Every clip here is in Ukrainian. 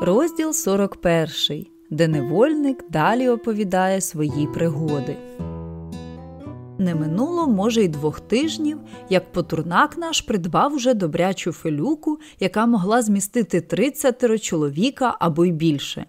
Розділ 41, де невольник далі оповідає свої пригоди. Не минуло, може, й двох тижнів, як потурнак наш придбав уже добрячу фелюку, яка могла змістити тридцятеро чоловіка або й більше.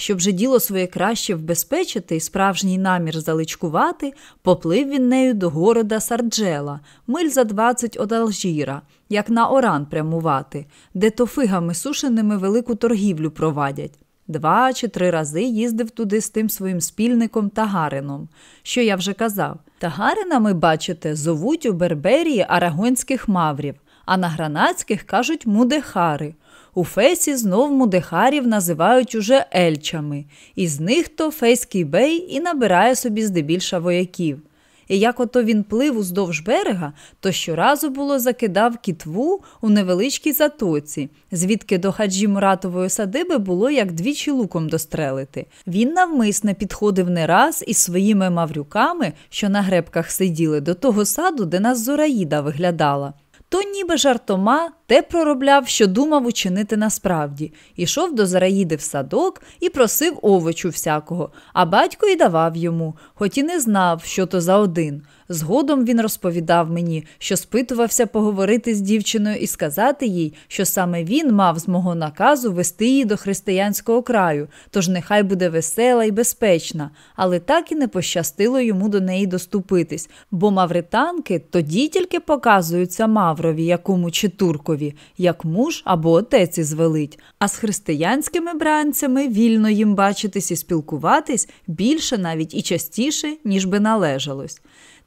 Щоб же діло своє краще вбезпечити і справжній намір заличкувати, поплив він нею до города Сарджела, миль за двадцять од Алжіра, як на Оран прямувати, де то фигами сушеними велику торгівлю провадять. Два чи три рази їздив туди з тим своїм спільником Тагарином. Що я вже казав, Тагаринами, бачите, зовуть у Берберії арагонських маврів, а на гранатських кажуть мудехари. У Фесі знов мудехарів називають уже ельчами, і з них то Фейський бей і набирає собі здебільша вояків. І як ото він плив уздовж берега, то щоразу було закидав кітву у невеличкій затоці, звідки до хаджі Муратової садиби було як двічі луком дострелити. Він навмисне підходив не раз із своїми маврюками, що на гребках сиділи, до того саду, де нас Зораїда виглядала. То ніби жартома те проробляв, що думав учинити насправді, ішов до Зараїди в садок і просив овочу всякого, а батько й давав йому, хоч і не знав, що то за один. Згодом він розповідав мені, що спитувався поговорити з дівчиною і сказати їй, що саме він мав з мого наказу вести її до християнського краю, тож нехай буде весела і безпечна, але так і не пощастило йому до неї доступитись, бо мавританки тоді тільки показуються маврові, якому чи туркові, як муж або отець ізвелить, а з християнськими бранцями вільно їм бачитись і спілкуватись більше навіть і частіше, ніж би належалось.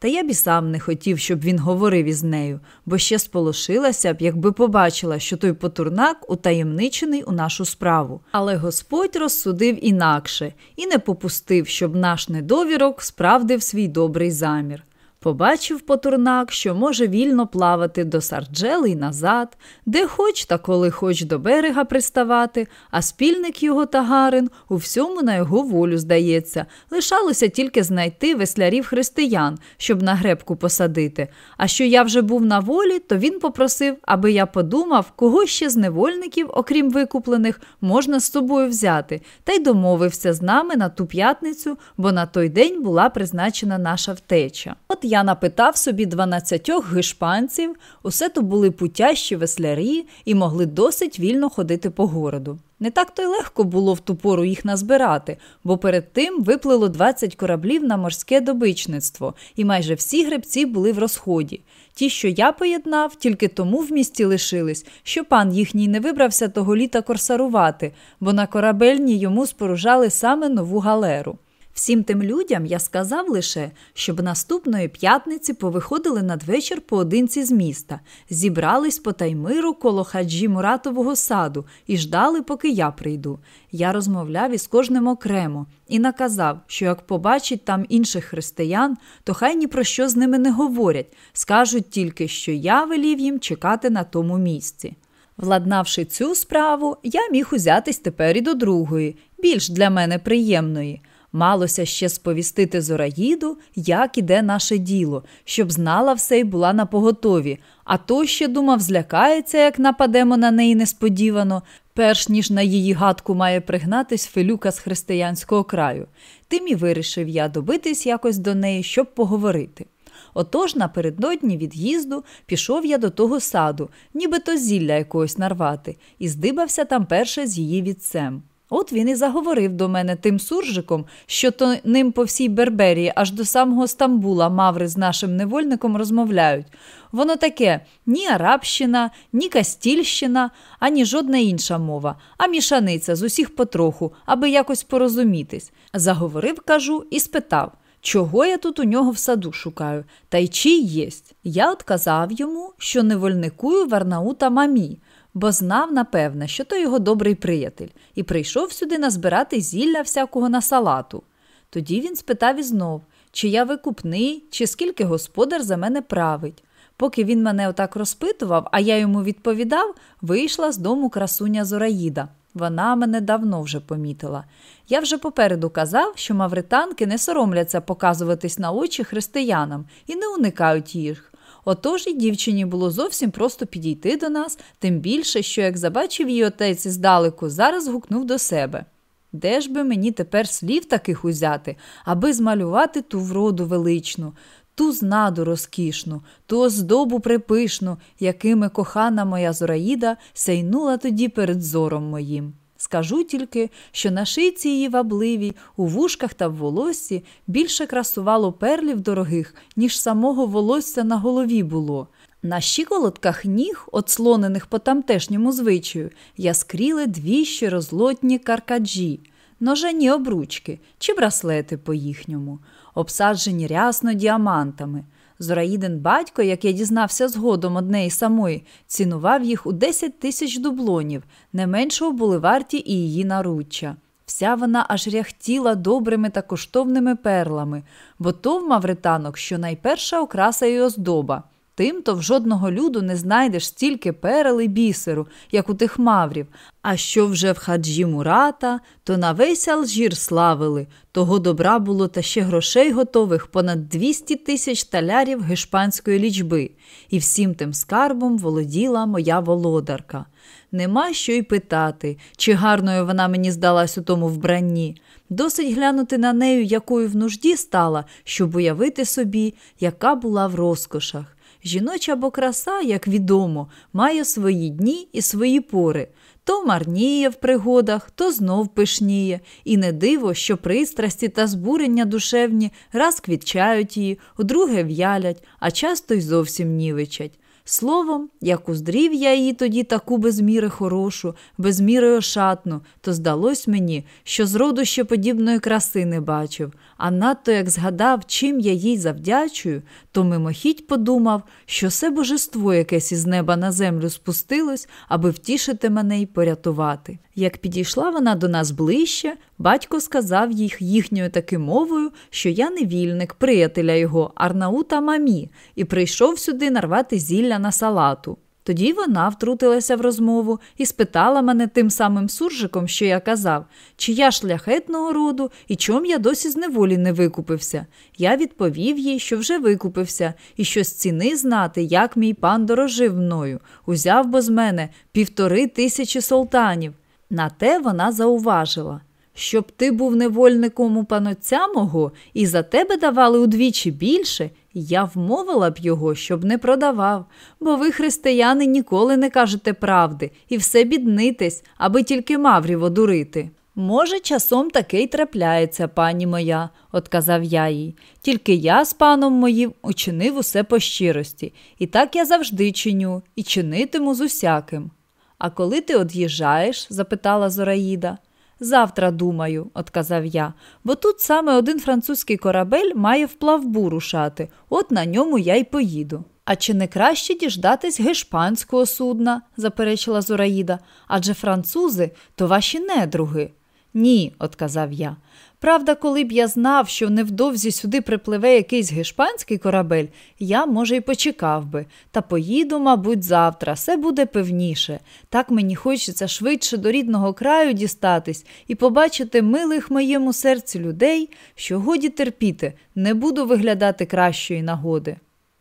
Та я б і сам не хотів, щоб він говорив із нею, бо ще сполошилася б, якби побачила, що той потурнак утаємничений у нашу справу. Але Господь розсудив інакше і не попустив, щоб наш недовірок справдив свій добрий замір. Побачив потурнак, що може вільно плавати до Сарджели й назад, де хоч та коли хоч до берега приставати, а спільник його тагарин у всьому на його волю здається. Лишалося тільки знайти веслярів християн, щоб на гребку посадити. А що я вже був на волі, то він попросив, аби я подумав, кого ще з невольників, окрім викуплених, можна з собою взяти, та й домовився з нами на ту п'ятницю, бо на той день була призначена наша втеча. От я напитав собі дванадцятьох гишпанців, усе то були путящі веслярі і могли досить вільно ходити по городу. Не так то й легко було в ту пору їх назбирати, бо перед тим виплило 20 кораблів на морське добичництво, і майже всі гребці були в розході. Ті, що я поєднав, тільки тому в місті лишились, що пан їхній не вибрався того літа корсарувати, бо на корабельні йому споружали саме нову галеру. Всім тим людям я сказав лише, щоб наступної п'ятниці повиходили надвечір поодинці з міста, зібрались по таймиру коло хаджі Муратового саду і ждали, поки я прийду. Я розмовляв із кожним окремо і наказав, що як побачить там інших християн, то хай ні про що з ними не говорять, скажуть тільки, що я велів їм чекати на тому місці. Владнавши цю справу, я міг узятись тепер і до другої, більш для мене приємної. Малося ще сповістити Зораїду, як іде наше діло, щоб знала все й була на поготові, а то ще думав, злякається, як нападемо на неї несподівано, перш ніж на її гадку має пригнатись филюка з християнського краю. Тим і вирішив я добитись якось до неї, щоб поговорити. Отож напередодні від'їзду пішов я до того саду, нібито зілля якогось нарвати, і здибався там перше з її відцем. От він і заговорив до мене тим суржиком, що то ним по всій Берберії аж до самого Стамбула маври з нашим невольником розмовляють. Воно таке ні арабщина, ні кастільщина, ані жодна інша мова, а мішаниця з усіх потроху, аби якось порозумітись. Заговорив, кажу, і спитав. Чого я тут у нього в саду шукаю, та й чий єсть? Я отказав йому, що невольникую Варнаута мамі, бо знав, напевне, що то його добрий приятель, і прийшов сюди назбирати зілля всякого на салату. Тоді він спитав ізнов, чи я викупний, чи скільки господар за мене править. Поки він мене отак розпитував, а я йому відповідав, вийшла з дому красуня Зораїда. Вона мене давно вже помітила. Я вже попереду казав, що мавританки не соромляться показуватись на очі християнам і не уникають їх. Отож і дівчині було зовсім просто підійти до нас, тим більше, що, як забачив її отець іздалеку, зараз гукнув до себе. Де ж би мені тепер слів таких узяти, аби змалювати ту вроду величну, ту знаду розкішну, ту оздобу припишну, якими кохана моя Зораїда сяйнула тоді перед зором моїм. Скажу тільки, що на шийці її вабливій, у вушках та в волоссі більше красувало перлів дорогих, ніж самого волосся на голові було. На щиколотках ніг, отслонених по тамтешньому звичаю, яскріли дві ще розлотні каркаджі, ножані обручки чи браслети по їхньому, обсаджені рясно діамантами. Зораїдин батько, як я дізнався згодом однеї самої, цінував їх у 10 тисяч дублонів, не меншого були варті і її наруччя. Вся вона аж ряхтіла добрими та коштовними перлами, бо то в мавританок, що найперша окраса і оздоба. Тим-то в жодного люду не знайдеш стільки перел і бісеру, як у тих маврів. А що вже в хаджі Мурата, то на весь Алжір славили, того добра було та ще грошей готових понад 200 тисяч талярів гешпанської лічби, і всім тим скарбом володіла моя володарка. Нема що й питати, чи гарною вона мені здалась у тому вбранні. Досить глянути на нею, якою в нужді стала, щоб уявити собі, яка була в розкошах. Жіноча бо краса, як відомо, має свої дні і свої пори. То марніє в пригодах, то знов пишніє, і не диво, що пристрасті та збурення душевні раз квітчають її, удруге в'ялять, а часто й зовсім нівичать. Словом, як уздрів я її тоді таку без міри хорошу, без міри ошатну, то здалось мені, що зроду ще подібної краси не бачив, а надто як згадав, чим я їй завдячую, то мимохідь подумав, що все божество якесь із неба на землю спустилось, аби втішити мене й порятувати. Як підійшла вона до нас ближче, батько сказав їх їхньою таки мовою, що я невільник, приятеля його, Арнаута Мамі, і прийшов сюди нарвати зілля на салату. Тоді вона втрутилася в розмову і спитала мене тим самим суржиком, що я казав, чи я шляхетного роду і чом я досі з неволі не викупився. Я відповів їй, що вже викупився, і що з ціни знати, як мій пан дорожив мною, узяв бо з мене півтори тисячі солтанів. На те вона зауважила. Щоб ти був невольником у панотця мого і за тебе давали удвічі більше, я вмовила б його, щоб не продавав, бо ви, християни, ніколи не кажете правди і все біднитесь, аби тільки маврів одурити. Може, часом таке й трапляється, пані моя, отказав я їй. Тільки я з паном моїм учинив усе по щирості, і так я завжди чиню, і чинитиму з усяким. А коли ти од'їжджаєш? запитала Зораїда. Завтра думаю, отказав я, бо тут саме один французький корабель має вплавбу рушати, от на ньому я й поїду. А чи не краще діждатись гешпанського судна? заперечила Зураїда, адже французи то ваші недруги. Ні, отказав я. Правда, коли б я знав, що невдовзі сюди припливе якийсь гешпанський корабель, я, може, й почекав би, та поїду, мабуть, завтра, все буде певніше. Так мені хочеться швидше до рідного краю дістатись і побачити милих моєму серці людей, що годі терпіти, не буду виглядати кращої нагоди.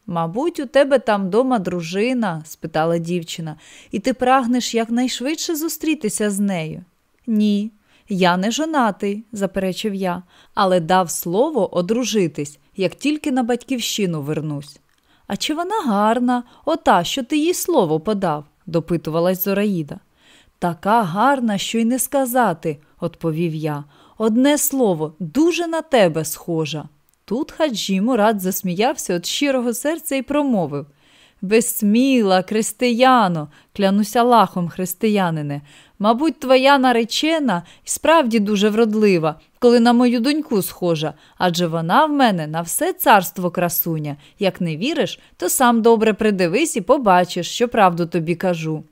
Мабуть, у тебе там дома дружина? спитала дівчина, і ти прагнеш якнайшвидше зустрітися з нею? Ні. Я не жонатий, заперечив я, але дав слово одружитись, як тільки на батьківщину вернусь. А чи вона гарна, ота, що ти їй слово подав? допитувалась Зораїда. Така гарна, що й не сказати, відповів я. Одне слово, дуже на тебе схожа. Тут хаджі Мурат засміявся від щирого серця і промовив Безсміла, християно, клянуся лахом, християнине. Мабуть, твоя наречена і справді дуже вродлива, коли на мою доньку схожа, адже вона в мене на все царство красуня. Як не віриш, то сам добре придивись і побачиш, що правду тобі кажу.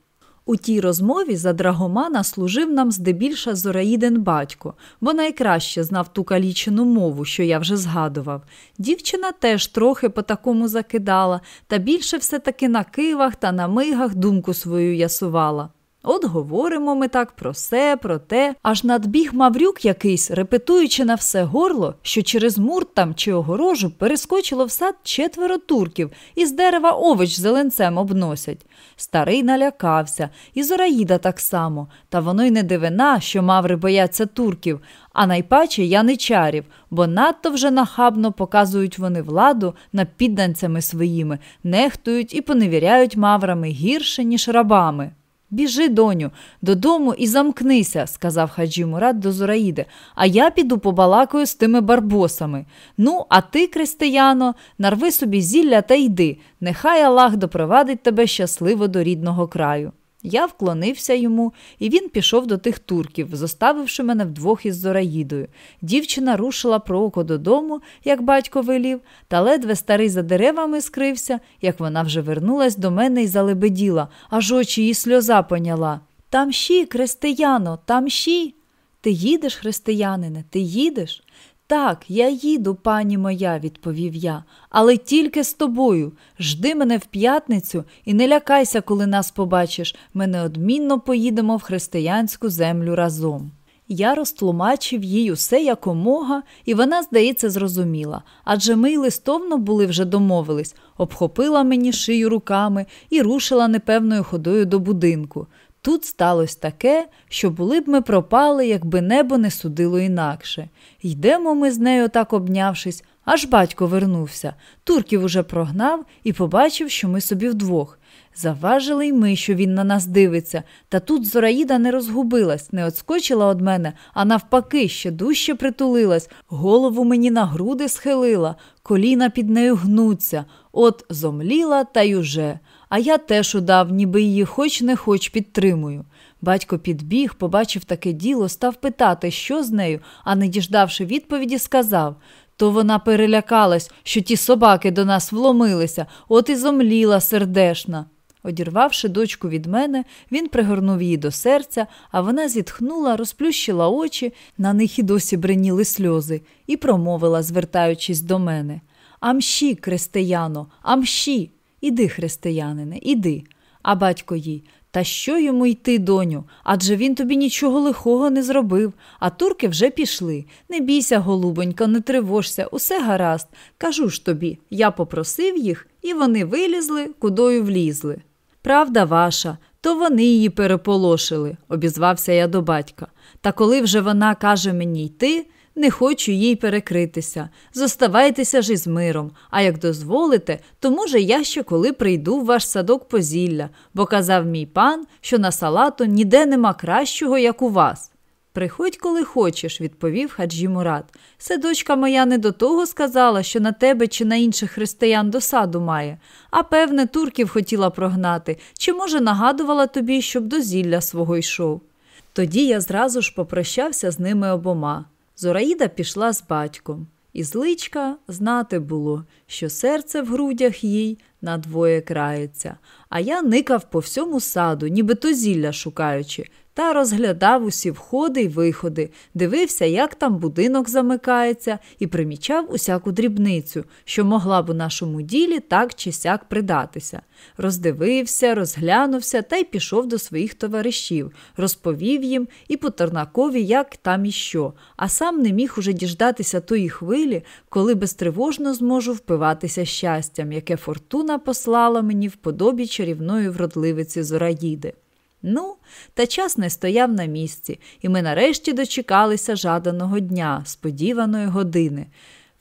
У тій розмові за драгомана служив нам здебільша Зораїден батько, бо найкраще знав ту калічену мову, що я вже згадував. Дівчина теж трохи по такому закидала, та більше все таки на кивах та на мигах думку свою ясувала. От говоримо ми так про все, про те, аж надбіг маврюк якийсь, репетуючи на все горло, що через мур там чи огорожу перескочило в сад четверо турків і з дерева овоч зеленцем обносять. Старий налякався, і Зораїда так само, та воно й не дивина, що маври бояться турків, а найпаче яничарів, бо надто вже нахабно показують вони владу над підданцями своїми, нехтують і поневіряють маврами гірше, ніж рабами. Біжи, доню, додому і замкнися, сказав хаджі Мурат до Зораїди, а я піду побалакаю з тими барбосами. Ну, а ти, Кристияно, нарви собі зілля та йди, нехай Аллах допровадить тебе щасливо до рідного краю. Я вклонився йому, і він пішов до тих турків, зоставивши мене вдвох із Зораїдою. Дівчина рушила про око додому, як батько велів, та ледве старий за деревами скрився, як вона вже вернулась до мене і залебеділа, аж очі її сльоза поняла. Там щі, християно, там щі. Ти їдеш, християнине, ти їдеш? Так, я їду, пані моя, відповів я, але тільки з тобою. Жди мене в п'ятницю і не лякайся, коли нас побачиш. Ми неодмінно поїдемо в християнську землю разом. Я розтлумачив їй усе якомога, і вона, здається, зрозуміла. Адже ми й листовно були вже домовились, обхопила мені шию руками і рушила непевною ходою до будинку. Тут сталося таке, що були б ми пропали, якби небо не судило інакше. Йдемо ми з нею так обнявшись, аж батько вернувся. Турків уже прогнав і побачив, що ми собі вдвох. Заважили й ми, що він на нас дивиться, та тут Зораїда не розгубилась, не отскочила від мене, а навпаки, ще дужче притулилась, голову мені на груди схилила, коліна під нею гнуться, от зомліла та й уже. А я теж удав, ніби її хоч не хоч підтримую. Батько підбіг, побачив таке діло, став питати, що з нею, а не діждавши відповіді, сказав то вона перелякалась, що ті собаки до нас вломилися, от і зомліла сердешна. Одірвавши дочку від мене, він пригорнув її до серця, а вона зітхнула, розплющила очі, на них і досі бреніли сльози, і промовила, звертаючись до мене Амші, крестияно, амші. Іди, християнине, іди. А батько їй та що йому йти, доню? Адже він тобі нічого лихого не зробив, а турки вже пішли. Не бійся, голубонько, не тривожся, усе гаразд. Кажу ж тобі, я попросив їх, і вони вилізли, кудою влізли. Правда ваша, то вони її переполошили, обізвався я до батька. Та коли вже вона каже мені йти, не хочу їй перекритися. Зоставайтеся ж із миром, а як дозволите, то, може, я ще коли прийду в ваш садок позілля, бо казав мій пан, що на салату ніде нема кращого, як у вас. Приходь, коли хочеш, відповів хаджі Мурат. Це дочка моя не до того сказала, що на тебе чи на інших християн досаду має, а певне, турків хотіла прогнати, чи, може, нагадувала тобі, щоб до зілля свого йшов. Тоді я зразу ж попрощався з ними обома. Зораїда пішла з батьком, і зличка знати було, що серце в грудях їй надвоє крається, а я никав по всьому саду, ніби то зілля шукаючи, та розглядав усі входи й виходи, дивився, як там будинок замикається, і примічав усяку дрібницю, що могла б у нашому ділі так чи сяк придатися. Роздивився, розглянувся та й пішов до своїх товаришів, розповів їм і по Тернакові, як там і що, а сам не міг уже діждатися тої хвилі, коли безтривожно зможу впиватися щастям, яке фортуна послала мені в подобі чарівної вродливиці Зораїди. Ну, та час не стояв на місці, і ми нарешті дочекалися жаданого дня, сподіваної години.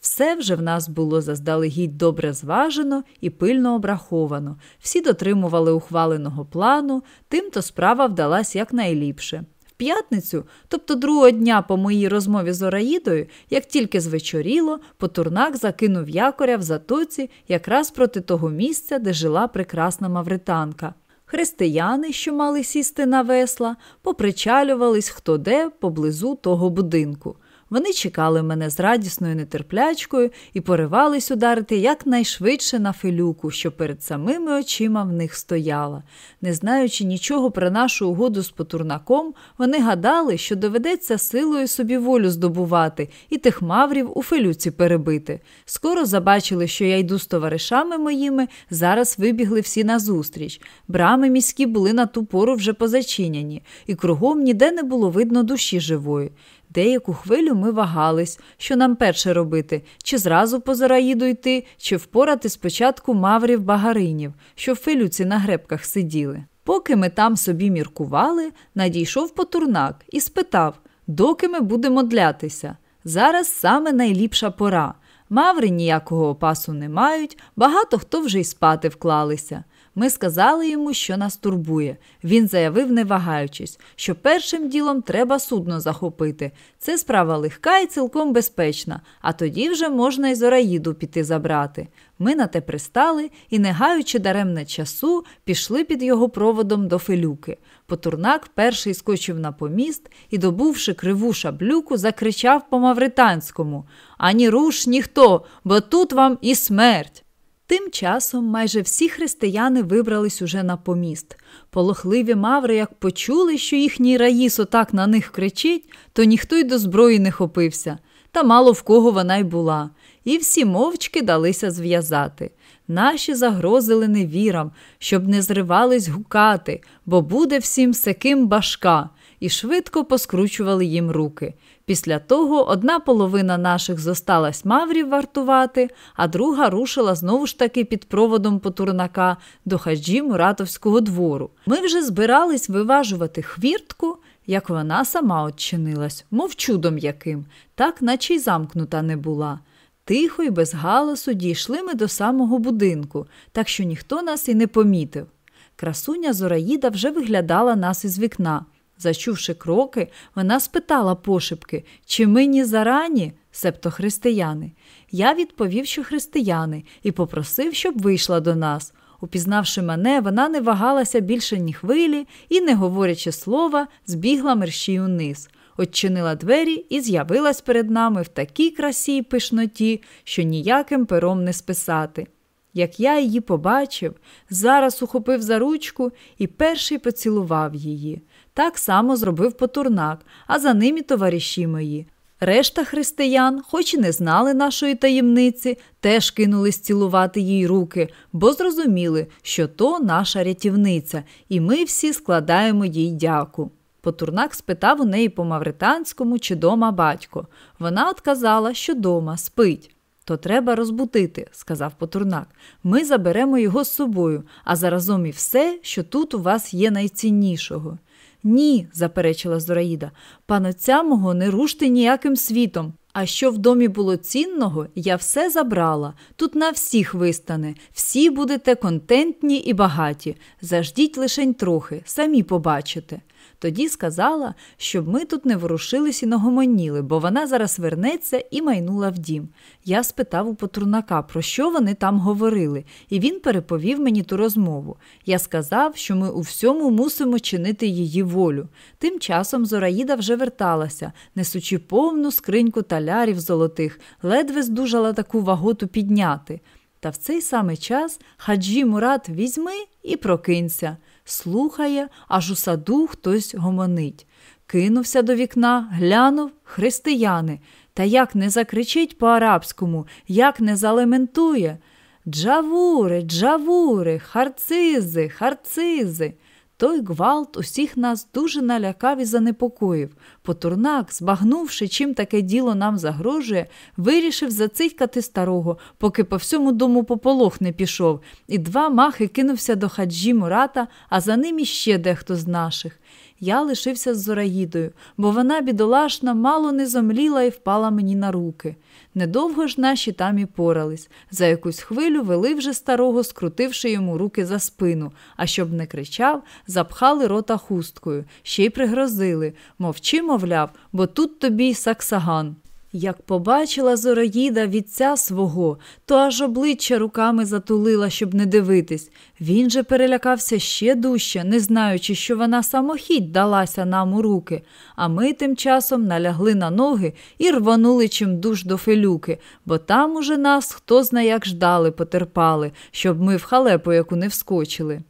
Все вже в нас було заздалегідь добре зважено і пильно обраховано. Всі дотримували ухваленого плану, тим-то справа вдалась якнайліпше. В п'ятницю, тобто другого дня по моїй розмові з Ораїдою, як тільки звечоріло, потурнак закинув якоря в затоці якраз проти того місця, де жила прекрасна мавританка. Християни, що мали сісти на весла, попричалювались хто де поблизу того будинку. Вони чекали мене з радісною нетерплячкою і поривались ударити якнайшвидше на филюку, що перед самими очима в них стояла. Не знаючи нічого про нашу угоду з потурнаком, вони гадали, що доведеться силою собі волю здобувати і тих маврів у филюці перебити. Скоро забачили, що я йду з товаришами моїми, зараз вибігли всі назустріч. Брами міські були на ту пору вже позачиняні, і кругом ніде не було видно душі живої. Деяку хвилю ми вагались, що нам перше робити, чи зразу по Зораїду йти, чи впорати спочатку маврів багаринів, що в филюці на гребках сиділи. Поки ми там собі міркували, надійшов потурнак і спитав, доки ми будемо длятися. Зараз саме найліпша пора. Маври ніякого опасу не мають, багато хто вже й спати вклалися. Ми сказали йому, що нас турбує. Він заявив, не вагаючись, що першим ділом треба судно захопити. Це справа легка і цілком безпечна, а тоді вже можна й зораїду піти забрати. Ми на те пристали і, не гаючи даремне часу, пішли під його проводом до Фелюки. Потурнак перший скочив на поміст і, добувши криву шаблюку, закричав по мавританському Ані руш ніхто, бо тут вам і смерть. Тим часом майже всі християни вибрались уже на поміст. Полохливі маври, як почули, що їхній раїс отак на них кричить, то ніхто й до зброї не хопився, та мало в кого вона й була. І всі мовчки далися зв'язати. Наші загрозили невірам, щоб не зривались гукати, бо буде всім секим башка, і швидко поскручували їм руки. Після того одна половина наших зосталась маврів вартувати, а друга рушила знову ж таки під проводом потурнака до хаджі Муратовського двору. Ми вже збирались виважувати хвіртку, як вона сама odчинилась, мов чудом яким, так наче й замкнута не була. Тихо й без галасу дійшли ми до самого будинку, так що ніхто нас і не помітив. Красуня Зораїда вже виглядала нас із вікна. Зачувши кроки, вона спитала пошепки, чи ми ні зарані, себто християни. Я відповів, що християни, і попросив, щоб вийшла до нас. Упізнавши мене, вона не вагалася більше ні хвилі і, не говорячи слова, збігла мерщій униз, Отчинила двері і з'явилась перед нами в такій красі й пишноті, що ніяким пером не списати. Як я її побачив, зараз ухопив за ручку і перший поцілував її. Так само зробив потурнак, а за ним і товариші мої. Решта християн, хоч і не знали нашої таємниці, теж кинулись цілувати їй руки, бо зрозуміли, що то наша рятівниця, і ми всі складаємо їй дяку. Потурнак спитав у неї по мавританському, чи дома батько. Вона отказала, що дома спить. То треба розбутити, сказав потурнак. Ми заберемо його з собою, а заразом і все, що тут у вас є найціннішого. Ні, заперечила Зораїда, панотця мого не руште ніяким світом. А що в домі було цінного, я все забрала. Тут на всіх вистане, всі будете контентні і багаті. Заждіть лишень трохи, самі побачите. Тоді сказала, щоб ми тут не ворушились і нагомоніли, бо вона зараз вернеться і майнула в дім. Я спитав у потурнака, про що вони там говорили, і він переповів мені ту розмову. Я сказав, що ми у всьому мусимо чинити її волю. Тим часом Зораїда вже верталася, несучи повну скриньку талярів золотих, ледве здужала таку ваготу підняти. Та в цей самий час хаджі Мурат візьми і прокинься слухає, аж у саду хтось гомонить. Кинувся до вікна, глянув християни, та як не закричить по-арабському, як не залементує. Джавури, джавури, харцизи, харцизи. Той гвалт усіх нас дуже налякав і занепокоїв. Потурнак, збагнувши, чим таке діло нам загрожує, вирішив зацикати старого, поки по всьому дому пополох не пішов, і два махи кинувся до хаджі Мурата, а за ним іще дехто з наших. Я лишився з Зораїдою, бо вона, бідолашна, мало не зомліла і впала мені на руки. Недовго ж наші там і порались. За якусь хвилю вели вже старого, скрутивши йому руки за спину, а щоб не кричав, запхали рота хусткою, ще й пригрозили мовчи, мовляв, бо тут тобі й саксаган. Як побачила Зороїда вітця свого, то аж обличчя руками затулила, щоб не дивитись. Він же перелякався ще дужче, не знаючи, що вона самохідь далася нам у руки, а ми тим часом налягли на ноги і рванули чим душ до фелюки, бо там уже нас хто зна як ждали, потерпали, щоб ми в халепу яку не вскочили.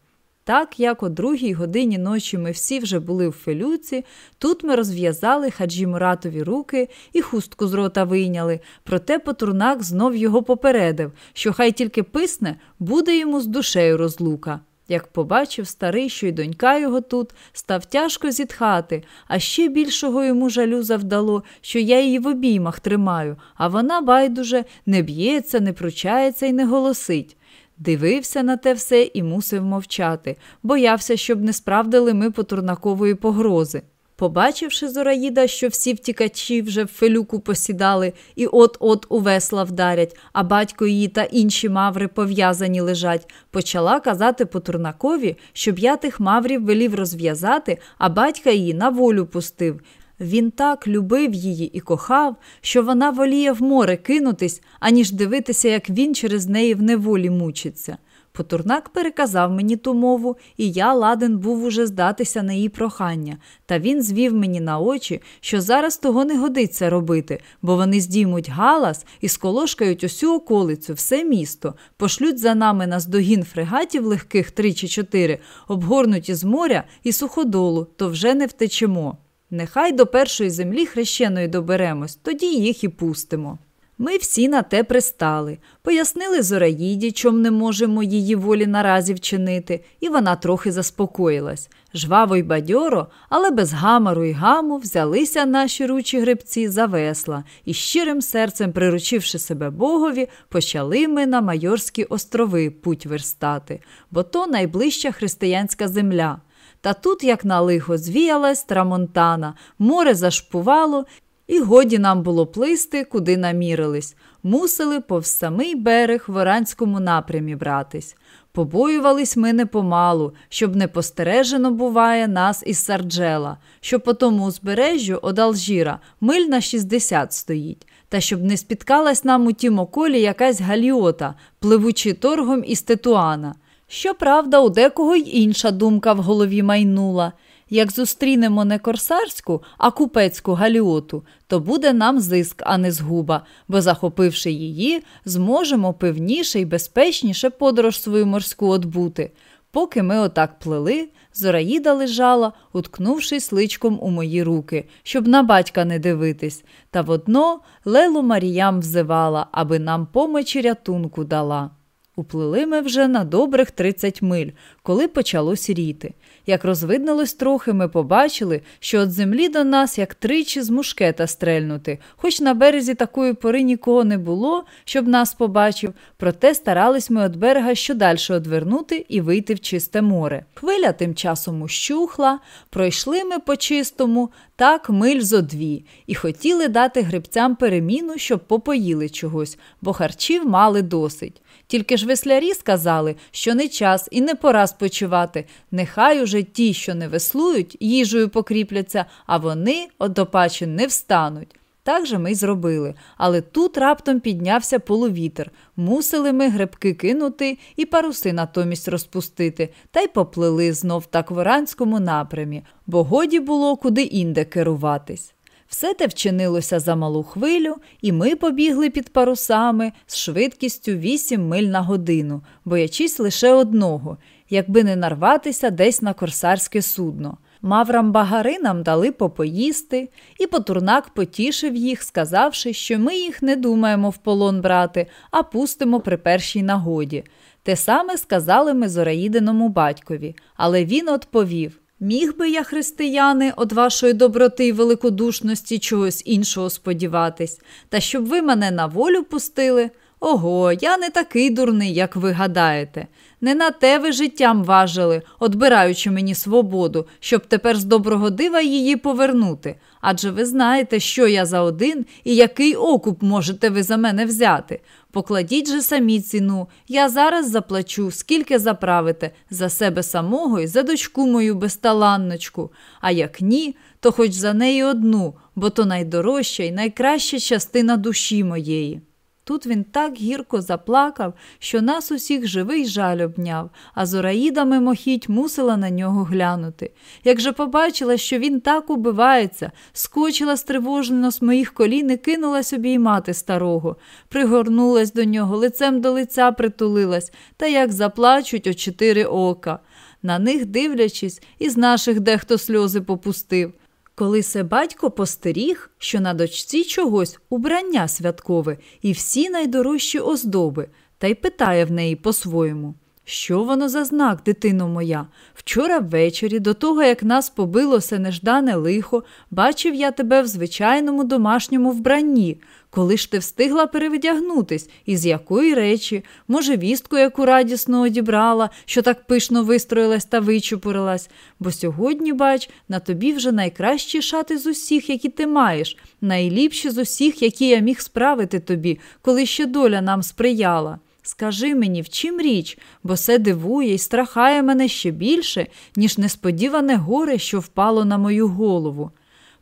Так як о другій годині ночі ми всі вже були в фелюці, тут ми розв'язали хаджі Муратові руки і хустку з рота вийняли, проте Потурнак знов його попередив, що хай тільки писне, буде йому з душею розлука. Як побачив старий, що й донька його тут, став тяжко зітхати, а ще більшого йому жалю завдало, що я її в обіймах тримаю, а вона байдуже не б'ється, не пручається і не голосить. Дивився на те все і мусив мовчати, боявся, щоб не справдили ми потурнакової погрози. Побачивши Зораїда, що всі втікачі вже в фелюку посідали і от-от у весла вдарять, а батько її та інші маври пов'язані лежать, почала казати Потурнакові, щоб я тих маврів велів розв'язати, а батька її на волю пустив. Він так любив її і кохав, що вона воліє в море кинутись, аніж дивитися, як він через неї в неволі мучиться. Потурнак переказав мені ту мову, і я ладен був уже здатися на її прохання, та він звів мені на очі, що зараз того не годиться робити, бо вони здіймуть галас і сколошкають усю околицю, все місто, пошлють за нами на здогін фрегатів легких три чи чотири, обгорнуті з моря і суходолу, то вже не втечемо. Нехай до першої землі хрещеної доберемось, тоді їх і пустимо. Ми всі на те пристали, пояснили Зораїді, чом не можемо її волі наразі вчинити, і вона трохи заспокоїлась. Жваво й бадьоро, але без гамару й гаму взялися наші ручі гребці за весла і щирим серцем, приручивши себе Богові, почали ми на Майорські острови путь верстати, бо то найближча християнська земля. Та тут, як на лихо, звіялась трамонтана, море зашпувало, і годі нам було плисти, куди намірились. Мусили повз самий берег в Оранському напрямі братись. Побоювались ми не помалу, щоб не постережено буває нас із Сарджела, що по тому узбережжю од Алжіра миль на 60 стоїть, та щоб не спіткалась нам у тім околі якась галіота, пливучи торгом із Тетуана. Щоправда, у декого й інша думка в голові майнула. Як зустрінемо не корсарську, а купецьку галіоту, то буде нам зиск, а не згуба, бо, захопивши її, зможемо певніше і безпечніше подорож свою морську отбути. Поки ми отак плели, Зораїда лежала, уткнувшись личком у мої руки, щоб на батька не дивитись, та водно Лелу Маріям взивала, аби нам помочі рятунку дала. Уплили ми вже на добрих 30 миль, коли почало сіріти. Як розвиднилось трохи, ми побачили, що від землі до нас як тричі з мушкета стрельнути, хоч на березі такої пори нікого не було, щоб нас побачив, проте старались ми від берега щодальше одвернути і вийти в чисте море. Хвиля тим часом ущухла, пройшли ми по чистому, так миль зо дві, і хотіли дати грибцям переміну, щоб попоїли чогось, бо харчів мали досить. Тільки ж веслярі сказали, що не час і не пора спочивати. Нехай уже ті, що не веслують, їжею покріпляться, а вони одопаче не встануть. Так же ми й зробили, але тут раптом піднявся полувітер. Мусили ми гребки кинути і паруси натомість розпустити, та й поплили знов так в оранському напрямі, бо годі було куди інде керуватись. Все те вчинилося за малу хвилю, і ми побігли під парусами з швидкістю 8 миль на годину, боячись лише одного, якби не нарватися десь на корсарське судно. Маврам багари нам дали попоїсти, і потурнак потішив їх, сказавши, що ми їх не думаємо в полон брати, а пустимо при першій нагоді. Те саме сказали ми Зораїдиному батькові, але він відповів Міг би я, християни, од вашої доброти й великодушності чогось іншого сподіватись, та щоб ви мене на волю пустили, Ого, я не такий дурний, як ви гадаєте. Не на те ви життям важили, отбираючи мені свободу, щоб тепер з доброго дива її повернути. Адже ви знаєте, що я за один і який окуп можете ви за мене взяти. Покладіть же самі ціну, я зараз заплачу, скільки заправите, за себе самого і за дочку мою безталанночку. А як ні, то хоч за неї одну, бо то найдорожча і найкраща частина душі моєї. Тут він так гірко заплакав, що нас усіх живий жаль обняв, а Зораїда мимохідь мусила на нього глянути. Як же побачила, що він так убивається, скочила стривожено з моїх колін і кинулась обіймати старого, пригорнулась до нього, лицем до лиця притулилась, та як заплачуть о чотири ока. На них дивлячись, із наших дехто сльози попустив. Коли се батько постеріг, що на дочці чогось убрання святкове і всі найдорожчі оздоби, та й питає в неї по-своєму. Що воно за знак, дитино моя? Вчора ввечері, до того, як нас побило се неждане лихо, бачив я тебе в звичайному домашньому вбранні. Коли ж ти встигла перевдягнутись, і з якої речі, може, вістку, яку радісно одібрала, що так пишно вистроїлась та вичупурилась, бо сьогодні, бач, на тобі вже найкращі шати з усіх, які ти маєш, найліпші з усіх, які я міг справити тобі, коли ще доля нам сприяла. Скажи мені, в чим річ, бо це дивує і страхає мене ще більше, ніж несподіване горе, що впало на мою голову.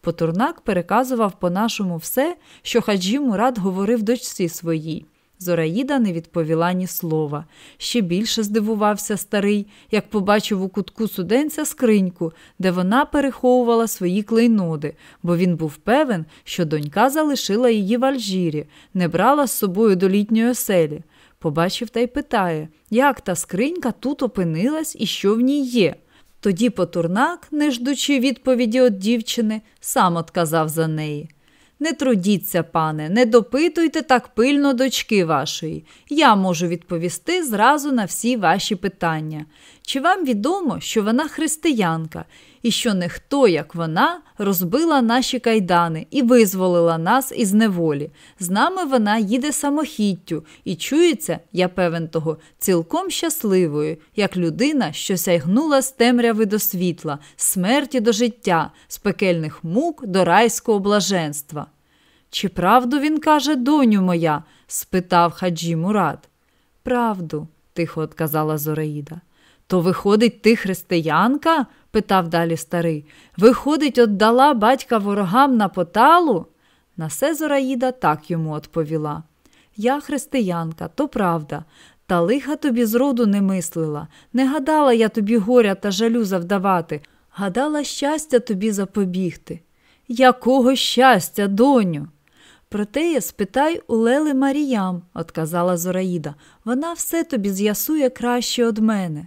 Потурнак переказував по нашому все, що хаджі Мурат говорив дочці своїй. Зораїда не відповіла ні слова. Ще більше здивувався старий, як побачив у кутку суденця скриньку, де вона переховувала свої клейноди, бо він був певен, що донька залишила її в Альжірі, не брала з собою до літньої оселі. Побачив та й питає, як та скринька тут опинилась і що в ній є. Тоді Потурнак, не ждучи відповіді від дівчини, сам отказав за неї. Не трудіться, пане, не допитуйте так пильно дочки вашої. Я можу відповісти зразу на всі ваші питання. Чи вам відомо, що вона християнка, і що не хто, як вона, розбила наші кайдани і визволила нас із неволі? З нами вона їде самохіттю і чується, я певен того, цілком щасливою, як людина, що сягнула з темряви до світла, смерті до життя, з пекельних мук до райського блаженства. Чи правду він каже, доню моя? спитав хаджі Мурат. Правду, тихо отказала Зораїда. То, виходить, ти християнка? питав далі старий. Виходить, отдала батька ворогам на поталу? На се Зораїда так йому відповіла. Я християнка, то правда, та лиха тобі зроду не мислила, не гадала я тобі горя та жалю завдавати, гадала щастя тобі запобігти. Якого щастя, доню? Проте я спитай у Лели Маріям, отказала Зораїда, вона все тобі з'ясує краще од мене.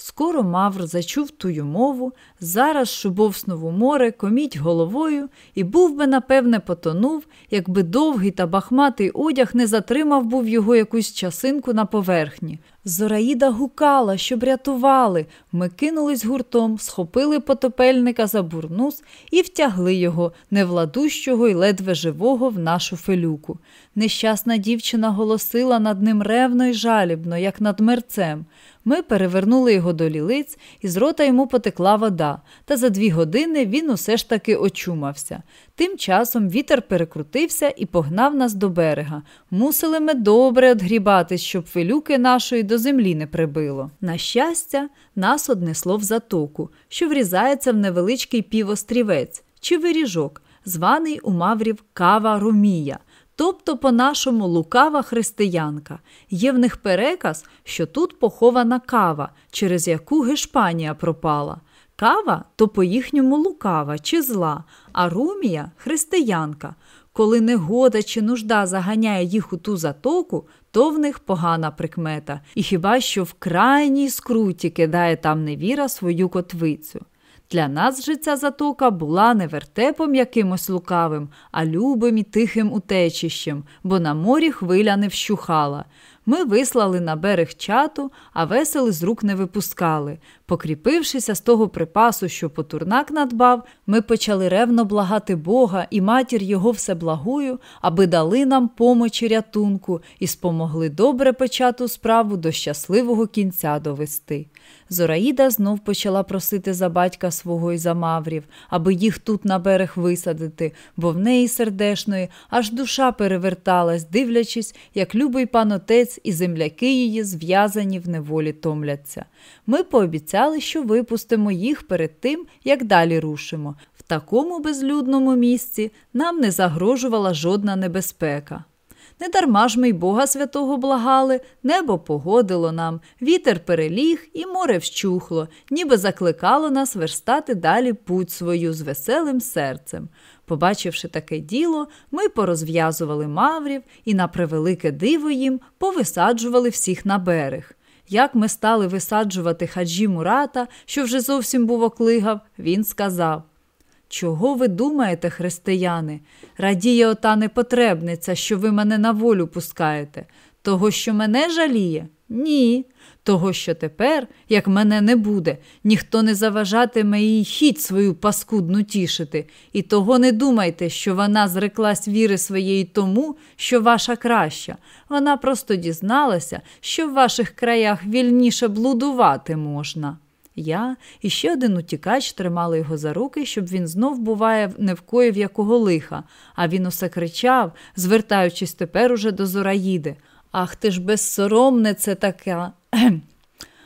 Скоро Мавр зачув тую мову, зараз шубовснув у море, коміть головою і був би, напевне, потонув, якби довгий та бахматий одяг не затримав був його якусь часинку на поверхні. Зораїда гукала, щоб рятували. Ми кинулись гуртом, схопили потопельника за бурнус і втягли його, невладущого й ледве живого, в нашу фелюку. Нещасна дівчина голосила над ним ревно й жалібно, як над мерцем. Ми перевернули його до лілиць, і з рота йому потекла вода, та за дві години він усе ж таки очумався. Тим часом вітер перекрутився і погнав нас до берега. Мусили ми добре одгрібатись, щоб филюки нашої до землі не прибило. На щастя, нас однесло в затоку, що врізається в невеличкий півострівець чи виріжок, званий у Маврів Кава Румія. Тобто, по-нашому, лукава християнка. Є в них переказ, що тут похована кава, через яку Гешпанія пропала. Кава то по-їхньому лукава чи зла, а румія християнка. Коли негода чи нужда заганяє їх у ту затоку, то в них погана прикмета, і хіба що в крайній скруті кидає там невіра свою котвицю. Для нас же ця затока була не вертепом якимось лукавим, а любим і тихим утечищем, бо на морі хвиля не вщухала. Ми вислали на берег чату, а весели з рук не випускали. Покріпившися з того припасу, що потурнак надбав, ми почали ревно благати Бога і матір його всеблагую, аби дали нам помочі рятунку і спомогли добре почату справу до щасливого кінця довести. Зораїда знов почала просити за батька свого і за маврів, аби їх тут на берег висадити, бо в неї сердешної аж душа переверталась, дивлячись, як любий пан отець і земляки її зв'язані в неволі томляться. Ми пообіцяли, що випустимо їх перед тим, як далі рушимо. В такому безлюдному місці нам не загрожувала жодна небезпека. Недарма ж ми й Бога святого благали, небо погодило нам, вітер переліг і море вщухло, ніби закликало нас верстати далі путь свою з веселим серцем. Побачивши таке діло, ми порозв'язували маврів і, на превелике диво їм, повисаджували всіх на берег. Як ми стали висаджувати хаджі Мурата, що вже зовсім був оклигав, він сказав Чого ви думаєте, християни? Радіє ота непотребниця, що ви мене на волю пускаєте. Того, що мене жаліє? Ні. Того, що тепер, як мене не буде, ніхто не заважатиме їй хіть свою паскудну тішити, і того не думайте, що вона зреклась віри своєї тому, що ваша краща. Вона просто дізналася, що в ваших краях вільніше блудувати можна. Я і ще один утікач тримали його за руки, щоб він знов, буває, не вкоїв якого лиха, а він усе кричав, звертаючись тепер уже до Зораїди. Ах ти ж безсоромнице така.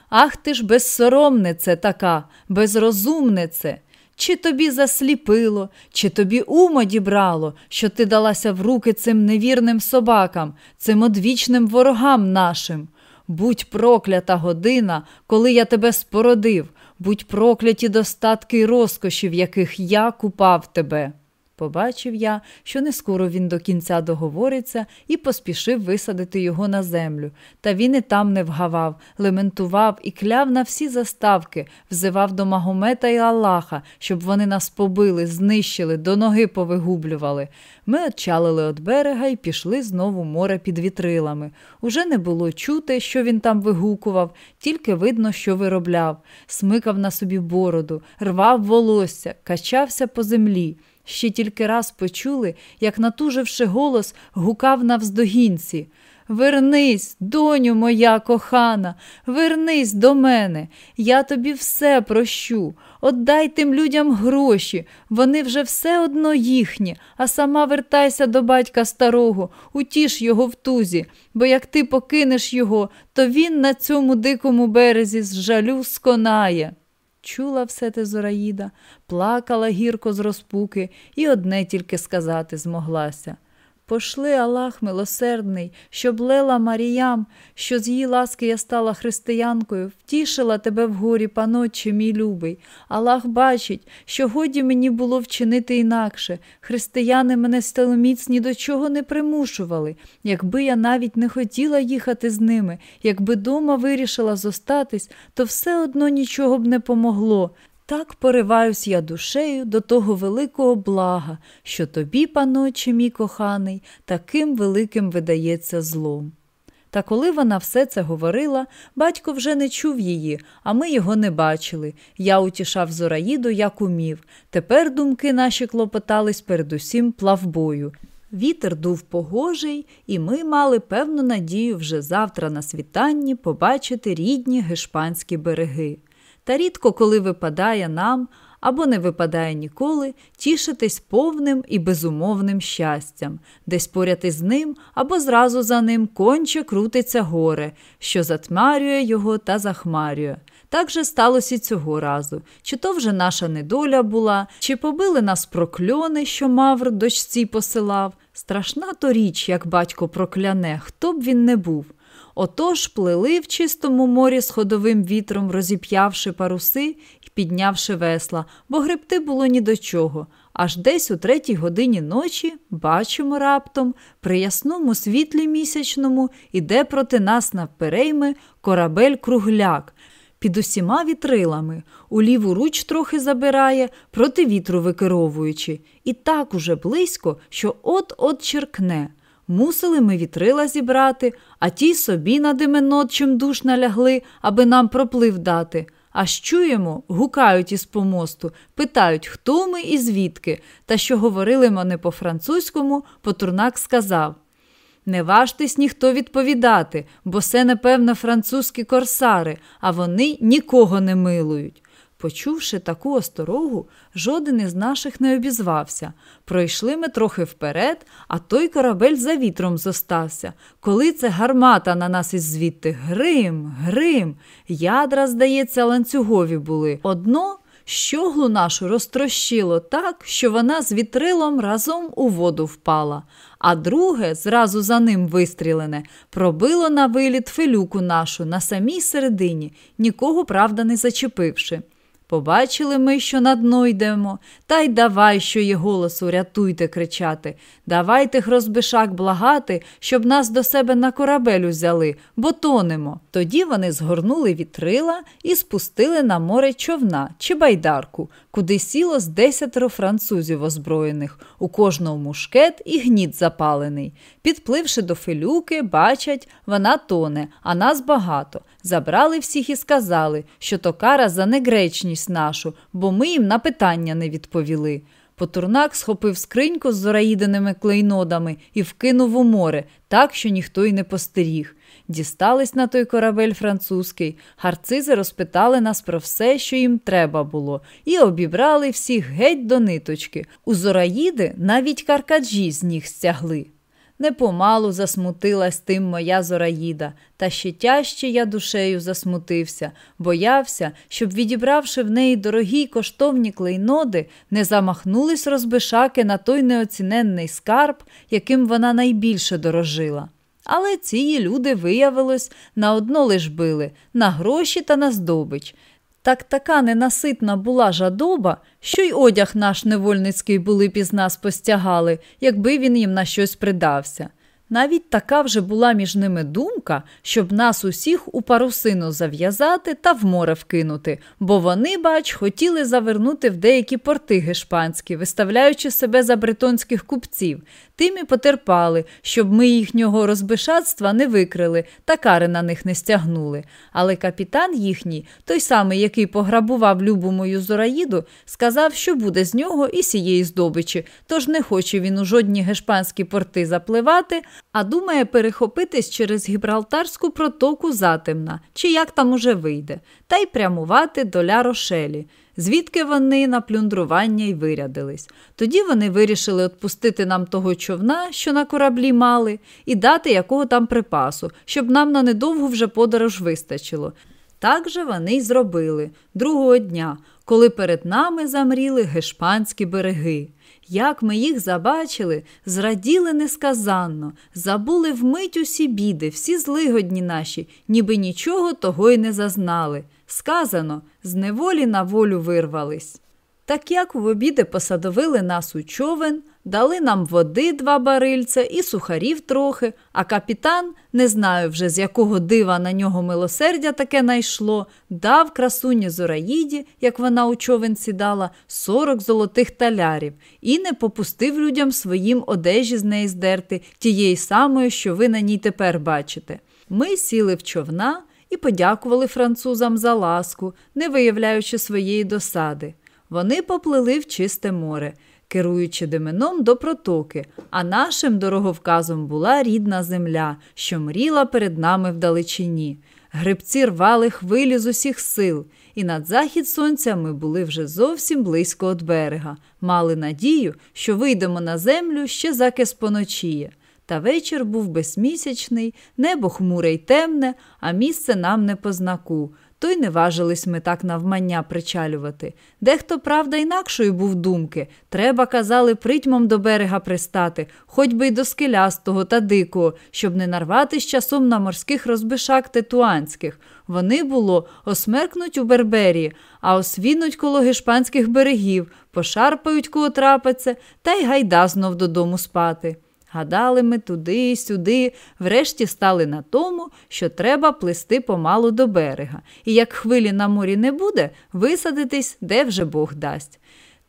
Ах ти ж безсоромнице така, безрозумнице. Чи тобі засліпило, чи тобі умо дібрало, що ти далася в руки цим невірним собакам, цим одвічним ворогам нашим? Будь проклята година, коли я тебе спородив, будь прокляті достатки й розкоші, в яких я купав тебе. Побачив я, що не скоро він до кінця договориться і поспішив висадити його на землю. Та він і там не вгавав, лементував і кляв на всі заставки, взивав до Магомета і Аллаха, щоб вони нас побили, знищили, до ноги повигублювали. Ми отчалили від берега і пішли знову море під вітрилами. Уже не було чути, що він там вигукував, тільки видно, що виробляв, смикав на собі бороду, рвав волосся, качався по землі. Ще тільки раз почули, як, натуживши голос, гукав навздогінці. Вернись, доню моя кохана, вернись до мене, я тобі все прощу. Отдай тим людям гроші, вони вже все одно їхні, а сама вертайся до батька старого, утіш його в тузі, бо як ти покинеш його, то він на цьому дикому березі з жалю сконає. Чула все те Зораїда, плакала гірко з розпуки і одне тільки сказати змоглася. Пошли Аллах милосердний, щоб лела Маріям, що з її ласки я стала християнкою, втішила тебе в горі, паночі, мій любий. Аллах бачить, що годі мені було вчинити інакше. Християни мене стеломіць ні до чого не примушували. Якби я навіть не хотіла їхати з ними, якби дома вирішила зостатись, то все одно нічого б не помогло. Так пориваюсь я душею до того великого блага, що тобі, паноче, мій коханий, таким великим видається злом. Та коли вона все це говорила, батько вже не чув її, а ми його не бачили. Я утішав Зораїду, як умів. Тепер думки наші клопотались передусім плавбою. Вітер дув погожий, і ми мали певну надію вже завтра на світанні побачити рідні гешпанські береги. Та рідко коли випадає нам або не випадає ніколи, тішитись повним і безумовним щастям, десь поряд із ним або зразу за ним конче крутиться горе, що затмарює його та захмарює. Так же сталося і цього разу. Чи то вже наша недоля була, чи побили нас прокльони, що Мавр дочці посилав. Страшна то річ, як батько прокляне, хто б він не був. Отож плили в чистому морі з ходовим вітром, розіп'явши паруси і піднявши весла, бо гребти було ні до чого. Аж десь у третій годині ночі бачимо раптом, при ясному світлі місячному іде проти нас навперейми корабель кругляк. Під усіма вітрилами, у ліву руч трохи забирає, проти вітру викеровуючи, і так уже близько, що от-от черкне. Мусили ми вітрила зібрати, а ті собі на дименот чим душ налягли, аби нам проплив дати. Аж чуємо, гукають із помосту, питають, хто ми і звідки. Та що говорили вони по-французькому, Потурнак сказав Не важтесь ніхто відповідати, бо це, напевно, французькі корсари, а вони нікого не милують. Почувши таку осторогу, жоден із наших не обізвався. Пройшли ми трохи вперед, а той корабель за вітром зостався. Коли це гармата на нас із звідти грим, грим. Ядра, здається, ланцюгові були. Одно щоглу нашу розтрощило так, що вона з вітрилом разом у воду впала, а друге, зразу за ним вистрілене, пробило на виліт филюку нашу на самій середині, нікого, правда, не зачепивши. Побачили ми, що на дно йдемо, та й давай, що є голосу, рятуйте, кричати. Давайте хрозбишак благати, щоб нас до себе на корабель узяли, бо тонемо. Тоді вони згорнули вітрила і спустили на море човна чи байдарку, куди сіло з десятеро французів озброєних, у кожного мушкет і гніт запалений. Підпливши до филюки, бачать, вона тоне, а нас багато. Забрали всіх і сказали, що то кара за негречність нашу, бо ми їм на питання не відповіли. Потурнак схопив скриньку з зораїденими клейнодами і вкинув у море, так, що ніхто й не постеріг. Дістались на той корабель французький, гарцизи розпитали нас про все, що їм треба було, і обібрали всіх геть до ниточки. У зораїди навіть каркаджі з ніг стягли. Непомалу засмутилась тим моя Зораїда, та ще тяжче я душею засмутився, боявся, щоб, відібравши в неї дорогі й коштовні клейноди, не замахнулись розбишаки на той неоціненний скарб, яким вона найбільше дорожила. Але ці люди, виявилось, на одно лиш били на гроші та на здобич. Так така ненаситна була жадоба, що й одяг наш невольницький були б постягали, якби він їм на щось придався. Навіть така вже була між ними думка, щоб нас усіх у парусину зав'язати та в море вкинути, бо вони, бач, хотіли завернути в деякі порти гешпанські, виставляючи себе за бретонських купців, тим і потерпали, щоб ми їхнього розбишатства не викрили та кари на них не стягнули. Але капітан їхній, той самий, який пограбував любу мою зораїду, сказав, що буде з нього і сієї здобичі, тож не хоче він у жодні гешпанські порти запливати, а думає перехопитись через Гібралтарську протоку затемна, чи як там уже вийде, та й прямувати до Ля Рошелі звідки вони на плюндрування й вирядились. Тоді вони вирішили відпустити нам того човна, що на кораблі мали, і дати якого там припасу, щоб нам на недовгу вже подорож вистачило. Так же вони й зробили другого дня, коли перед нами замріли гешпанські береги. Як ми їх забачили, зраділи несказанно, забули вмить усі біди, всі злигодні наші, ніби нічого того й не зазнали. Сказано, з неволі на волю вирвались. Так як в обіди посадовили нас у човен, дали нам води два барильця і сухарів трохи, а капітан, не знаю вже з якого дива на нього милосердя таке найшло, дав красуні Зораїді, як вона у човен сідала, сорок золотих талярів і не попустив людям своїм одежі з неї здерти, тієї самої, що ви на ній тепер бачите. Ми сіли в човна і подякували французам за ласку, не виявляючи своєї досади. Вони поплили в чисте море, керуючи дименом до протоки, а нашим дороговказом була рідна земля, що мріла перед нами вдалечині. Грибці рвали хвилі з усіх сил, і над захід сонця ми були вже зовсім близько від берега, мали надію, що вийдемо на землю ще закис поночіє. Та вечір був безмісячний, небо хмуре й темне, а місце нам не по знаку. То й не важились ми так навмання причалювати. Дехто, правда, інакшої був думки. Треба, казали, притьмом до берега пристати, хоч би й до скелястого та дикого, щоб не нарватись часом на морських розбишак тетуанських. Вони, було, осмеркнуть у Берберії, а освінуть коло гешпанських берегів, пошарпають кого трапиться, та й гайда знов додому спати. Гадали ми туди, сюди, врешті стали на тому, що треба плисти помалу до берега, і як хвилі на морі не буде, висадитись, де вже Бог дасть.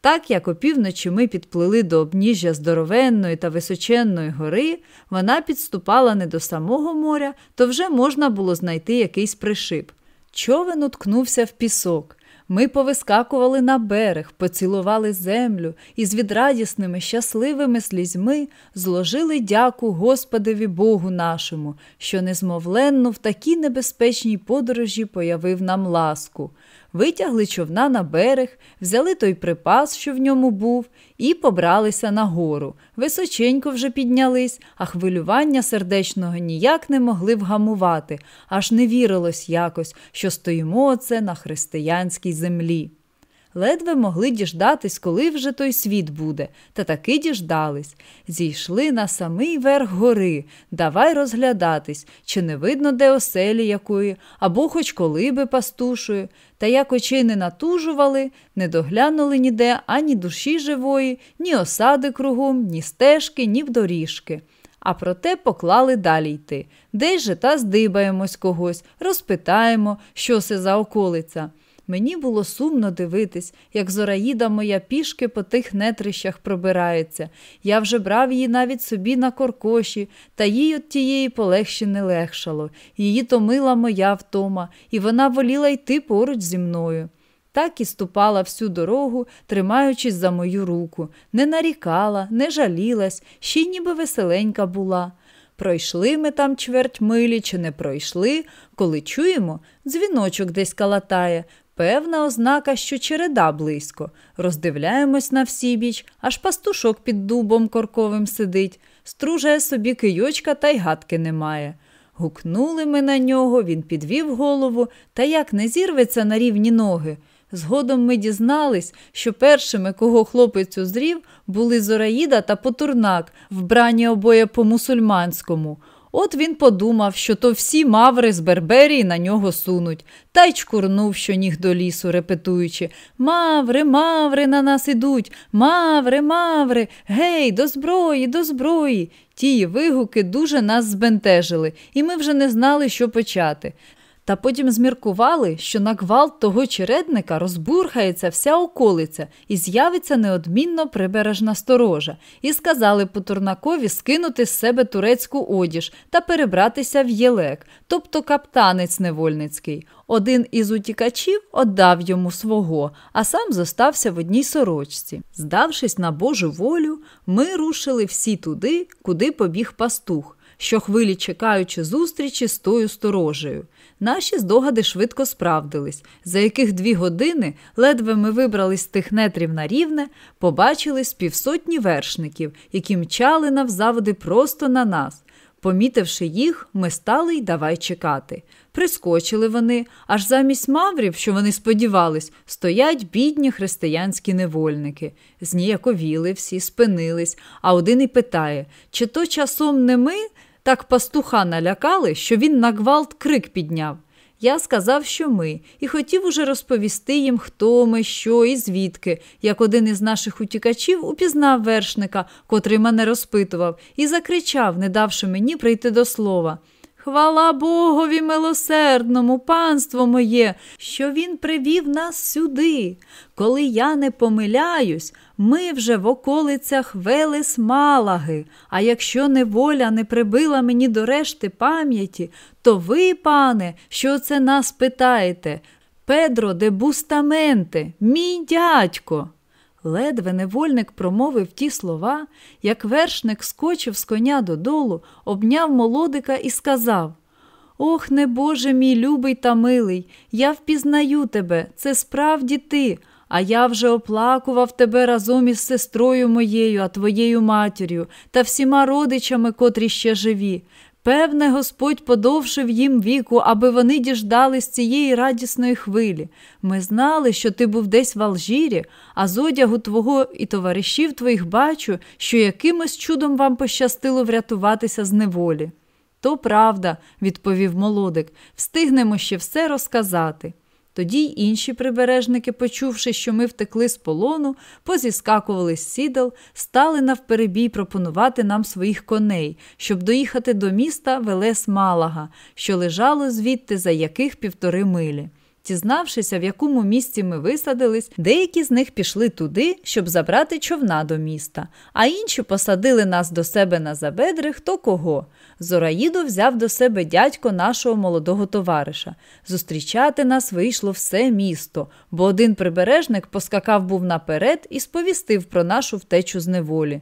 Так як опівночі ми підплили до обніжжя здоровенної та височенної гори, вона підступала не до самого моря, то вже можна було знайти якийсь пришиб. Човен уткнувся в пісок. Ми повискакували на берег, поцілували землю і з відрадісними, щасливими слізьми зложили дяку Господеві Богу нашому, що незмовленно в такій небезпечній подорожі появив нам ласку. Витягли човна на берег, взяли той припас, що в ньому був, і побралися на гору. Височенько вже піднялись, а хвилювання сердечного ніяк не могли вгамувати, аж не вірилось якось, що стоїмо оце на християнській землі. Ледве могли діждатись, коли вже той світ буде, та таки діждались. Зійшли на самий верх гори, давай розглядатись, чи не видно де оселі якої, або хоч колиби пастушою. Та як очей не натужували, не доглянули ніде ані душі живої, ні осади кругом, ні стежки, ні вдоріжки. А проте поклали далі йти. Десь же та здибаємось когось, розпитаємо, що це за околиця. Мені було сумно дивитись, як Зораїда моя пішки по тих нетрищах пробирається. Я вже брав її навіть собі на коркоші, та їй от тієї полегші не легшало. Її томила моя втома, і вона воліла йти поруч зі мною. Так і ступала всю дорогу, тримаючись за мою руку, не нарікала, не жалілась, ще й ніби веселенька була. Пройшли ми там чверть милі чи не пройшли, коли чуємо, дзвіночок десь калатає, Певна ознака, що череда близько. Роздивляємось на всі аж пастушок під дубом корковим сидить, стружає собі кийочка та й гадки немає. Гукнули ми на нього, він підвів голову та як не зірветься на рівні ноги. Згодом ми дізнались, що першими, кого хлопець узрів, були Зораїда та Потурнак, вбрані обоє по мусульманському. От він подумав, що то всі маври з Берберії на нього сунуть, та й чкурнув що ніг до лісу, репетуючи Маври, маври на нас ідуть, маври, маври, гей, до зброї, до зброї. Ті вигуки дуже нас збентежили, і ми вже не знали, що почати. Та потім зміркували, що на гвалт того чередника розбурхається вся околиця і з'явиться неодмінно прибережна сторожа, і сказали Потурнакові скинути з себе турецьку одіж та перебратися в єлек, тобто каптанець невольницький. Один із утікачів отдав йому свого, а сам зостався в одній сорочці. Здавшись на Божу волю, ми рушили всі туди, куди побіг пастух, що хвилі чекаючи зустрічі з тою сторожею. Наші здогади швидко справдились, за яких дві години ледве ми вибрались з тих нетрів на рівне, побачили з півсотні вершників, які мчали навзаводи просто на нас. Помітивши їх, ми стали й давай чекати. Прискочили вони, аж замість маврів, що вони сподівались, стоять бідні християнські невольники. Зніяковіли всі, спинились, а один і питає, чи то часом не ми так пастуха налякали, що він на гвалт крик підняв. Я сказав, що ми, і хотів уже розповісти їм, хто ми, що і звідки, як один із наших утікачів упізнав вершника, котрий мене розпитував, і закричав, не давши мені прийти до слова. Хвала Богові милосердному, панство моє, що він привів нас сюди. Коли я не помиляюсь, ми вже в околицях Велес Малаги, а якщо неволя не прибила мені до решти пам'яті, то ви, пане, що це нас питаєте? Педро де Бустаменте, мій дядько. Ледве невольник промовив ті слова, як вершник скочив з коня додолу, обняв молодика і сказав Ох, небоже мій любий та милий, я впізнаю тебе, це справді ти, а я вже оплакував тебе разом із сестрою моєю, а твоєю матір'ю та всіма родичами, котрі ще живі. Певне, Господь подовшив їм віку, аби вони діждались цієї радісної хвилі. Ми знали, що ти був десь в Алжірі, а з одягу твого і товаришів твоїх бачу, що якимось чудом вам пощастило врятуватися з неволі. То правда, відповів молодик, встигнемо ще все розказати. Тоді й інші прибережники, почувши, що ми втекли з полону, позіскакували з сідал, стали навперебій пропонувати нам своїх коней, щоб доїхати до міста Велес Малага, що лежало звідти за яких півтори милі. Дізнавшися, в якому місці ми висадились, деякі з них пішли туди, щоб забрати човна до міста, а інші посадили нас до себе на забедри хто кого. Зораїду взяв до себе дядько нашого молодого товариша. Зустрічати нас вийшло все місто, бо один прибережник поскакав був наперед і сповістив про нашу втечу з неволі.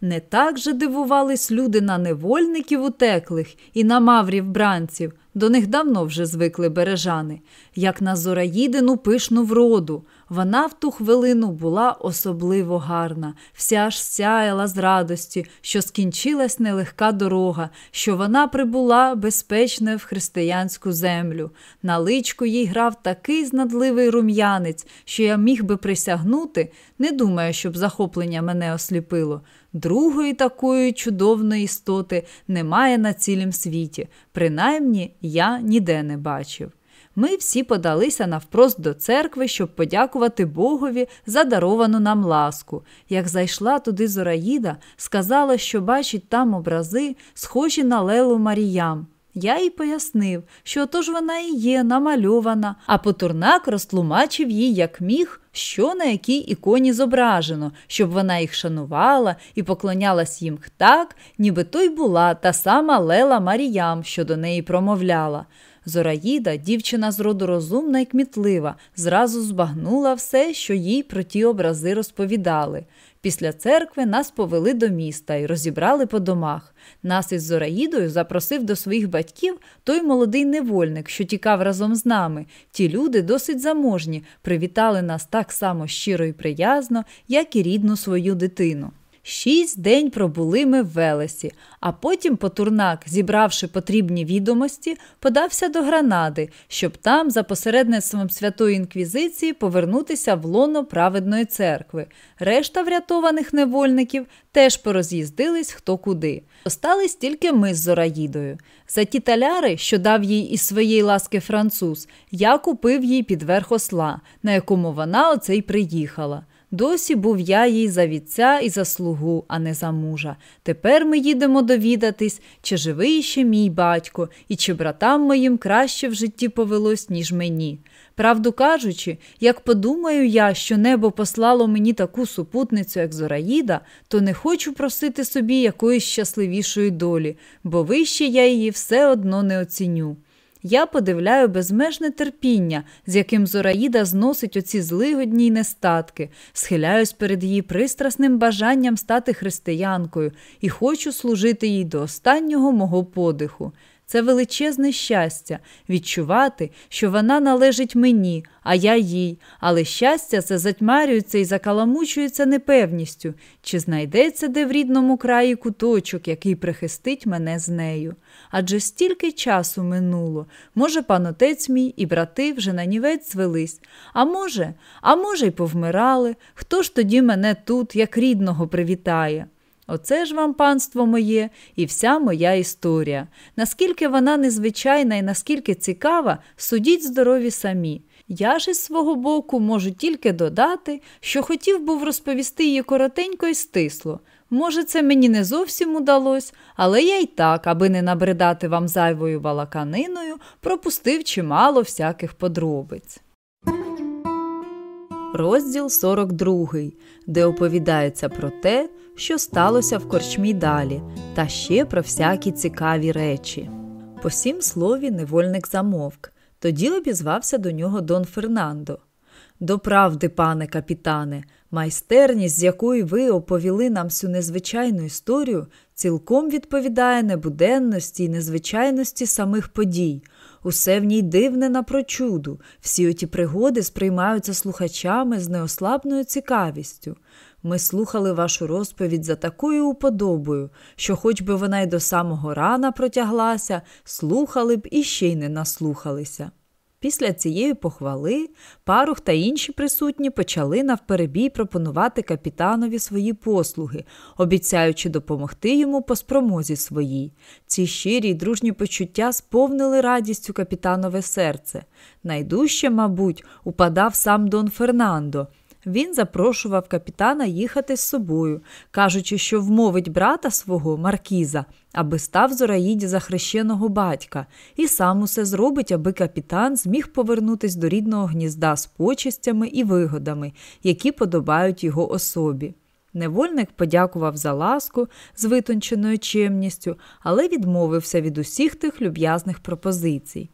Не так же дивувались люди на невольників утеклих і на маврів бранців, до них давно вже звикли бережани, як на Зораїдину пишну вроду. Вона в ту хвилину була особливо гарна, вся аж сяяла з радості, що скінчилась нелегка дорога, що вона прибула безпечне в християнську землю. На личку їй грав такий знадливий рум'янець, що я міг би присягнути, не думаю, щоб захоплення мене осліпило. Другої такої чудовної істоти немає на цілім світі, принаймні я ніде не бачив. Ми всі подалися навпрост до церкви, щоб подякувати Богові за даровану нам ласку. Як зайшла туди Зораїда, сказала, що бачить там образи, схожі на Лелу Маріям. Я їй пояснив, що отож вона і є намальована, а Потурнак розтлумачив їй, як міг, що на якій іконі зображено, щоб вона їх шанувала і поклонялась їм так, ніби то й була та сама Лела Маріям, що до неї промовляла. Зораїда, дівчина з роду розумна і кмітлива, зразу збагнула все, що їй про ті образи розповідали. Після церкви нас повели до міста і розібрали по домах. Нас із Зораїдою запросив до своїх батьків той молодий невольник, що тікав разом з нами. Ті люди досить заможні, привітали нас так само щиро і приязно, як і рідну свою дитину. Шість день пробули ми в Велесі, а потім Потурнак, зібравши потрібні відомості, подався до Гранади, щоб там, за посередництвом Святої Інквізиції, повернутися в лоно праведної церкви. Решта врятованих невольників теж пороз'їздились хто куди. Остались тільки ми з Зораїдою. За ті таляри, що дав їй із своєї ласки француз, я купив їй під верх осла, на якому вона оце й приїхала. Досі був я їй за вітця і за слугу, а не за мужа. Тепер ми їдемо довідатись, чи живий ще мій батько, і чи братам моїм краще в житті повелось, ніж мені. Правду кажучи, як подумаю я, що небо послало мені таку супутницю, як Зораїда, то не хочу просити собі якоїсь щасливішої долі, бо вище я її все одно не оціню. Я подивляю безмежне терпіння, з яким Зораїда зносить оці злигодні й нестатки, схиляюсь перед її пристрасним бажанням стати християнкою і хочу служити їй до останнього мого подиху. Це величезне щастя відчувати, що вона належить мені, а я їй, але щастя це затьмарюється і закаламучується непевністю, чи знайдеться де в рідному краї куточок, який прихистить мене з нею. Адже стільки часу минуло. Може, пан отець мій і брати вже на нівець звелись, а може, а може, й повмирали. Хто ж тоді мене тут, як рідного, привітає? Оце ж вам панство моє і вся моя історія. Наскільки вона незвичайна і наскільки цікава, судіть здорові самі. Я ж із свого боку можу тільки додати, що хотів був розповісти її коротенько і стисло. Може, це мені не зовсім удалось, але я й так, аби не набридати вам зайвою балаканиною, пропустив чимало всяких подробиць. Розділ 42, де оповідається про те, що сталося в корчмі далі, та ще про всякі цікаві речі. По сім слові невольник замовк. Тоді обізвався до нього Дон Фернандо. До правди, пане капітане, майстерність, з якої ви оповіли нам цю незвичайну історію, цілком відповідає небуденності і незвичайності самих подій. Усе в ній дивне напрочуду, всі оті пригоди сприймаються слухачами з неослабною цікавістю. Ми слухали вашу розповідь за такою уподобою, що, хоч би вона й до самого рана протяглася, слухали б і ще й не наслухалися. Після цієї похвали парух та інші присутні почали навперебій пропонувати капітанові свої послуги, обіцяючи допомогти йому по спромозі своїй. Ці щирі й дружні почуття сповнили радістю капітанове серце. Найдужче, мабуть, упадав сам Дон Фернандо. Він запрошував капітана їхати з собою, кажучи, що вмовить брата свого Маркіза, аби став Зораїді за хрещеного батька, і сам усе зробить, аби капітан зміг повернутись до рідного гнізда з почестями і вигодами, які подобають його особі. Невольник подякував за ласку з витонченою чемністю, але відмовився від усіх тих люб'язних пропозицій.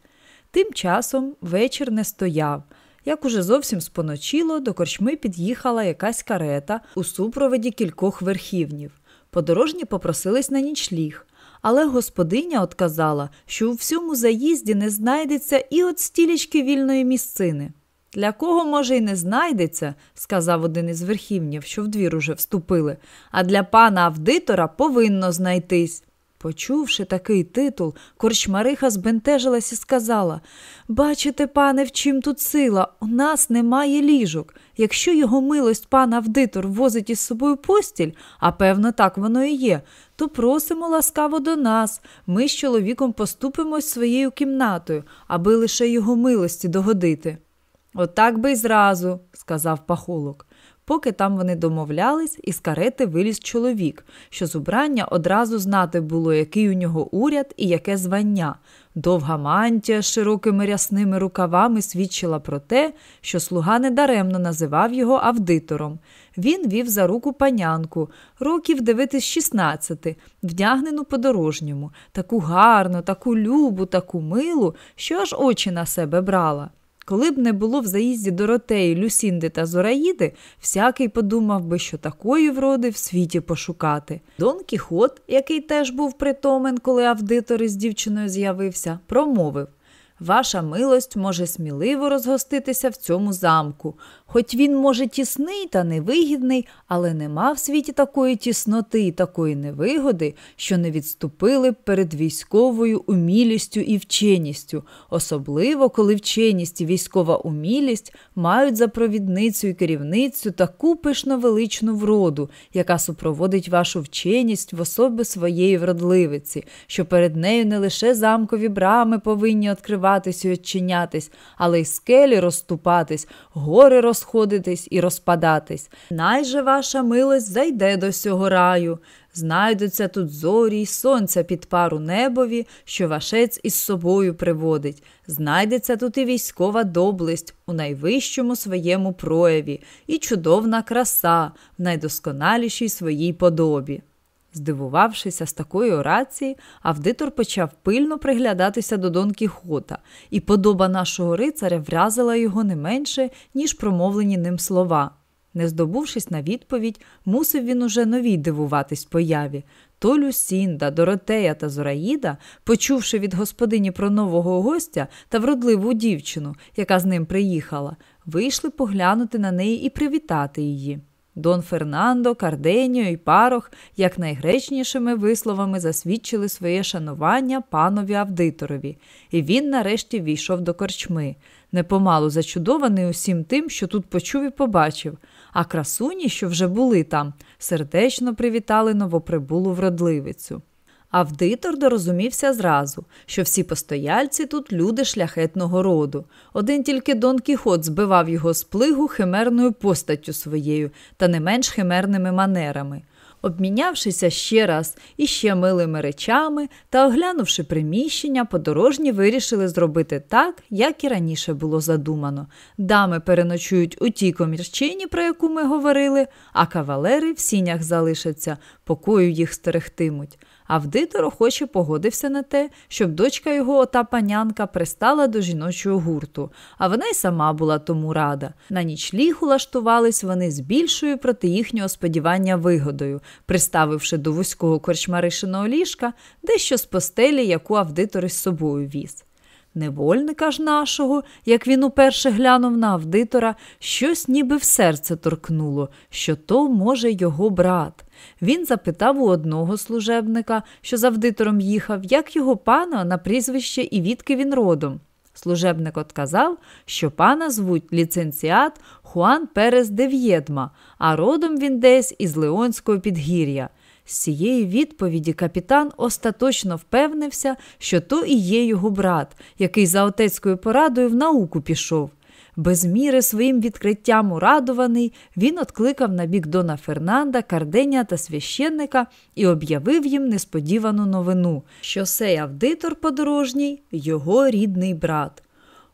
Тим часом вечір не стояв. Як уже зовсім споночило, до корчми під'їхала якась карета у супроводі кількох верхівнів. Подорожні попросились на нічліг, але господиня отказала, що у всьому заїзді не знайдеться і от стілічки вільної місцини. Для кого, може, й не знайдеться, сказав один із верхівнів, що в двір уже вступили, а для пана Авдитора повинно знайтись. Почувши такий титул, корчмариха збентежилась і сказала Бачите, пане, в чим тут сила? У нас немає ліжок. Якщо його милость пан Авдитор возить із собою постіль, а певно, так воно і є, то просимо ласкаво до нас. Ми з чоловіком поступимось своєю кімнатою, аби лише його милості догодити. Отак би й зразу, сказав пахолок. Поки там вони домовлялись, із карети виліз чоловік, що з убрання одразу знати було, який у нього уряд і яке звання. Довга мантія з широкими рясними рукавами свідчила про те, що слуга недаремно називав його авдитором. Він вів за руку панянку, років дивитись 16, вдягнену по-дорожньому, таку гарну, таку любу, таку милу, що аж очі на себе брала. Коли б не було в заїзді Доротеї, Люсінди та Зораїди, всякий подумав би, що такої вроди в світі пошукати. Дон Кіхот, який теж був притомен, коли Авдитор із дівчиною з'явився, промовив Ваша милость може сміливо розгоститися в цьому замку. Хоч він, може, тісний та невигідний, але нема в світі такої тісноти і такої невигоди, що не відступили б перед військовою умілістю і вченістю, особливо коли вченість і військова умілість мають за провідницю і керівницю таку пишно величну вроду, яка супроводить вашу вченість в особи своєї вродливиці, що перед нею не лише замкові брами повинні відкриватись і відчинятись, але й скелі розступатись, гори розступатись, розходитись і розпадатись. Найже ваша милость зайде до сього раю. Знайдуться тут зорі й сонця під пару небові, що вашець із собою приводить. Знайдеться тут і військова доблесть у найвищому своєму прояві, і чудовна краса в найдосконалішій своїй подобі. Здивувавшися з такої орації, Авдитор почав пильно приглядатися до Дон Кіхота, і подоба нашого рицаря вразила його не менше, ніж промовлені ним слова. Не здобувшись на відповідь, мусив він уже новій дивуватись появі. То Люсінда, Доротея та Зораїда, почувши від господині про нового гостя та вродливу дівчину, яка з ним приїхала, вийшли поглянути на неї і привітати її. Дон Фернандо, Карденіо і Парох якнайгречнішими висловами засвідчили своє шанування панові Авдиторові, і він нарешті війшов до корчми, непомалу зачудований усім тим, що тут почув і побачив, а красуні, що вже були там, сердечно привітали новоприбулу вродливицю. Авдитор дорозумівся зразу, що всі постояльці тут люди шляхетного роду. Один тільки Дон Кіхот збивав його з плигу химерною постаттю своєю та не менш химерними манерами. Обмінявшися ще раз і ще милими речами та оглянувши приміщення, подорожні вирішили зробити так, як і раніше було задумано. Дами переночують у тій комірчині, про яку ми говорили, а кавалери в сінях залишаться, покою їх стерегтимуть. Авдитор охоче погодився на те, щоб дочка його, ота панянка, пристала до жіночого гурту, а вона й сама була тому рада. На ніч ліг улаштувались вони з більшою проти їхнього сподівання вигодою, приставивши до вузького корчмаришиного ліжка дещо з постелі, яку Авдитор із собою віз. Невольника ж нашого, як він уперше глянув на Авдитора, щось ніби в серце торкнуло, що то може його брат. Він запитав у одного служебника, що з Авдитором їхав, як його пана на прізвище і відки він родом. Служебник отказав, що пана звуть ліцензіат Хуан Перес де В'єдма, а родом він десь із Леонського підгір'я. З цієї відповіді капітан остаточно впевнився, що то і є його брат, який за отецькою порадою в науку пішов. Без міри своїм відкриттям урадований, він откликав на бік Дона Фернанда, Карденя та священника і об'явив їм несподівану новину, що сей авдитор подорожній його рідний брат.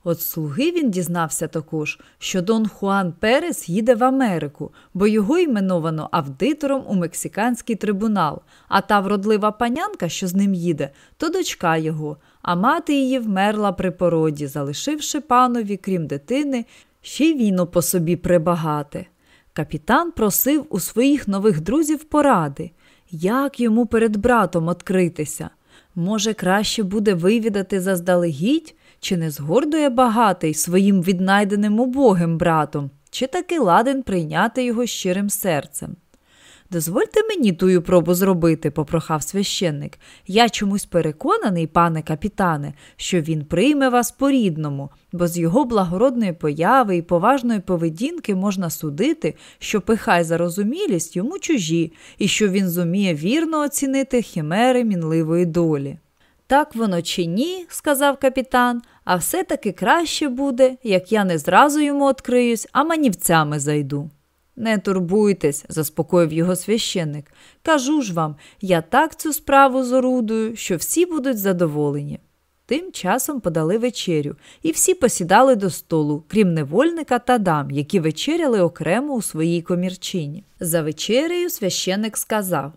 От слуги він дізнався також, що Дон Хуан Перес їде в Америку, бо його іменовано авдитором у мексиканський трибунал, а та вродлива панянка, що з ним їде, то дочка його, а мати її вмерла при породі, залишивши панові, крім дитини, ще й віно по собі прибагате. Капітан просив у своїх нових друзів поради, як йому перед братом откритися. Може, краще буде вивідати заздалегідь, чи не згордує багатий своїм віднайденим убогим братом, чи таки ладен прийняти його щирим серцем. Дозвольте мені тую пробу зробити, попрохав священник. Я чомусь переконаний, пане капітане, що він прийме вас по рідному, бо з його благородної появи і поважної поведінки можна судити, що пихай зарозумілість йому чужі, і що він зуміє вірно оцінити химери мінливої долі. Так воно чи ні, сказав капітан, а все-таки краще буде, як я не зразу йому откриюсь, а манівцями зайду. Не турбуйтесь, заспокоїв його священник. Кажу ж вам, я так цю справу зорудую, що всі будуть задоволені. Тим часом подали вечерю, і всі посідали до столу, крім невольника та дам, які вечеряли окремо у своїй комірчині. За вечерею священник сказав: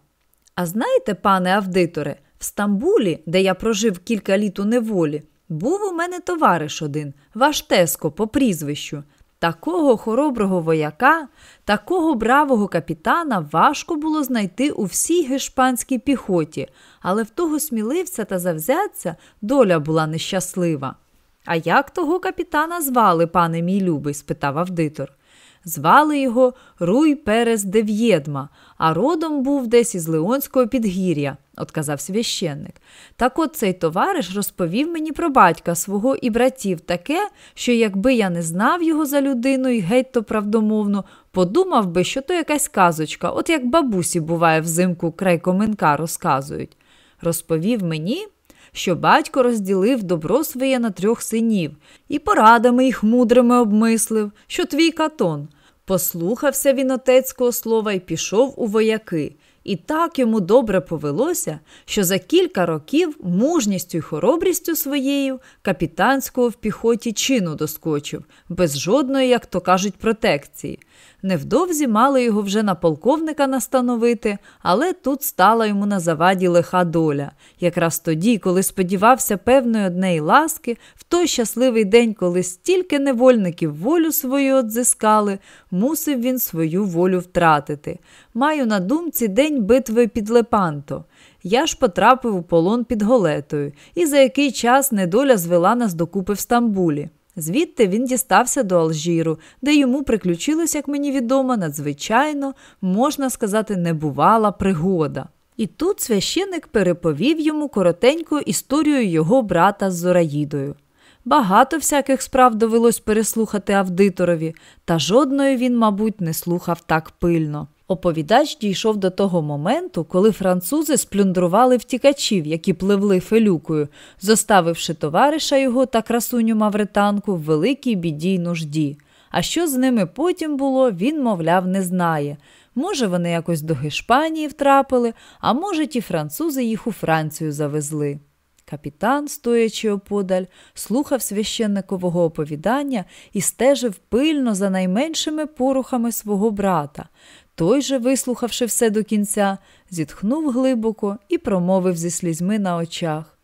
А знаєте, пане Авдиторе, в Стамбулі, де я прожив кілька літ у неволі, був у мене товариш один, ваш Теско по прізвищу. Такого хороброго вояка, такого бравого капітана важко було знайти у всій гешпанській піхоті, але в того сміливця та завзятця доля була нещаслива. А як того капітана звали, пане мій любий? спитав авдитор. Звали його Руй Перес Дев'єдма, а родом був десь із Леонського підгір'я, отказав священник. Так от цей товариш розповів мені про батька свого і братів таке, що якби я не знав його за людину і геть то правдомовно, подумав би, що то якась казочка, от як бабусі буває взимку край коменка розказують. Розповів мені, що батько розділив добро своє на трьох синів і порадами їх мудрими обмислив, що твій катон. Послухався він отецького слова і пішов у вояки. І так йому добре повелося, що за кілька років мужністю й хоробрістю своєю капітанського в піхоті чину доскочив, без жодної, як то кажуть, протекції. Невдовзі мали його вже на полковника настановити, але тут стала йому на заваді лиха доля. Якраз тоді, коли сподівався певної однеї ласки, в той щасливий день, коли стільки невольників волю свою одзискали, мусив він свою волю втратити. Маю на думці день битви під Лепанто. Я ж потрапив у полон під Голетою, і за який час недоля звела нас докупи в Стамбулі. Звідти він дістався до Алжіру, де йому приключилась, як мені відомо, надзвичайно, можна сказати, небувала пригода. І тут священик переповів йому коротеньку історію його брата з Зораїдою. Багато всяких справ довелось переслухати Авдиторові, та жодної він, мабуть, не слухав так пильно. Оповідач дійшов до того моменту, коли французи сплюндрували втікачів, які пливли фелюкою, зоставивши товариша його та красуню мавританку в великій біді нужді. А що з ними потім було, він, мовляв, не знає. Може, вони якось до Гешпанії втрапили, а може, ті французи їх у Францію завезли. Капітан, стоячи оподаль, слухав священникового оповідання і стежив пильно за найменшими порухами свого брата. Той же, вислухавши все до кінця, зітхнув глибоко і промовив зі слізьми на очах.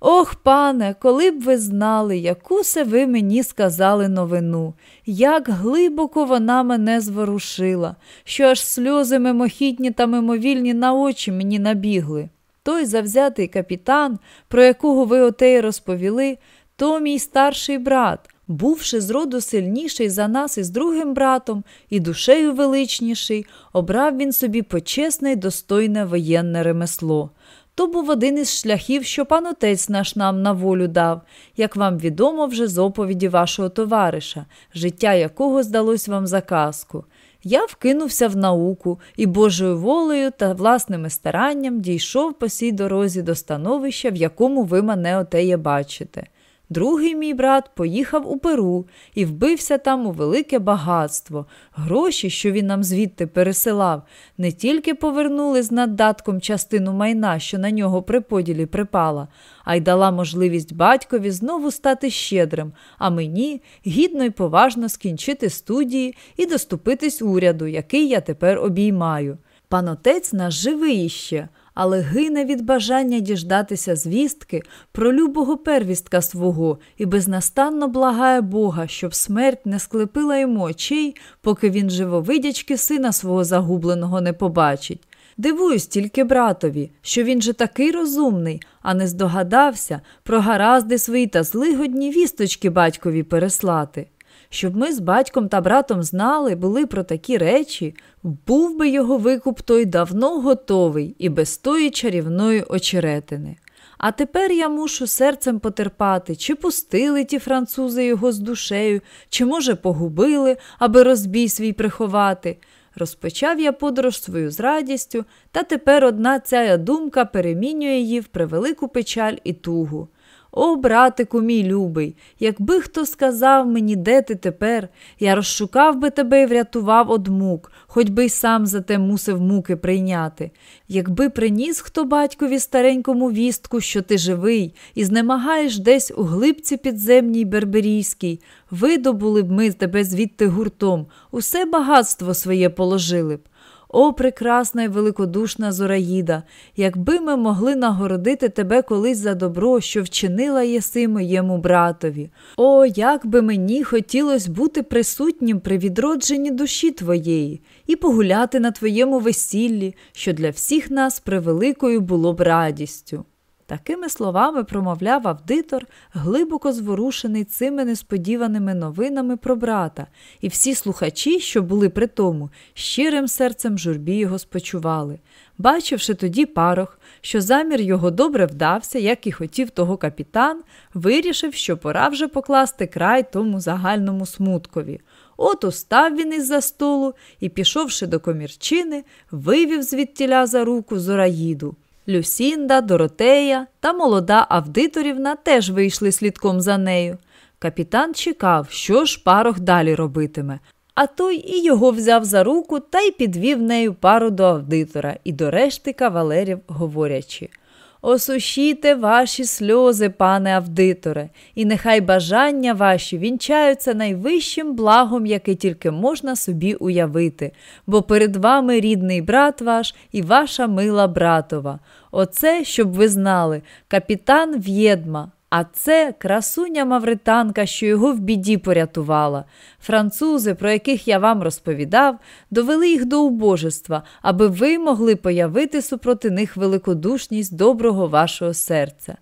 Ох, пане, коли б ви знали, яку се ви мені сказали новину, як глибоко вона мене зворушила, що аж сльози мимохідні та мимовільні на очі мені набігли. Той завзятий капітан, про якого ви отеї розповіли, то мій старший брат бувши зроду сильніший за нас із другим братом і душею величніший, обрав він собі почесне й достойне воєнне ремесло. То був один із шляхів, що пан отець наш нам на волю дав, як вам відомо вже з оповіді вашого товариша, життя якого здалось вам за казку. Я вкинувся в науку і Божою волею та власними старанням дійшов по сій дорозі до становища, в якому ви мене отеє бачите. Другий мій брат поїхав у Перу і вбився там у велике багатство. Гроші, що він нам звідти пересилав, не тільки повернули з наддатком частину майна, що на нього при поділі припала, а й дала можливість батькові знову стати щедрим, а мені гідно й поважно скінчити студії і доступитись уряду, який я тепер обіймаю. Панотець наш живий іще, але гине від бажання діждатися звістки про любого первістка свого і безнастанно благає Бога, щоб смерть не склепила йому очей, поки він живовидячки сина свого загубленого не побачить. Дивуюсь тільки братові, що він же такий розумний, а не здогадався про гаразди свої та злигодні вісточки батькові переслати. Щоб ми з батьком та братом знали, були про такі речі, був би його викуп той давно готовий і без тої чарівної очеретини. А тепер я мушу серцем потерпати, чи пустили ті французи його з душею, чи, може, погубили, аби розбій свій приховати. Розпочав я подорож свою з радістю, та тепер одна ця думка перемінює її в превелику печаль і тугу. О, братику, мій любий, якби хто сказав мені, де ти тепер, я розшукав би тебе і врятував од мук, хоч би й сам за те мусив муки прийняти. Якби приніс хто батькові старенькому вістку, що ти живий, і знемагаєш десь у глибці підземній берберійській, видобули б ми тебе звідти гуртом, усе багатство своє положили б. О, прекрасна і великодушна Зораїда, якби ми могли нагородити тебе колись за добро, що вчинила єси моєму братові. О, як би мені хотілося бути присутнім при відродженні душі твоєї і погуляти на твоєму весіллі, що для всіх нас превеликою було б радістю. Такими словами промовляв авдитор, глибоко зворушений цими несподіваними новинами про брата, і всі слухачі, що були при тому, щирим серцем журбі його спочували. Бачивши тоді парох, що замір його добре вдався, як і хотів того капітан, вирішив, що пора вже покласти край тому загальному смуткові. От устав він із за столу і, пішовши до комірчини, вивів звідтіля за руку Зораїду. Люсінда, Доротея та молода Авдиторівна теж вийшли слідком за нею. Капітан чекав, що ж парох далі робитиме. А той і його взяв за руку та й підвів нею пару до Авдитора і до решти кавалерів, говорячи Осушіте ваші сльози, пане Авдиторе, і нехай бажання ваші вінчаються найвищим благом, яке тільки можна собі уявити, бо перед вами рідний брат ваш і ваша мила братова. Оце, щоб ви знали, капітан В'єдма. А це красуня мавританка, що його в біді порятувала. Французи, про яких я вам розповідав, довели їх до убожества, аби ви могли появити супроти них великодушність доброго вашого серця.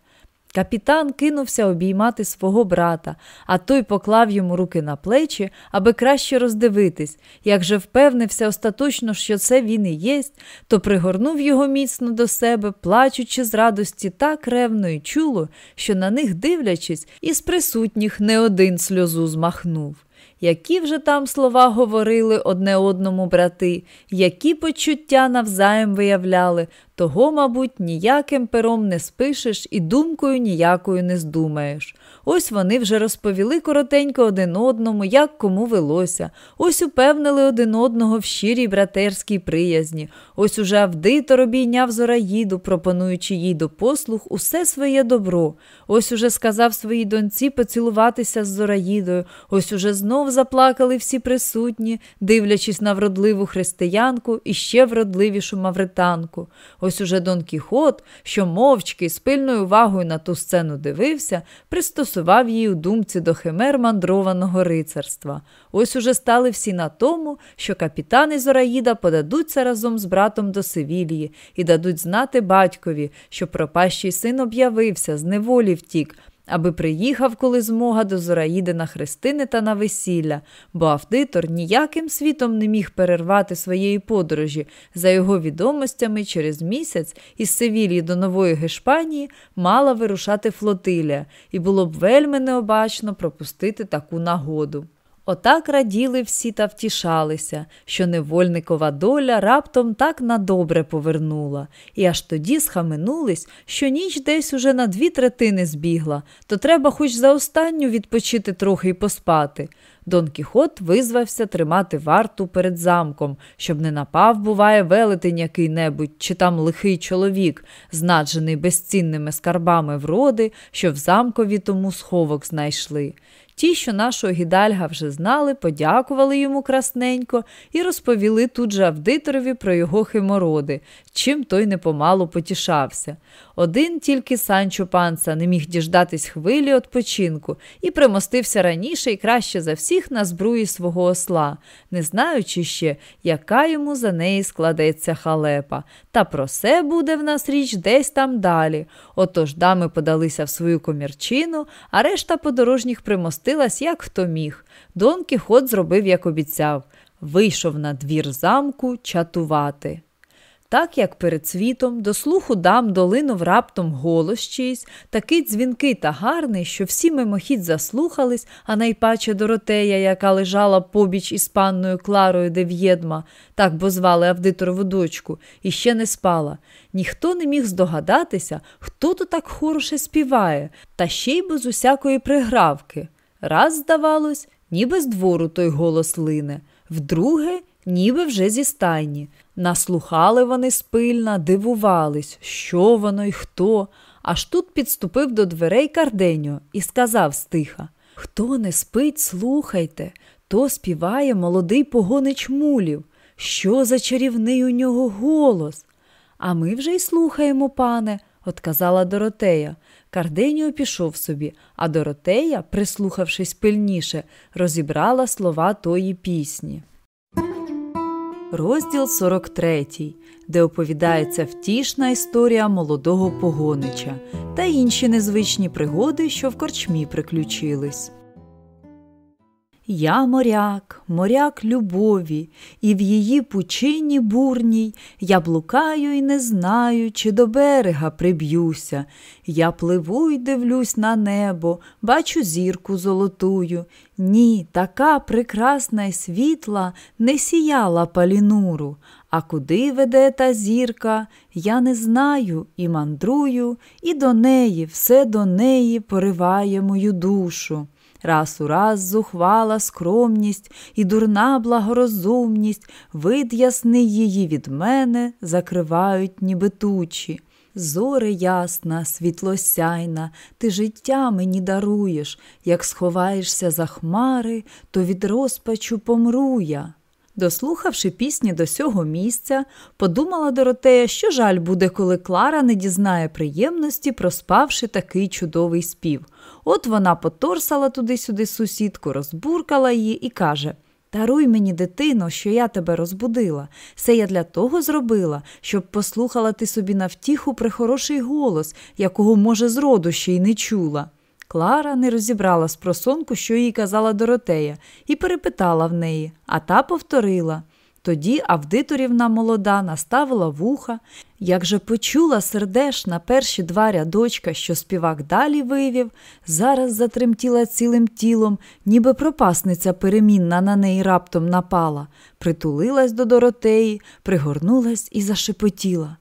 Капітан кинувся обіймати свого брата, а той поклав йому руки на плечі, аби краще роздивитись. Як же впевнився остаточно, що це він і єсть, то пригорнув його міцно до себе, плачучи з радості так ревно і чуло, що на них дивлячись, із присутніх не один сльозу змахнув. Які вже там слова говорили одне одному брати, які почуття навзаєм виявляли, того, мабуть, ніяким пером не спишеш і думкою ніякою не здумаєш. Ось вони вже розповіли коротенько один одному, як кому велося, ось упевнили один одного в щирій братерській приязні, ось уже Авдитор обійняв Зораїду, пропонуючи їй до послуг усе своє добро. Ось уже сказав своїй доньці поцілуватися з Зораїдою, ось уже знов заплакали всі присутні, дивлячись на вродливу християнку і ще вродливішу мавританку. Ось уже Дон Кіхот, що мовчки з пильною увагою на ту сцену дивився, пристосував її у думці до химер мандрованого рицарства. Ось уже стали всі на тому, що капітан і Зораїда подадуться разом з братом до Севілії і дадуть знати батькові, що пропащий син об'явився, з неволі втік аби приїхав, коли змога до Зораїди на хрестини та на весілля, бо Авдитор ніяким світом не міг перервати своєї подорожі. За його відомостями, через місяць із Севілії до Нової Гешпанії мала вирушати флотилія, і було б вельми необачно пропустити таку нагоду. Отак раділи всі та втішалися, що невольникова доля раптом так на добре повернула, і аж тоді схаменулись, що ніч десь уже на дві третини збігла, то треба хоч за останню відпочити трохи й поспати. Дон Кіхот визвався тримати варту перед замком, щоб не напав, буває, велетень який-небудь, чи там лихий чоловік, знаджений безцінними скарбами вроди, що в замкові тому сховок знайшли. Ті, що нашого гідальга вже знали, подякували йому красненько і розповіли тут же Авдиторові про його химороди, чим той непомалу потішався. Один тільки Санчо панца не міг діждатись хвилі відпочинку і примостився раніше і краще за всіх на збруї свого осла, не знаючи ще, яка йому за неї складеться халепа. Та про це буде в нас річ десь там далі. Отож дами подалися в свою комірчину, а решта подорожніх примостилась, як хто міг. Дон Кіхот зробив, як обіцяв. Вийшов на двір замку чатувати. Так як перед світом до слуху дам долинув раптом голос чийсь, такий дзвінкий та гарний, що всі мимохідь заслухались, а найпаче Доротея, яка лежала побіч із панною Кларою Дев'єдма, так бо звали Авдиторову дочку, і ще не спала. Ніхто не міг здогадатися, хто то так хороше співає, та ще й без усякої пригравки. Раз, здавалось, ніби з двору той голос лине, вдруге ніби вже зі стайні. Наслухали вони спильно, дивувались, що воно й хто. Аж тут підступив до дверей Карденьо і сказав стиха Хто не спить, слухайте, то співає молодий погонич мулів. Що за чарівний у нього голос? А ми вже й слухаємо, пане, отказала Доротея. Карденіо пішов собі, а Доротея, прислухавшись пильніше, розібрала слова тої пісні. Розділ 43, де оповідається втішна історія молодого погонича та інші незвичні пригоди, що в корчмі приключились. Я моряк, моряк любові, і в її пучині бурній я блукаю і не знаю, чи до берега приб'юся. Я пливу й дивлюсь на небо, бачу зірку золотую. Ні, така прекрасна й світла не сіяла палінуру. А куди веде та зірка, я не знаю і мандрую, і до неї, все до неї пориває мою душу. Раз у раз зухвала скромність і дурна благорозумність, вид ясний її від мене закривають, ніби тучі. Зоре ясна, світлосяйна, ти життя мені даруєш, як сховаєшся за хмари, то від розпачу помру я. Дослухавши пісні до сього місця, подумала Доротея, що жаль буде, коли Клара не дізнає приємності, проспавши такий чудовий спів. От вона поторсала туди-сюди сусідку, розбуркала її і каже Даруй мені, дитино, що я тебе розбудила. Це я для того зробила, щоб послухала ти собі на втіху прихороший голос, якого, може, зроду ще й не чула. Клара не розібрала спросонку, що їй казала Доротея, і перепитала в неї, а та повторила. Тоді Авдиторівна молода наставила вуха, як же почула сердешна перші два рядочка, що співак далі вивів, зараз затремтіла цілим тілом, ніби пропасниця перемінна на неї раптом напала, притулилась до Доротеї, пригорнулась і зашепотіла.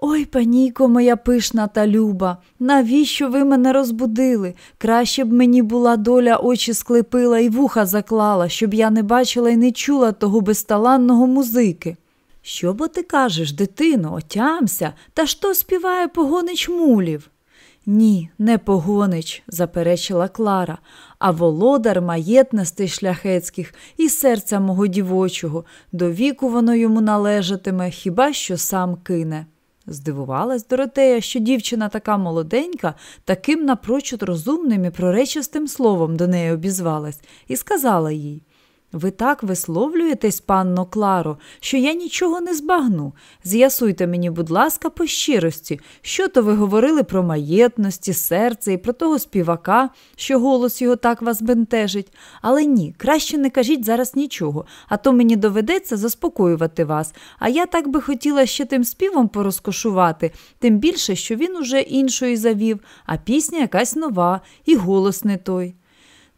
Ой, панійко моя пишна та люба, навіщо ви мене розбудили? Краще б мені була доля очі склепила і вуха заклала, щоб я не бачила і не чула того безталанного музики. Що бо ти кажеш, дитино, отямся, та що співає погонич мулів? Ні, не погонич, заперечила Клара, а володар маєтностей шляхетських і серця мого дівочого, до віку воно йому належатиме, хіба що сам кине. Здивувалась Доротея, що дівчина така молоденька, таким напрочуд розумним і проречистим словом до неї обізвалась, і сказала їй ви так висловлюєтесь, панно Кларо, що я нічого не збагну. З'ясуйте мені, будь ласка, по щирості, що то ви говорили про маєтності, серце і про того співака, що голос його так вас бентежить. Але ні, краще не кажіть зараз нічого, а то мені доведеться заспокоювати вас. А я так би хотіла ще тим співом порозкошувати, тим більше, що він уже іншої завів, а пісня якась нова, і голос не той.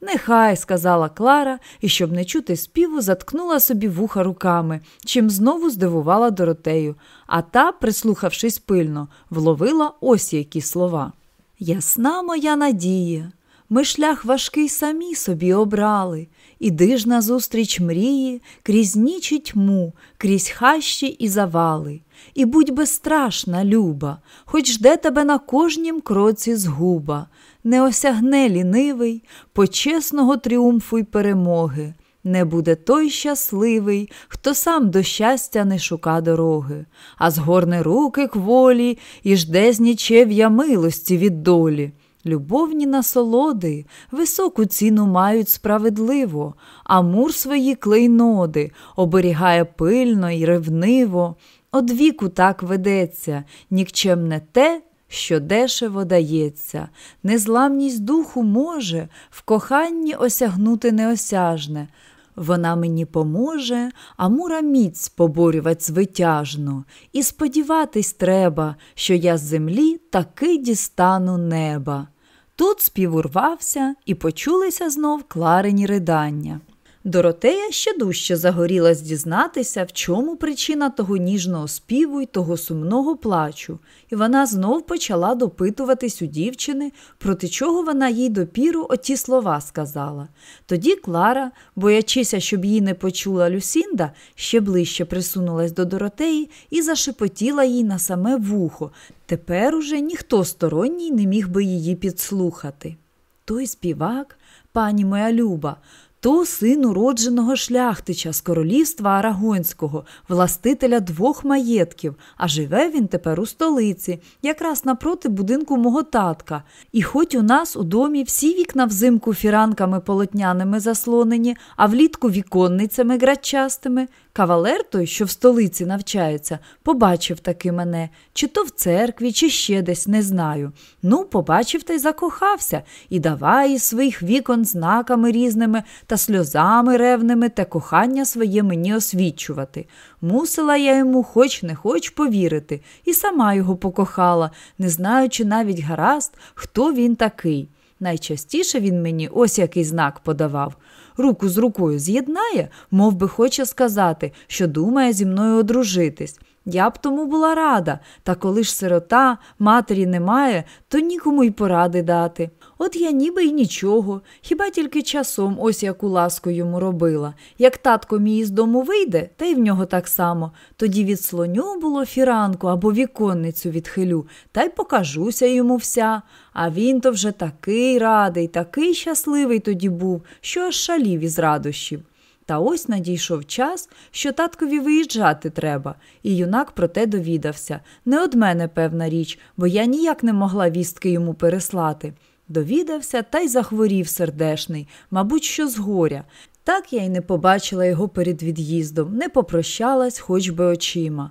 Нехай, сказала Клара, і, щоб не чути співу, заткнула собі вуха руками, чим знову здивувала Доротею, а та, прислухавшись пильно, вловила ось які слова. Ясна моя надія, ми шлях важкий самі собі обрали, Іди ж назустріч мрії, крізь ніч і тьму, крізь хащі і завали, і будь безстрашна, люба, хоч жде тебе на кожнім кроці згуба, не осягне лінивий, почесного тріумфу й перемоги. Не буде той щасливий, хто сам до щастя не шука дороги, а згорне руки кволі і жде з нічев'я милості від долі. Любовні насолоди високу ціну мають справедливо, а мур свої клейноди оберігає пильно й ревниво. Од віку так ведеться, нікчемне те, що дешево дається, незламність духу може в коханні осягнути неосяжне. Вона мені поможе, а мура міць поборювать звитяжно, і сподіватись треба, що я з землі таки дістану неба. Тут спів урвався і почулися знов кларині ридання. Доротея ще дужче загорілась дізнатися, в чому причина того ніжного співу й того сумного плачу, і вона знов почала допитуватись у дівчини, проти чого вона їй допіру оті слова сказала. Тоді Клара, боячися, щоб її не почула Люсінда, ще ближче присунулась до Доротеї і зашепотіла їй на саме вухо. Тепер уже ніхто сторонній не міг би її підслухати. Той співак, пані моя люба, то син уродженого шляхтича з королівства Арагонського, властителя двох маєтків, а живе він тепер у столиці, якраз напроти будинку мого татка. І хоч у нас у домі всі вікна взимку фіранками полотняними заслонені, а влітку віконницями грачастими, Кавалер той, що в столиці навчається, побачив таки мене, чи то в церкві, чи ще десь не знаю. Ну, побачив та й закохався, і давай із своїх вікон знаками різними та сльозами ревними те кохання своє мені освічувати. Мусила я йому, хоч не хоч повірити, і сама його покохала, не знаючи навіть гаразд, хто він такий. Найчастіше він мені ось який знак подавав руку з рукою з'єднає, мов би хоче сказати, що думає зі мною одружитись. Я б тому була рада, та коли ж сирота, матері немає, то нікому й поради дати. От я ніби й нічого, хіба тільки часом ось яку ласку йому робила. Як татко мій з дому вийде, та й в нього так само, тоді відслоню було фіранку або віконницю відхилю, та й покажуся йому вся. А він то вже такий радий, такий щасливий тоді був, що аж шалів із радощів. Та ось надійшов час, що таткові виїжджати треба, і юнак про те довідався. Не од мене певна річ, бо я ніяк не могла вістки йому переслати. Довідався та й захворів сердешний, мабуть, що з горя. Так я й не побачила його перед від'їздом, не попрощалась хоч би очима.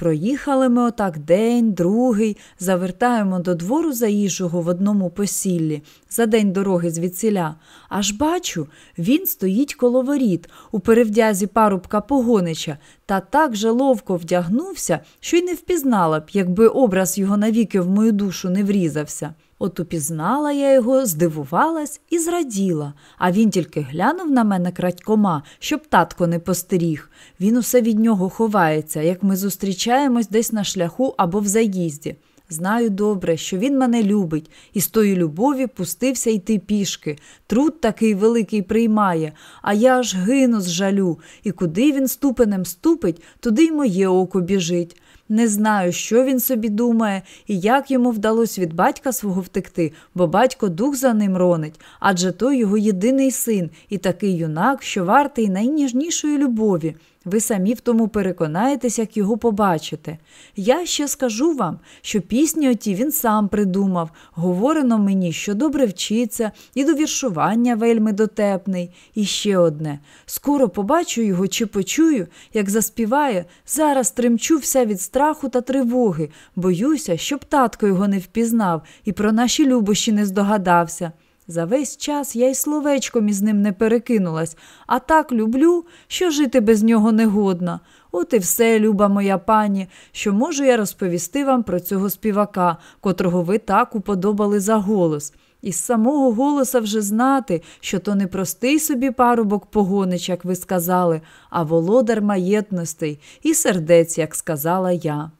Проїхали ми отак день, другий, завертаємо до двору заїжджого в одному посіллі за день дороги звідсіля. Аж бачу, він стоїть коло воріт у перевдязі парубка погонича та так же ловко вдягнувся, що й не впізнала б, якби образ його навіки в мою душу не врізався. От упізнала я його, здивувалась і зраділа, а він тільки глянув на мене крадькома, щоб татко не постеріг. Він усе від нього ховається, як ми зустрічаємось десь на шляху або в заїзді. Знаю добре, що він мене любить, і з тої любові пустився йти пішки. Труд такий великий приймає, а я аж гину з жалю, і куди він ступенем ступить, туди й моє око біжить. Не знаю, що він собі думає і як йому вдалося від батька свого втекти, бо батько дух за ним ронить, адже той його єдиний син і такий юнак, що вартий найніжнішої любові. Ви самі в тому переконаєтесь, як його побачите. Я ще скажу вам, що пісні оті він сам придумав. Говорено мені, що добре вчиться, і до віршування вельми дотепний. І ще одне скоро побачу його чи почую, як заспіває, зараз тремчу вся від страху та тривоги, боюся, щоб татко його не впізнав і про наші любощі не здогадався. За весь час я й словечком із ним не перекинулась, а так люблю, що жити без нього не годна. От і все, люба моя пані, що можу я розповісти вам про цього співака, котрого ви так уподобали за голос. Із самого голоса вже знати, що то не простий собі парубок погонич, як ви сказали, а володар маєтностей і сердець, як сказала я.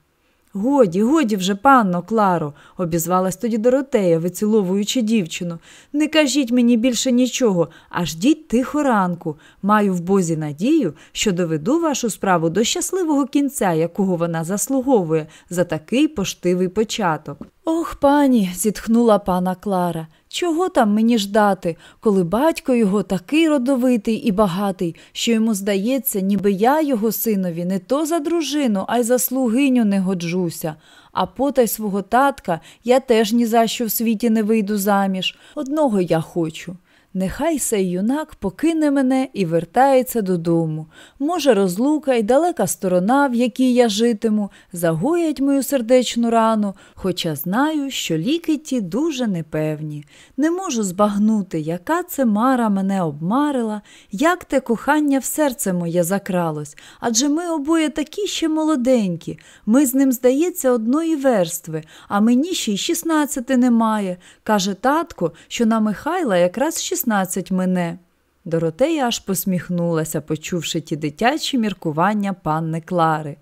Годі, годі вже, панно Кларо, обізвалась тоді Доротея, виціловуючи дівчину. Не кажіть мені більше нічого, а ждіть тихо ранку. Маю в Бозі надію, що доведу вашу справу до щасливого кінця, якого вона заслуговує за такий поштивий початок. Ох, пані, зітхнула пана Клара. Чого там мені ждати, коли батько його такий родовитий і багатий, що йому здається, ніби я його синові не то за дружину, а й за слугиню не годжуся. А потай свого татка я теж ні за що в світі не вийду заміж. Одного я хочу. Нехай сей юнак покине мене і вертається додому. Може, розлука й далека сторона, в якій я житиму, загоять мою сердечну рану, хоча знаю, що ліки ті дуже непевні. Не можу збагнути, яка це мара мене обмарила, як те кохання в серце моє закралось. Адже ми обоє такі ще молоденькі. Ми з ним, здається, одної верстви, а мені ще й шістнадцяти немає. Каже татко, що на Михайла якраз шістнадцять мене. Доротея аж посміхнулася, почувши ті дитячі міркування панни Клари.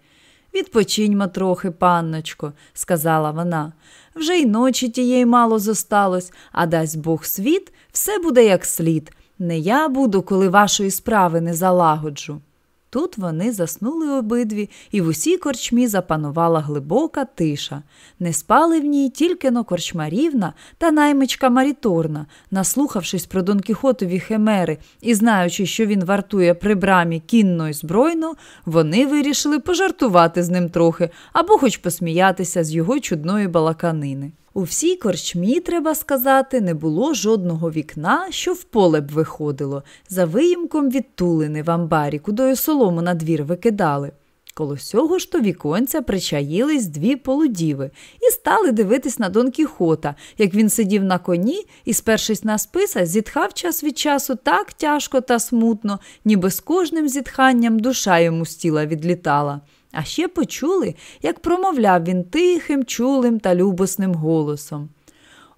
Відпочиньмо трохи, панночко, сказала вона. Вже й ночі тієї мало зосталось, а дасть Бог світ, все буде як слід. Не я буду, коли вашої справи не залагоджу. Тут вони заснули обидві, і в усій корчмі запанувала глибока тиша. Не спали в ній тільки но корчмарівна та наймичка Маріторна, наслухавшись про Дон Кіхотові химери і знаючи, що він вартує при брамі кінно й збройно, вони вирішили пожартувати з ним трохи або хоч посміятися з його чудної балаканини. У всій корчмі, треба сказати, не було жодного вікна, що в поле б виходило, за виїмком відтулини в амбарі, кудою солому на двір викидали. Коло сього ж то віконця причаїлись дві полудіви і стали дивитись на Дон Кіхота, як він сидів на коні і, спершись на списа, зітхав час від часу так тяжко та смутно, ніби з кожним зітханням душа йому з тіла відлітала. А ще почули, як промовляв він тихим, чулим та любосним голосом.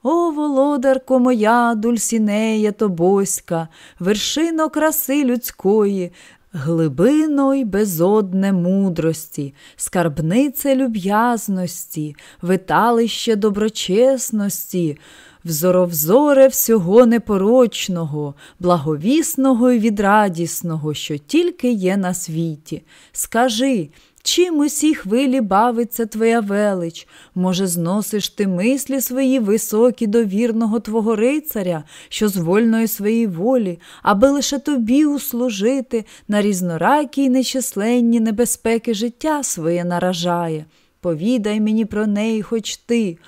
О, володарко моя, дульсінея тобоська, вершино краси людської, глибино й безодне мудрості, скарбнице люб'язності, виталище доброчесності, взоровзоре всього непорочного, благовісного і відрадісного, що тільки є на світі. Скажи, Чим усі хвилі бавиться твоя велич, може, зносиш ти мислі свої високі до вірного твого рицаря, що з вольної своєї волі, аби лише тобі услужити, на різноракі й нечисленні небезпеки життя своє наражає. Повідай мені про неї, хоч ти.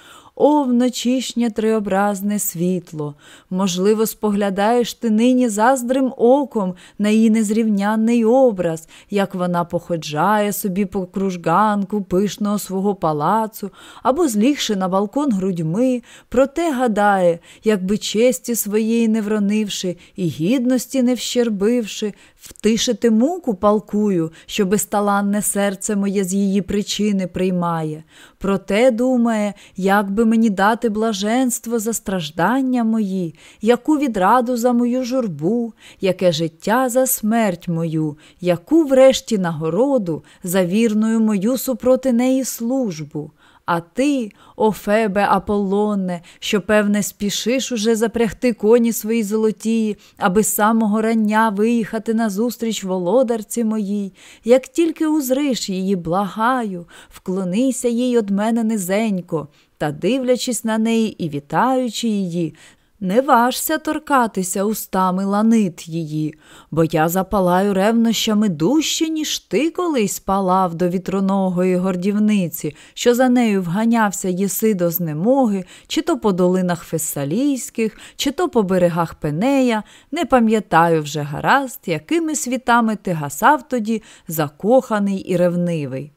О, вночішнє триобразне світло! Можливо, споглядаєш ти нині заздрим оком на її незрівнянний образ, як вона походжає собі по кружганку пишного свого палацу, або, злігши на балкон грудьми, проте гадає, якби честі своєї не вронивши і гідності не вщербивши, втишити муку палкую, що безталанне серце моє з її причини приймає. Проте думає, як би мені дати блаженство за страждання мої, яку відраду за мою журбу, яке життя за смерть мою, яку врешті нагороду за вірною мою супроти неї службу. А ти, о Фебе Аполлоне, що, певне, спішиш уже запрягти коні свої золотії, аби з самого рання виїхати назустріч володарці моїй, як тільки узриш її, благаю, вклонися їй од мене низенько, та, дивлячись на неї і вітаючи її, не важся торкатися устами ланит її, бо я запалаю ревнощами дужче, ніж ти колись палав до вітроногої гордівниці, що за нею вганявся єси до знемоги, чи то по долинах Фессалійських, чи то по берегах Пенея, не пам'ятаю вже гаразд, якими світами ти гасав тоді, закоханий і ревнивий.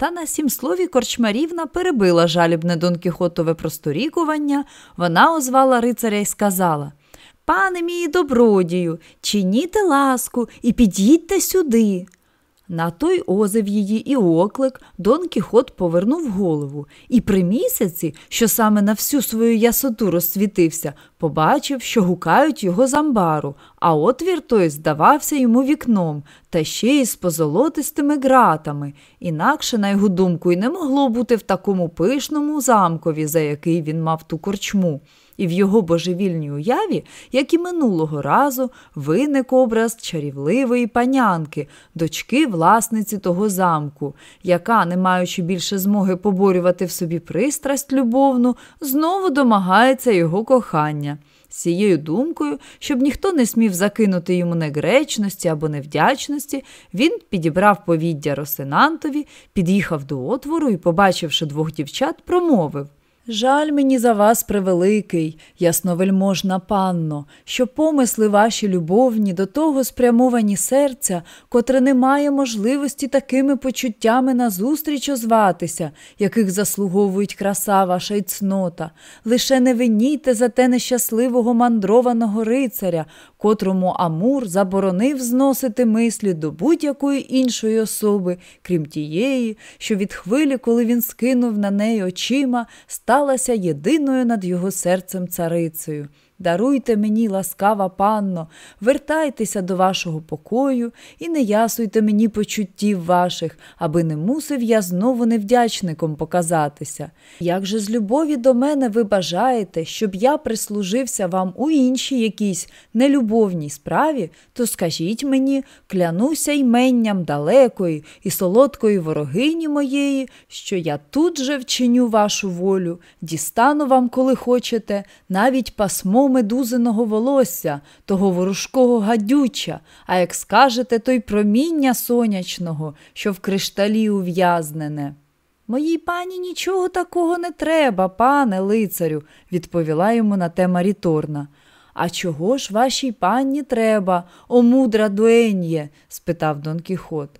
Та на сім слові корчмарівна перебила жалібне Дон Кіхотове просторікування, вона озвала рицаря і сказала Пане мій добродію, чиніте ласку і під'їдьте сюди. На той озив її і оклик Дон Кіхот повернув голову, і при місяці, що саме на всю свою ясоту розсвітився, побачив, що гукають його з амбару, а отвір той здавався йому вікном, та ще й з позолотистими ґратами. Інакше, на його думку, й не могло бути в такому пишному замкові, за який він мав ту корчму і в його божевільній уяві, як і минулого разу, виник образ чарівливої панянки, дочки власниці того замку, яка, не маючи більше змоги поборювати в собі пристрасть любовну, знову домагається його кохання. З цією думкою, щоб ніхто не смів закинути йому негречності або невдячності, він підібрав повіддя Росинантові, під'їхав до отвору і, побачивши двох дівчат, промовив Жаль мені за вас превеликий, ясновельможна панно, що помисли ваші любовні до того спрямовані серця, котре не має можливості такими почуттями назустріч озватися, яких заслуговують краса ваша й цнота. Лише не винійте за те нещасливого мандрованого рицаря, котрому Амур заборонив зносити мислі до будь-якої іншої особи, крім тієї, що від хвилі, коли він скинув на неї очима, сталася єдиною над його серцем царицею. Даруйте мені, ласкава панно, вертайтеся до вашого покою і не ясуйте мені почуттів ваших, аби не мусив я знову невдячником показатися. Як же з любові до мене ви бажаєте, щоб я прислужився вам у іншій якійсь нелюбовній справі, то скажіть мені, клянуся йменням далекої і солодкої ворогині моєї, що я тут же вчиню вашу волю, дістану вам, коли хочете, навіть пасмо медузиного волосся, того ворожкого гадюча, а як скажете, то й проміння сонячного, що в кришталі ув'язнене. Моїй пані нічого такого не треба, пане лицарю, відповіла йому на те Маріторна. А чого ж вашій панні треба, о мудра дуеньє? спитав Дон Кіхот.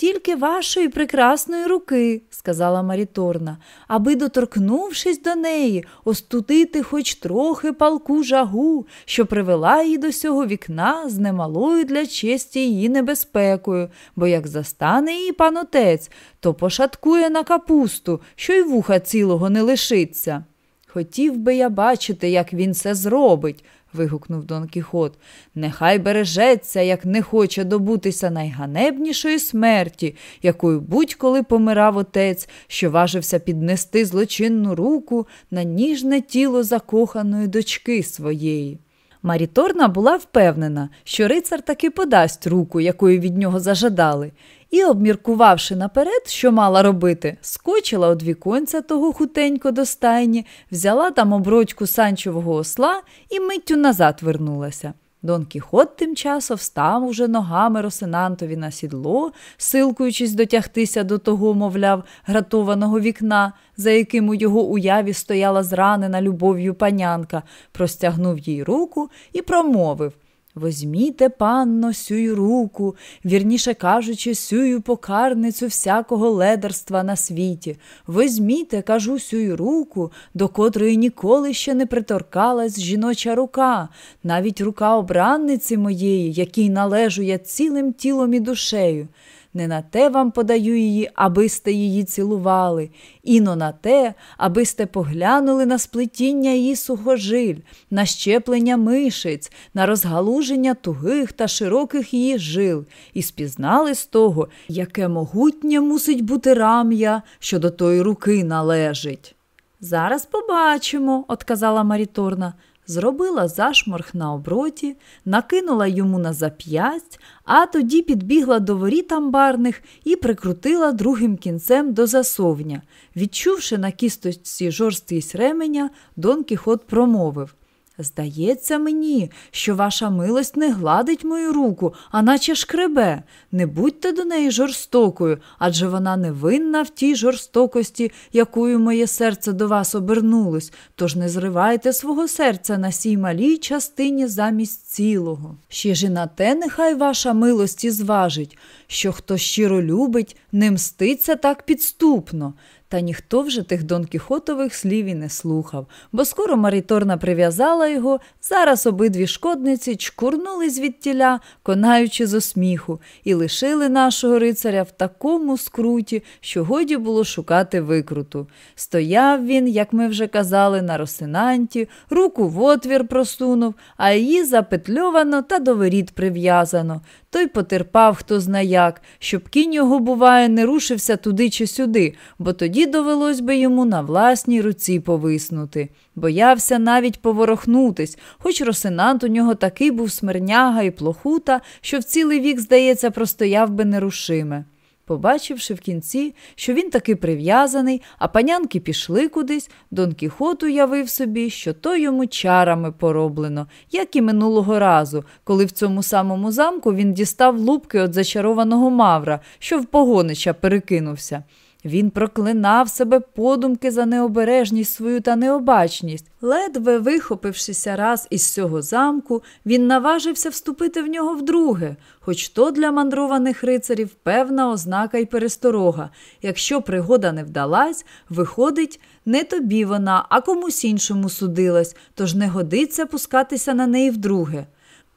Тільки вашої прекрасної руки, сказала Маріторна, аби, доторкнувшись до неї, остудити хоч трохи палку жагу, що привела її до сього вікна з немалою для честі її небезпекою, бо як застане її пан отець, то пошаткує на капусту, що й вуха цілого не лишиться. Хотів би я бачити, як він це зробить вигукнув Дон Кіхот. Нехай бережеться, як не хоче добутися найганебнішої смерті, якою будь-коли помирав отець, що важився піднести злочинну руку на ніжне тіло закоханої дочки своєї. Маріторна була впевнена, що рицар таки подасть руку, якою від нього зажадали, і, обміркувавши наперед, що мала робити, скочила од віконця того хутенько до стайні, взяла там обродьку санчового осла і миттю назад вернулася. Дон Кіхот тим часом встав уже ногами Росинантові на сідло, силкуючись дотягтися до того, мовляв, гратованого вікна, за яким у його уяві стояла зранена любов'ю панянка, простягнув їй руку і промовив Возьміте, панно, сюю руку, вірніше кажучи, сюю покарницю всякого ледерства на світі. Возьміте, кажу, сюю руку, до котрої ніколи ще не приторкалась жіноча рука, навіть рука обранниці моєї, якій належу я цілим тілом і душею не на те вам подаю її, аби сте її цілували, іно на те, аби сте поглянули на сплетіння її сухожиль, на щеплення мишиць, на розгалуження тугих та широких її жил, і спізнали з того, яке могутнє мусить бути рам'я, що до тої руки належить. Зараз побачимо, отказала Маріторна зробила зашморг на оброті, накинула йому на зап'ясть, а тоді підбігла до воріт амбарних і прикрутила другим кінцем до засовня. Відчувши на кісточці жорсткість ременя, Дон Кіхот промовив Здається мені, що ваша милость не гладить мою руку, а наче шкребе. Не будьте до неї жорстокою, адже вона не винна в тій жорстокості, якою моє серце до вас обернулось, тож не зривайте свого серця на сій малій частині замість цілого. Ще ж і на те, нехай ваша милості зважить, що хто щиро любить, не мститься так підступно. Та ніхто вже тих Дон Кіхотових слів і не слухав, бо скоро Маріторна прив'язала його, зараз обидві шкодниці чкурнули звідтіля, конаючи з осміху, і лишили нашого рицаря в такому скруті, що годі було шукати викруту. Стояв він, як ми вже казали, на росинанті, руку в отвір просунув, а її запетльовано та до воріт прив'язано. Той потерпав хто зна як, щоб кінь його, буває, не рушився туди чи сюди, бо тоді довелось би йому на власній руці повиснути. Боявся навіть поворохнутись, хоч росинант у нього такий був смирняга і плохута, що в цілий вік, здається, простояв би нерушиме. Побачивши в кінці, що він таки прив'язаний, а панянки пішли кудись, Дон Кіхот уявив собі, що то йому чарами пороблено, як і минулого разу, коли в цьому самому замку він дістав лупки від зачарованого мавра, що в погонича перекинувся. Він проклинав себе подумки за необережність свою та необачність. Ледве вихопившися раз із цього замку, він наважився вступити в нього вдруге, хоч то для мандрованих рицарів певна ознака й пересторога. Якщо пригода не вдалась, виходить, не тобі вона, а комусь іншому судилась, тож не годиться пускатися на неї вдруге.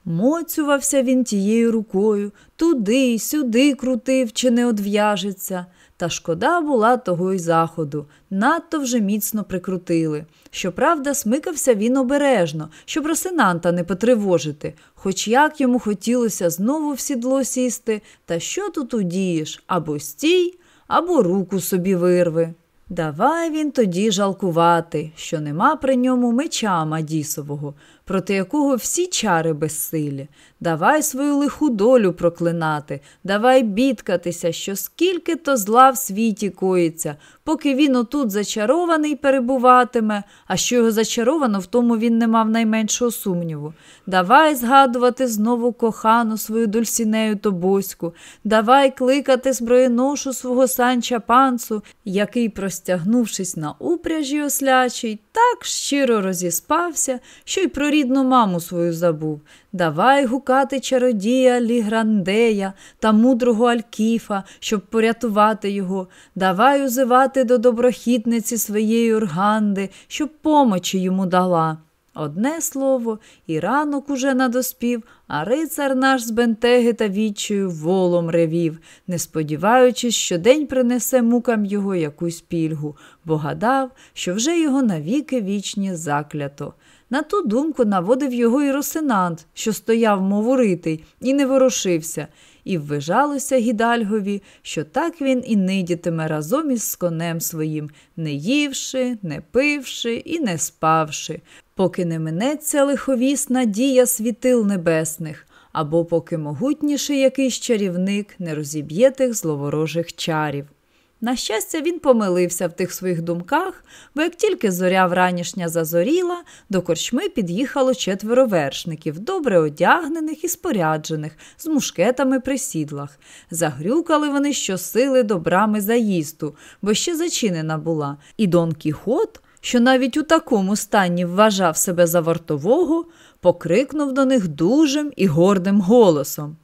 Моцювався він тією рукою, туди, сюди крутив, чи не одв'яжеться. Та шкода була того й заходу, надто вже міцно прикрутили. Щоправда, смикався він обережно, щоб росинанта не потривожити, хоч як йому хотілося знову в сідло сісти, та що тут удієш або стій, або руку собі вирви. Давай він тоді жалкувати, що нема при ньому меча Мадісового, проти якого всі чари безсилі. Давай свою лиху долю проклинати, давай бідкатися, що скільки то зла в світі коїться, поки він отут зачарований перебуватиме, а що його зачаровано, в тому він не мав найменшого сумніву. Давай згадувати знову кохану свою дульсінею Тобоську, давай кликати зброєношу свого санча панцу, який, простягнувшись на упряжі ослячий, так щиро розіспався, що й про рідну маму свою забув. Давай гукати чародія Ліграндея та мудрого Алькіфа, щоб порятувати його. Давай узивати до доброхітниці своєї Урганди, щоб помочі йому дала. Одне слово, і ранок уже надоспів, а рицар наш з бентеги та відчою волом ревів, не сподіваючись, що день принесе мукам його якусь пільгу, бо гадав, що вже його навіки вічні заклято. На ту думку наводив його і росинант, що стояв, мов уритий, і не ворушився, і ввижалося гідальгові, що так він і нидітиме разом із конем своїм, не ївши, не пивши і не спавши, поки не минеться лиховісна дія світил небесних, або поки могутніший якийсь чарівник не розіб'є тих зловорожих чарів. На щастя, він помилився в тих своїх думках, бо як тільки зоря вранішня зазоріла, до корчми під'їхало четверо вершників, добре одягнених і споряджених, з мушкетами при сідлах. Загрюкали вони щосили до брами заїзду, бо ще зачинена була. І Дон Кіхот, що навіть у такому стані вважав себе за вартового, покрикнув до них дужим і гордим голосом.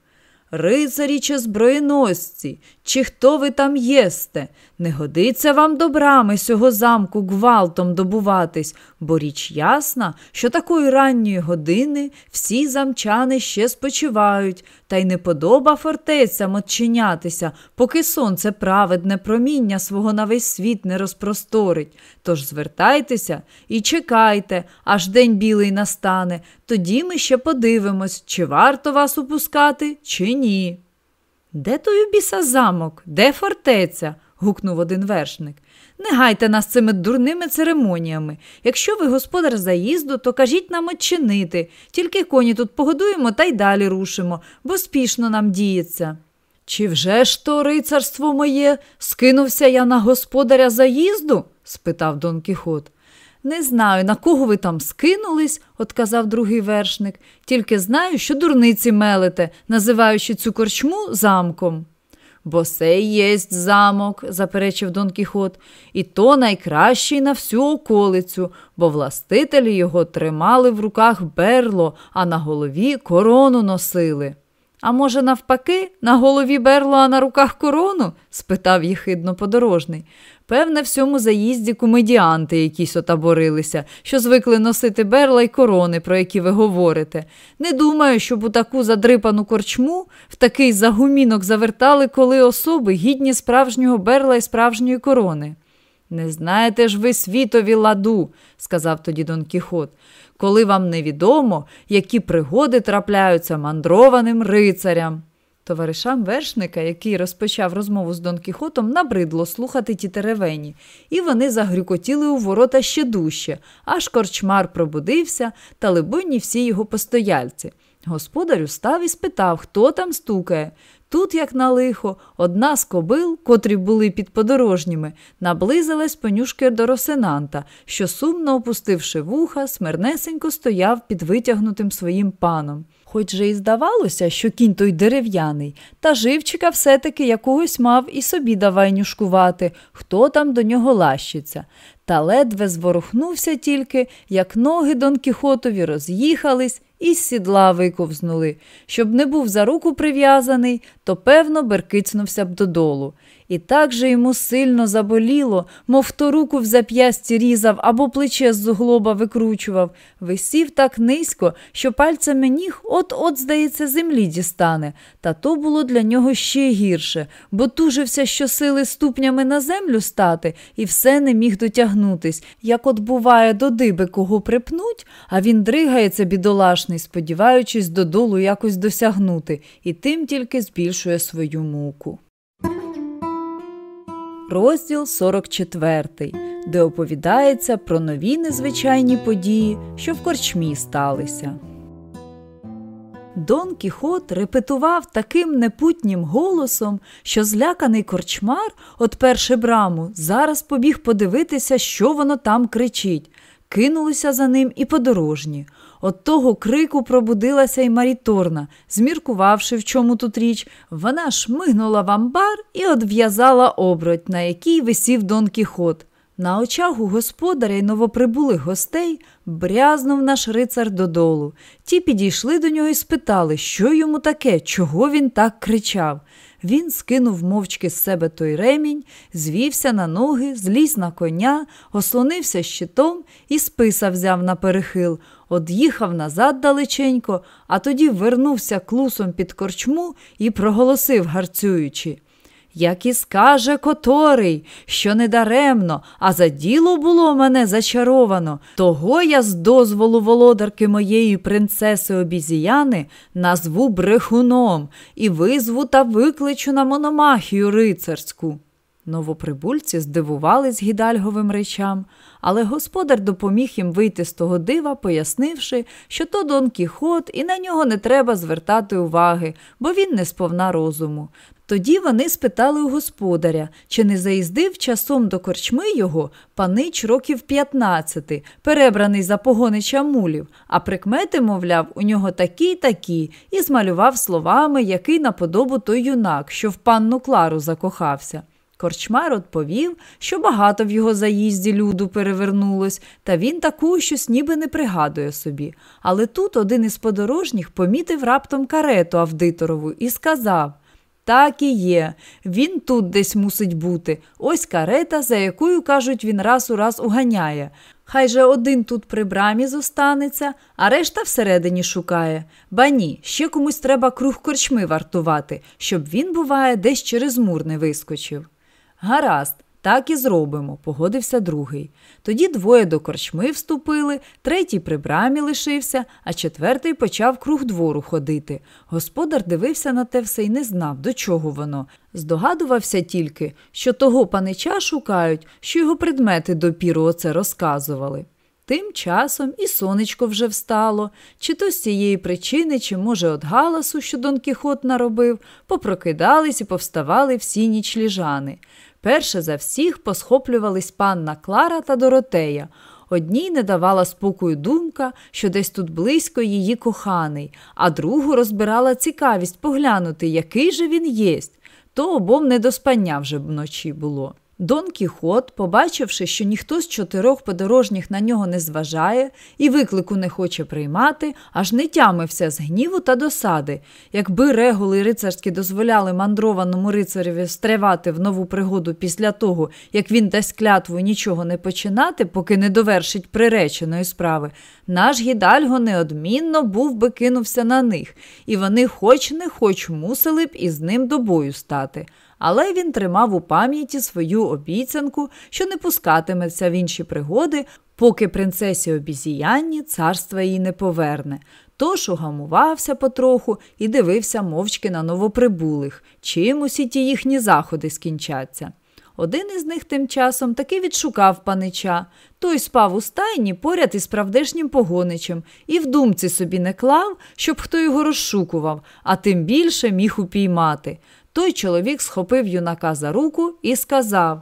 Рицарі чи зброєносці, чи хто ви там єсте, не годиться вам до брами сього замку гвалтом добуватись, бо річ ясна, що такої ранньої години всі замчани ще спочивають, та й не подоба фортецям отчинятися, поки сонце праведне проміння свого на весь світ не розпросторить. Тож звертайтеся і чекайте, аж день білий настане, тоді ми ще подивимось, чи варто вас упускати, чи ні. Де той біса замок? Де фортеця? гукнув один вершник. Не гайте нас цими дурними церемоніями. Якщо ви господар заїзду, то кажіть нам odчинити. Тільки коні тут погодуємо та й далі рушимо, бо спішно нам діється. Чи вже ж то рицарство моє? Скинувся я на господаря заїзду? спитав Дон Кіхот. Не знаю, на кого ви там скинулись, отказав другий вершник, тільки знаю, що дурниці мелете, називаючи цю корчму замком. Бо сей єсть замок, заперечив Дон Кіхот, і то найкращий на всю околицю, бо властителі його тримали в руках берло, а на голові корону носили. А може, навпаки, на голові берло, а на руках корону? спитав їхидно подорожний. Певне, в цьому заїзді комедіанти якісь отаборилися, що звикли носити берла й корони, про які ви говорите. Не думаю, щоб у таку задрипану корчму в такий загумінок завертали коли особи гідні справжнього берла й справжньої корони. Не знаєте ж ви світові ладу, сказав тоді Дон Кіхот, коли вам невідомо, які пригоди трапляються мандрованим рицарям. Товаришам вершника, який розпочав розмову з Дон Кіхотом, набридло слухати ті теревені, і вони загрюкотіли у ворота ще дужче, аж корчмар пробудився та либонні всі його постояльці. Господар устав і спитав, хто там стукає. Тут, як на лихо, одна з кобил, котрі були під подорожніми, наблизилась понюшки до Росинанта, що, сумно опустивши вуха, смирнесенько стояв під витягнутим своїм паном. Хоч же і здавалося, що кінь той дерев'яний, та живчика все-таки якогось мав і собі давай нюшкувати, хто там до нього лащиться. Та ледве зворухнувся тільки, як ноги Дон Кіхотові роз'їхались і з сідла виковзнули. Щоб не був за руку прив'язаний, то певно беркицнувся б додолу. І так же йому сильно заболіло, мов то руку в зап'ясті різав або плече з зуглоба викручував, висів так низько, що пальцями ніг от-от, здається, землі дістане. Та то було для нього ще гірше, бо тужився щосили ступнями на землю стати і все не міг дотягнутись. Як от буває, до диби кого припнуть, а він дригається бідолашний, сподіваючись додолу якось досягнути, і тим тільки збільшує свою муку. Розділ 44, де оповідається про нові незвичайні події, що в корчмі сталися. Дон Кіхот репетував таким непутнім голосом, що зляканий корчмар, отперши браму, зараз побіг подивитися, що воно там кричить. Кинулися за ним і подорожні. От того крику пробудилася й Маріторна, зміркувавши, в чому тут річ, вона шмигнула в амбар і одв'язала оброть, на якій висів Дон Кіхот. На очах у господаря й новоприбулих гостей брязнув наш рицар додолу. Ті підійшли до нього і спитали, що йому таке, чого він так кричав. Він скинув мовчки з себе той ремінь, звівся на ноги, зліз на коня, ослонився щитом і списа взяв на перехил, од'їхав назад далеченько, а тоді вернувся клусом під корчму і проголосив, гарцюючи. Як і скаже которий, що недаремно, а за діло було мене зачаровано, того я з дозволу володарки моєї принцеси обізіяни назву брехуном і визву та викличу на мономахію рицарську. Новоприбульці здивувались гідальговим речам, але господар допоміг їм вийти з того дива, пояснивши, що то Дон Кіхот, і на нього не треба звертати уваги, бо він не сповна розуму. Тоді вони спитали у господаря, чи не заїздив часом до корчми його панич років 15, перебраний за погонича мулів, а прикмети, мовляв, у нього такі й такі, і змалював словами, який на подобу той юнак, що в панну Клару закохався. Корчмар відповів, що багато в його заїзді люду перевернулось, та він таку щось ніби не пригадує собі. Але тут один із подорожніх помітив раптом карету Авдиторову і сказав так і є. Він тут десь мусить бути. Ось карета, за якою, кажуть, він раз у раз уганяє. Хай же один тут при брамі зостанеться, а решта всередині шукає. Ба ні, ще комусь треба круг корчми вартувати, щоб він, буває, десь через мур не вискочив. Гаразд, так і зробимо, погодився другий. Тоді двоє до корчми вступили, третій при брамі лишився, а четвертий почав круг двору ходити. Господар дивився на те все і не знав, до чого воно. Здогадувався тільки, що того панича шукають, що його предмети допіру оце розказували. Тим часом і сонечко вже встало, чи то з цієї причини, чи, може, от галасу, що Дон Кіхот наробив, попрокидались і повставали всі нічліжани. Перше за всіх посхоплювались панна Клара та Доротея. Одній не давала спокою думка, що десь тут близько її коханий, а другу розбирала цікавість поглянути, який же він єсть. То обом не до спання вже вночі було. Дон Кіхот, побачивши, що ніхто з чотирьох подорожніх на нього не зважає і виклику не хоче приймати, аж не тямився з гніву та досади. Якби регули рицарські дозволяли мандрованому рицареві стривати в нову пригоду після того, як він дасть клятву нічого не починати, поки не довершить приреченої справи, наш гідальго неодмінно був би кинувся на них, і вони, хоч не хоч, мусили б із ним до бою стати але він тримав у пам'яті свою обіцянку, що не пускатиметься в інші пригоди, поки принцесі обізіянні царства їй не поверне. Тож угамувався потроху і дивився мовчки на новоприбулих, чим усі ті їхні заходи скінчаться. Один із них тим часом таки відшукав панича. Той спав у стайні поряд із правдешнім погоничем і в думці собі не клав, щоб хто його розшукував, а тим більше міг упіймати. Той чоловік схопив юнака за руку і сказав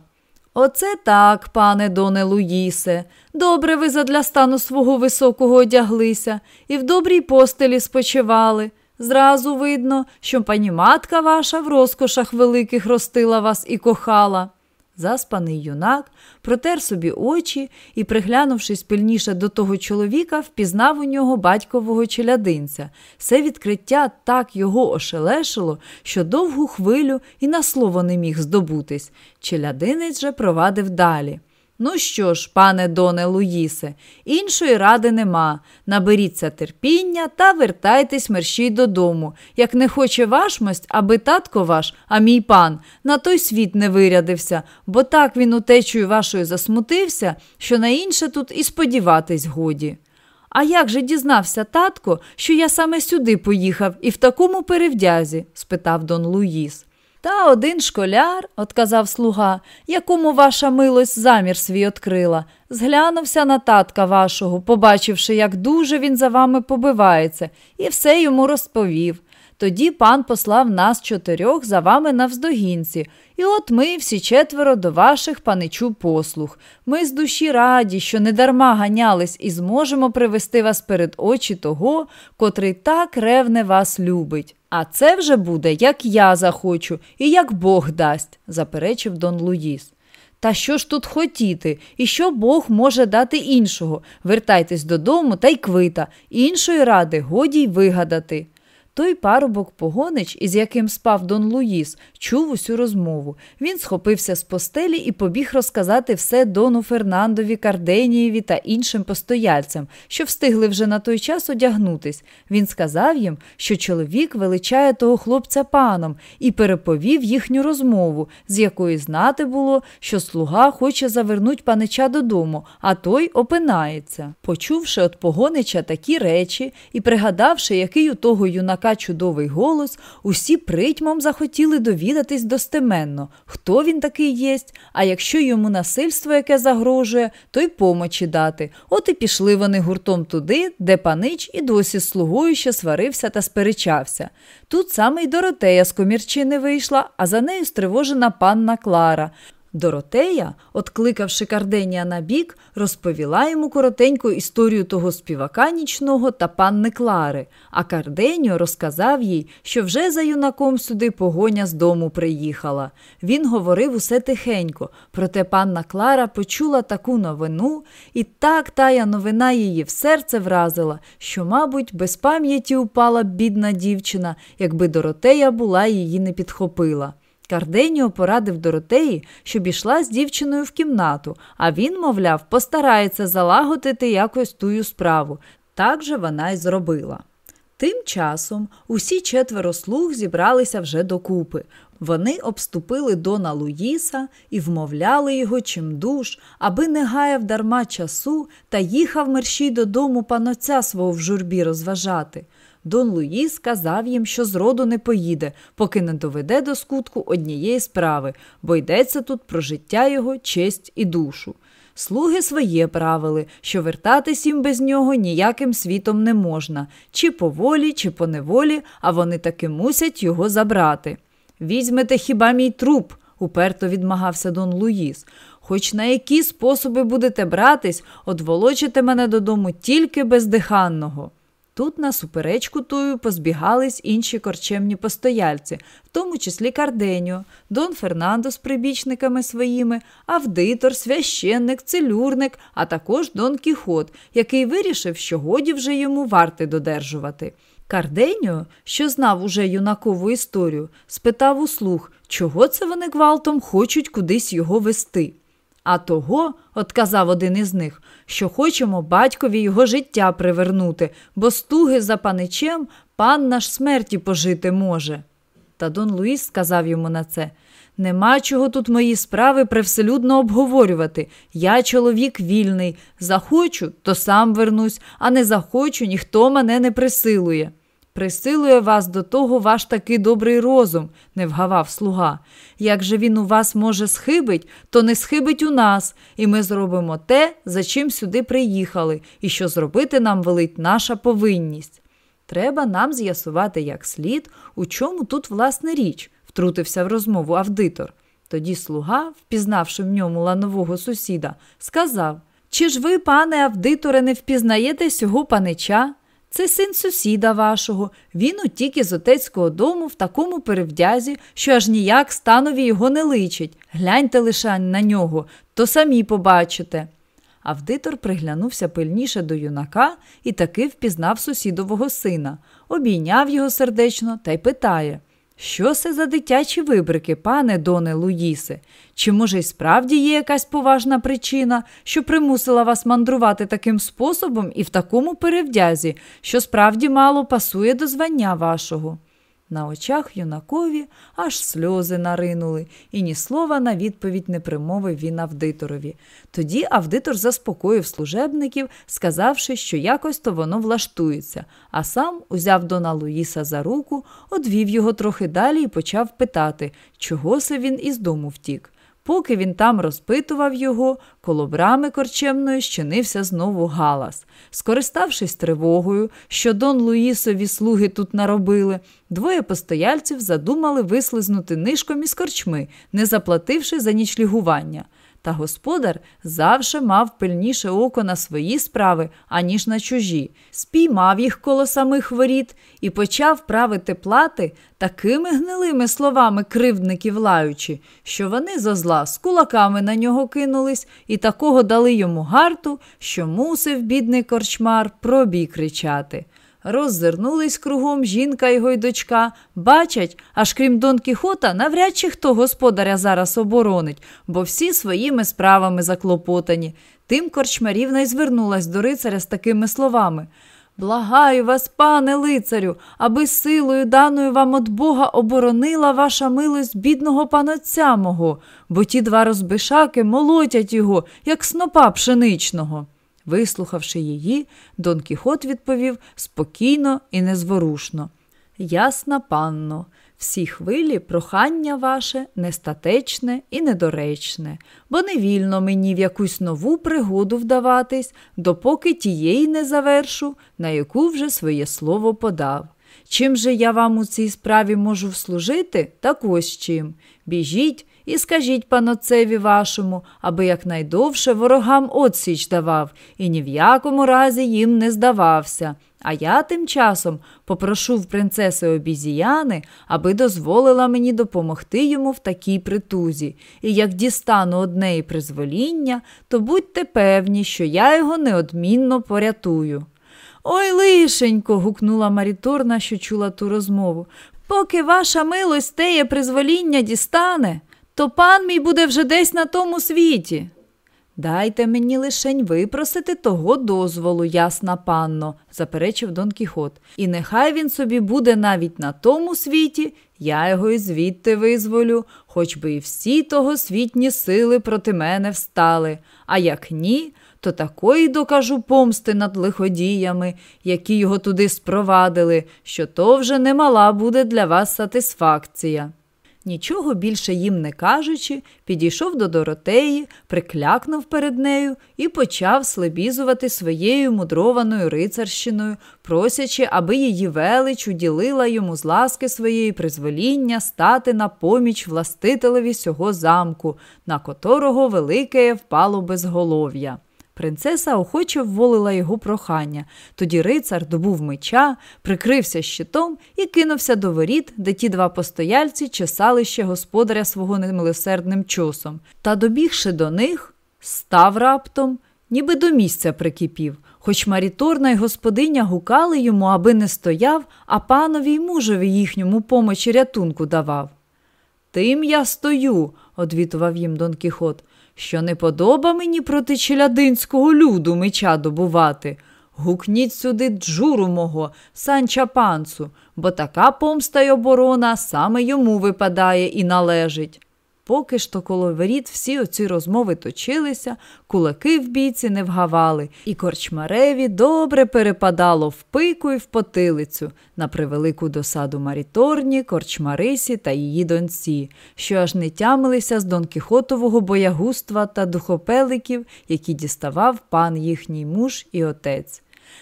Оце так, пане Доне Луїсе, добре ви задля стану свого високого одяглися і в добрій постелі спочивали. Зразу видно, що пані матка ваша в розкошах великих ростила вас і кохала. Заспаний юнак протер собі очі і, приглянувшись пильніше до того чоловіка, впізнав у нього батькового челядинця. Це відкриття так його ошелешило, що довгу хвилю і на слово не міг здобутись. Челядинець же провадив далі. Ну що ж, пане Доне Луїсе, іншої ради нема. Наберіться терпіння та вертайтесь мерщій додому. Як не хоче вашмость, аби татко ваш, а мій пан, на той світ не вирядився, бо так він утечою вашою засмутився, що на інше тут і сподіватись годі. А як же дізнався татко, що я саме сюди поїхав і в такому перевдязі? спитав Дон Луїс. Та один школяр, отказав слуга, якому ваша милость замір свій открила, зглянувся на татка вашого, побачивши, як дуже він за вами побивається, і все йому розповів. Тоді пан послав нас чотирьох за вами навздогінці, і от ми всі четверо до ваших паничу послуг. Ми з душі раді, що недарма ганялись і зможемо привести вас перед очі того, котрий так ревне вас любить. А це вже буде, як я захочу, і як Бог дасть, заперечив Дон Луїс. Та що ж тут хотіти, і що Бог може дати іншого? Вертайтесь додому та й квита, іншої ради годі й вигадати. Той парубок погонич, із яким спав Дон Луїс, чув усю розмову. Він схопився з постелі і побіг розказати все Дону Фернандові, Карденієві та іншим постояльцям, що встигли вже на той час одягнутись. Він сказав їм, що чоловік величає того хлопця паном, і переповів їхню розмову, з якої знати було, що слуга хоче завернуть панича додому, а той опинається. Почувши от погонича такі речі і пригадавши, який у того юнака така чудовий голос, усі притьмом захотіли довідатись достеменно, хто він такий єсть, а якщо йому насильство яке загрожує, то й помочі дати. От і пішли вони гуртом туди, де панич і досі з слугою ще сварився та сперечався. Тут саме й Доротея з комірчини вийшла, а за нею стривожена панна Клара. Доротея, откликавши Карденія на бік, розповіла йому коротеньку історію того співака нічного та панни Клари, а Карденіо розказав їй, що вже за юнаком сюди погоня з дому приїхала. Він говорив усе тихенько, проте панна Клара почула таку новину, і так тая новина її в серце вразила, що, мабуть, без пам'яті упала бідна дівчина, якби Доротея була її не підхопила. Карденіо порадив Доротеї, щоб ішла з дівчиною в кімнату, а він, мовляв, постарається залагодити якось тую справу. Так же вона й зробила. Тим часом усі четверо слуг зібралися вже докупи. Вони обступили Дона Луїса і вмовляли його чимдуж, аби не гаяв дарма часу та їхав мерщій додому панотця свого в журбі розважати. Дон Луїс сказав їм, що зроду не поїде, поки не доведе до скутку однієї справи, бо йдеться тут про життя його, честь і душу. Слуги своє правили, що вертатись їм без нього ніяким світом не можна, чи по волі, чи по неволі, а вони таки мусять його забрати. Візьмете хіба мій труп, уперто відмагався Дон Луїс. Хоч на які способи будете братись, одволочите мене додому тільки бездиханного. Тут на суперечку тую позбігались інші корчемні постояльці, в тому числі Карденіо, Дон Фернандо з прибічниками своїми, Авдитор, священник, целюрник, а також Дон Кіхот, який вирішив, що годі вже йому варти додержувати. Карденіо, що знав уже юнакову історію, спитав услух, чого це вони гвалтом хочуть кудись його вести. А того, отказав один із них, що хочемо батькові його життя привернути, бо стуги за паничем пан наш смерті пожити може. Та Дон Луїс сказав йому на це Нема чого тут мої справи привселюдно обговорювати. Я чоловік вільний. Захочу, то сам вернусь, а не захочу, ніхто мене не присилує. Присилує вас до того ваш такий добрий розум, не вгавав слуга. Як же він у вас може схибить, то не схибить у нас, і ми зробимо те, за чим сюди приїхали, і що зробити нам велить наша повинність. Треба нам з'ясувати як слід, у чому тут власне річ, втрутився в розмову Авдитор. Тоді слуга, впізнавши в ньому ланового сусіда, сказав Чи ж ви, пане Авдиторе, не впізнаєте сього панича? Це син сусіда вашого. Він утік із отецького дому в такому перевдязі, що аж ніяк станові його не личить. Гляньте лише на нього, то самі побачите. Авдитор приглянувся пильніше до юнака і таки впізнав сусідового сина, обійняв його сердечно та й питає що це за дитячі вибрики, пане Доне Луїсе? Чи, може, й справді є якась поважна причина, що примусила вас мандрувати таким способом і в такому перевдязі, що справді мало пасує до звання вашого? На очах юнакові аж сльози наринули, і ні слова на відповідь не примовив він Авдиторові. Тоді Авдитор заспокоїв служебників, сказавши, що якось то воно влаштується, а сам узяв Дона Луїса за руку, одвів його трохи далі і почав питати, чого се він із дому втік. Поки він там розпитував його, коло брами корчемної щинився знову галас. Скориставшись тривогою, що Дон Луїсові слуги тут наробили, двоє постояльців задумали вислизнути нишком із корчми, не заплативши за нічлігування. Та господар завше мав пильніше око на свої справи, аніж на чужі, спіймав їх коло самих воріт і почав правити плати такими гнилими словами кривдників лаючи, що вони зо зла з кулаками на нього кинулись і такого дали йому гарту, що мусив бідний корчмар пробій кричати. Роззирнулись кругом жінка його й дочка, бачать, аж крім Дон Кіхота, навряд чи хто господаря зараз оборонить, бо всі своїми справами заклопотані. Тим корчмарівна й звернулась до рицаря з такими словами. Благаю вас, пане лицарю, аби силою, даною вам от Бога, оборонила ваша милость бідного панотця мого, бо ті два розбишаки молотять його, як снопа пшеничного. Вислухавши її, Дон Кіхот відповів спокійно і незворушно. Ясна панно, всі хвилі прохання ваше нестатечне і недоречне, бо не вільно мені в якусь нову пригоду вдаватись, допоки тієї не завершу, на яку вже своє слово подав. Чим же я вам у цій справі можу вслужити, так ось чим. Біжіть і скажіть паноцеві вашому, аби якнайдовше ворогам отсіч давав і ні в якому разі їм не здавався. А я тим часом попрошу в принцеси обізіяни, аби дозволила мені допомогти йому в такій притузі, і як дістану однеї призвоління, то будьте певні, що я його неодмінно порятую. Ой, лишенько. гукнула Маріторна, що чула ту розмову. Поки ваша милость теє призвоління дістане, то пан мій буде вже десь на тому світі. Дайте мені лишень випросити того дозволу, ясна панно, заперечив Дон Кіхот. І нехай він собі буде навіть на тому світі, я його і звідти визволю, хоч би і всі того світні сили проти мене встали. А як ні, то такої докажу помсти над лиходіями, які його туди спровадили, що то вже немала буде для вас сатисфакція. Нічого більше їм не кажучи, підійшов до Доротеї, приклякнув перед нею і почав слебізувати своєю мудрованою рицарщиною, просячи, аби її велич уділила йому з ласки своєї призвоління стати на поміч властителеві сього замку, на котрого велике впало безголов'я. Принцеса охоче вволила його прохання. Тоді рицар добув меча, прикрився щитом і кинувся до воріт, де ті два постояльці чесали ще господаря свого немилосердним чосом. Та, добігши до них, став раптом, ніби до місця прикипів. Хоч Маріторна й господиня гукали йому, аби не стояв, а панові й мужеві їхньому помочі рятунку давав. Тим я стою, одвітував їм Дон Кіхот, що не подоба мені проти челядинського люду меча добувати. Гукніть сюди джуру мого, санча панцу, бо така помста й оборона саме йому випадає і належить. Поки то коло воріт всі оці розмови точилися, кулаки в бійці не вгавали, і корчмареві добре перепадало в пику і в потилицю на превелику досаду Маріторні, корчмарисі та її донці, що аж не тямилися з Донкіхотового боягузтва та духопеликів, які діставав пан їхній муж і отець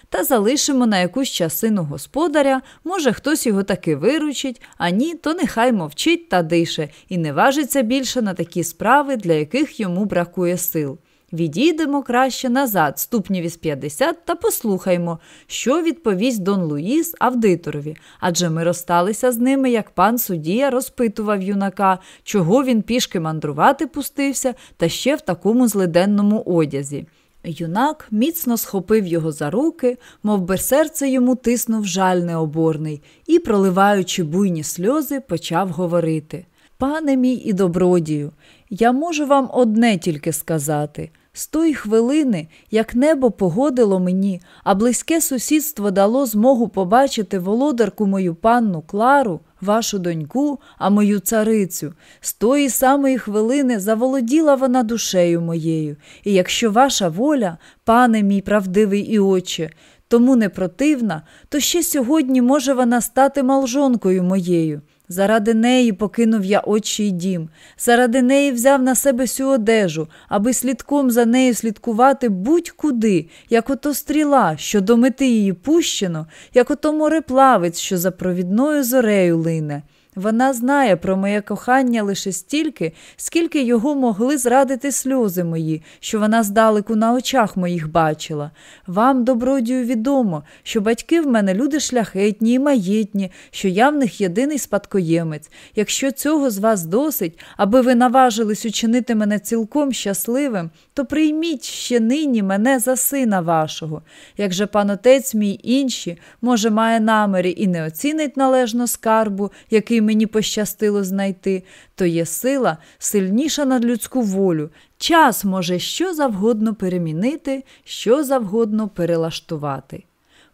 та залишимо на якусь часину господаря, може, хтось його таки виручить, а ні, то нехай мовчить та дише і не важиться більше на такі справи, для яких йому бракує сил. Відійдемо краще назад, ступнів із 50 та послухаймо, що відповість Дон Луїс Авдиторові, адже ми розсталися з ними, як пан суддія розпитував юнака, чого він пішки мандрувати пустився, та ще в такому злиденному одязі. Юнак міцно схопив його за руки, мов би серце йому тиснув жаль необорний, і, проливаючи буйні сльози, почав говорити Пане мій і добродію, я можу вам одне тільки сказати. З тої хвилини, як небо погодило мені, а близьке сусідство дало змогу побачити володарку мою панну Клару, вашу доньку, а мою царицю, з тої самої хвилини заволоділа вона душею моєю, і якщо ваша воля, пане мій правдивий і очі, тому не противна, то ще сьогодні може вона стати малжонкою моєю. Заради неї покинув я очі й дім, заради неї взяв на себе всю одежу, аби слідком за нею слідкувати будь-куди, як ото стріла, що до мети її пущено, як ото мореплавець, що за провідною зорею лине. Вона знає про моє кохання лише стільки, скільки його могли зрадити сльози мої, що вона здалеку на очах моїх бачила. Вам, добродію, відомо, що батьки в мене люди шляхетні і маєтні, що я в них єдиний спадкоємець. Якщо цього з вас досить, аби ви наважились учинити мене цілком щасливим, то прийміть ще нині мене за сина вашого. Як же пан отець мій інші, може, має наміри і не оцінить належно скарбу, який мені пощастило знайти, то є сила сильніша над людську волю. Час може що завгодно перемінити, що завгодно перелаштувати.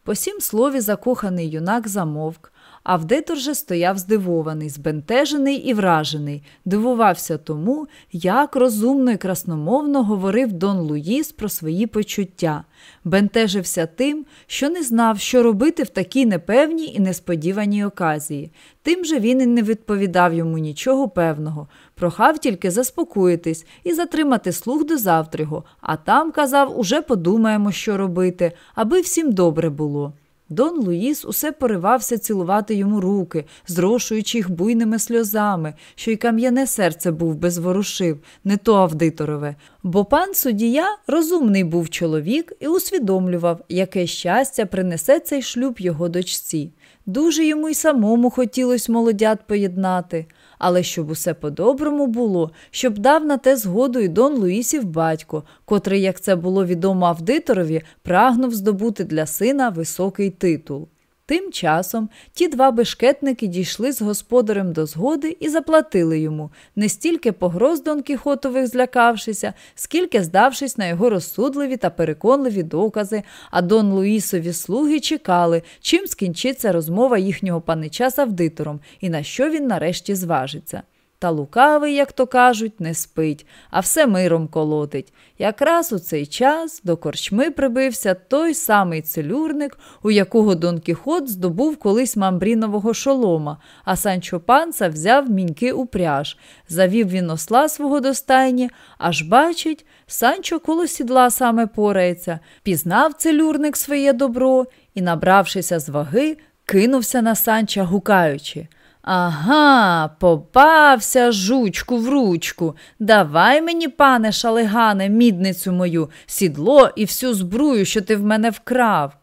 По сім слові закоханий юнак замовк, Авдетор же стояв здивований, збентежений і вражений, дивувався тому, як розумно і красномовно говорив Дон Луїс про свої почуття, бентежився тим, що не знав, що робити в такій непевній і несподіваній оказії. Тим же він і не відповідав йому нічого певного, прохав тільки заспокоїтись і затримати слух до завтрього, а там, казав, уже подумаємо, що робити, аби всім добре було. Дон Луїс усе поривався цілувати йому руки, зрошуючи їх буйними сльозами, що й кам'яне серце був безворушив, не то Авдиторове. Бо пан судія розумний був чоловік і усвідомлював, яке щастя принесе цей шлюб його дочці. Дуже йому й самому хотілося молодят поєднати але щоб усе по-доброму було, щоб дав на те згоду і Дон Луїсів батько, котрий, як це було відомо Авдиторові, прагнув здобути для сина високий титул. Тим часом ті два бешкетники дійшли з господарем до згоди і заплатили йому, не стільки погроз Дон Кіхотових злякавшися, скільки здавшись на його розсудливі та переконливі докази, а Дон Луїсові слуги чекали, чим скінчиться розмова їхнього панича з Авдитором і на що він нарешті зважиться. Та лукавий, як то кажуть, не спить, а все миром колотить. Якраз у цей час до корчми прибився той самий целюрник, у якого Дон Кіхот здобув колись мамбрінового шолома, а Санчо Панца взяв міньки у пряж. Завів він осла свого до стайні, аж бачить, Санчо коло сідла саме порається, пізнав целюрник своє добро і, набравшися з ваги, кинувся на санча, гукаючи Ага, попався жучку в ручку. Давай мені, пане шалигане, мідницю мою, сідло і всю збрую, що ти в мене вкрав.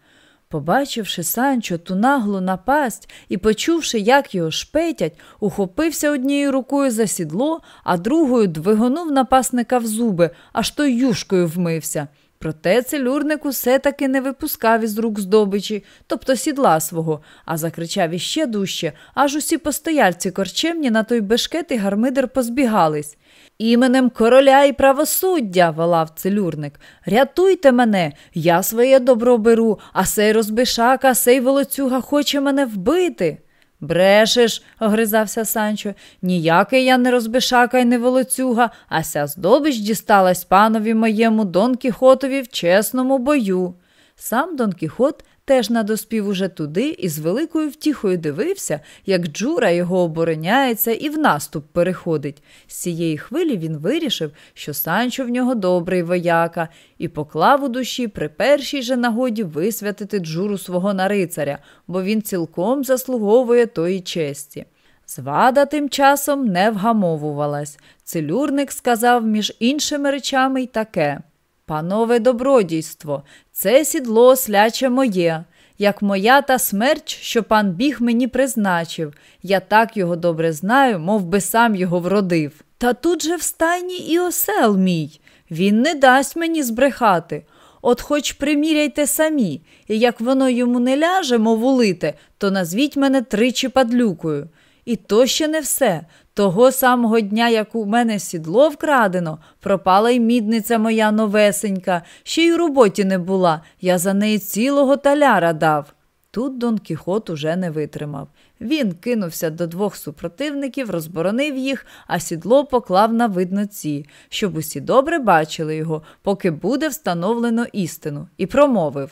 Побачивши Санчо ту наглу напасть і почувши, як його шпетять, ухопився однією рукою за сідло, а другою двигонув напасника в зуби, аж той юшкою вмився. Проте целюрник усе таки не випускав із рук здобичі, тобто сідла свого, а закричав іще дужче, аж усі постояльці корчемні на той бешкет і гармидер позбігались. Іменем короля і правосуддя, волав целюрник. Рятуйте мене, я своє добро беру, а сей розбишака, сей волоцюга хоче мене вбити. Брешеш, огризався Санчо, ніякий я не розбишака й не волоцюга, а ся здобич дісталась панові моєму Дон Кіхотові в чесному бою. Сам Дон Кіхот теж надоспів уже туди і з великою втіхою дивився, як Джура його обороняється і в наступ переходить. З цієї хвилі він вирішив, що Санчо в нього добрий вояка, і поклав у душі при першій же нагоді висвятити Джуру свого нарицаря, бо він цілком заслуговує тої честі. Звада тим часом не вгамовувалась. Целюрник сказав між іншими речами й таке. Панове добродійство, це сідло сляче моє, як моя та смерть, що пан біг мені призначив. Я так його добре знаю, мов би сам його вродив. Та тут же в стайні і осел мій. Він не дасть мені збрехати. От хоч приміряйте самі, і як воно йому не ляже, мов улите, то назвіть мене тричі падлюкою. І то ще не все. Того самого дня, як у мене сідло вкрадено, пропала й мідниця моя новесенька, ще й у роботі не була, я за неї цілого таляра дав. Тут Дон Кіхот уже не витримав. Він кинувся до двох супротивників, розборонив їх, а сідло поклав на видноці, щоб усі добре бачили його, поки буде встановлено істину, і промовив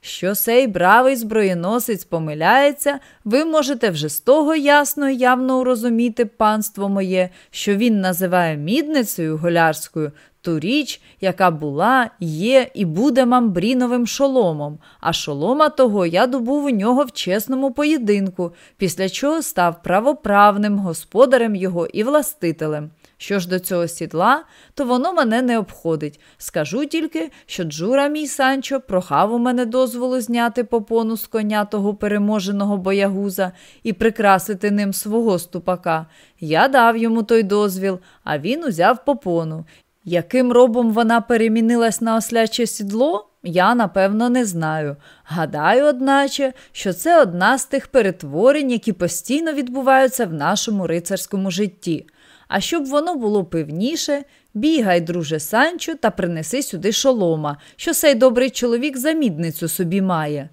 що сей бравий зброєносець помиляється, ви можете вже з того ясно і явно урозуміти, панство моє, що він називає мідницею голярською ту річ, яка була, є і буде мамбріновим шоломом, а шолома того я добув у нього в чесному поєдинку, після чого став правоправним господарем його і властителем. Що ж до цього сідла, то воно мене не обходить. Скажу тільки, що Джура, мій Санчо, прохав у мене дозволу зняти попону з коня того переможеного боягуза і прикрасити ним свого ступака. Я дав йому той дозвіл, а він узяв попону. Яким робом вона перемінилась на осляче сідло, я напевно не знаю. Гадаю, одначе, що це одна з тих перетворень, які постійно відбуваються в нашому рицарському житті. А щоб воно було певніше, бігай, друже Санчо, та принеси сюди шолома, що сей добрий чоловік за мідницю собі має.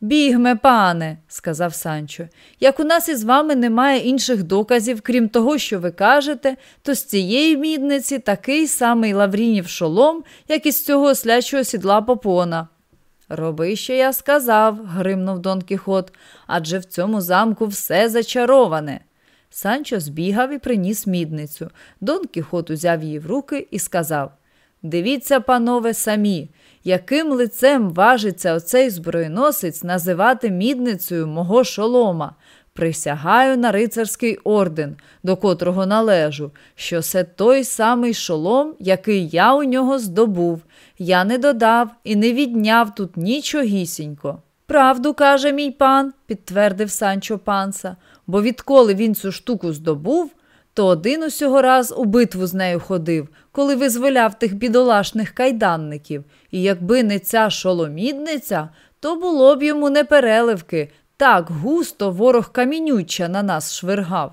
Бігме, пане, сказав Санчо, як у нас із вами немає інших доказів, крім того, що ви кажете, то з цієї мідниці такий самий Лаврінів шолом, як і з цього ослячого сідла попона. Роби, що я сказав, гримнув Дон Кіхот, адже в цьому замку все зачароване. Санчо збігав і приніс мідницю. Дон Кіхот узяв її в руки і сказав Дивіться, панове, самі, яким лицем важиться оцей зброєносець називати мідницею мого шолома. Присягаю на рицарський орден, до котрого належу, що це той самий шолом, який я у нього здобув. Я не додав і не відняв тут нічогісінько. Правду каже мій пан, підтвердив Санчо панса, бо відколи він цю штуку здобув, то один усього раз у битву з нею ходив, коли визволяв тих бідолашних кайданників, і якби не ця шоломідниця, то було б йому не переливки. Так густо ворог камінюча на нас швиргав.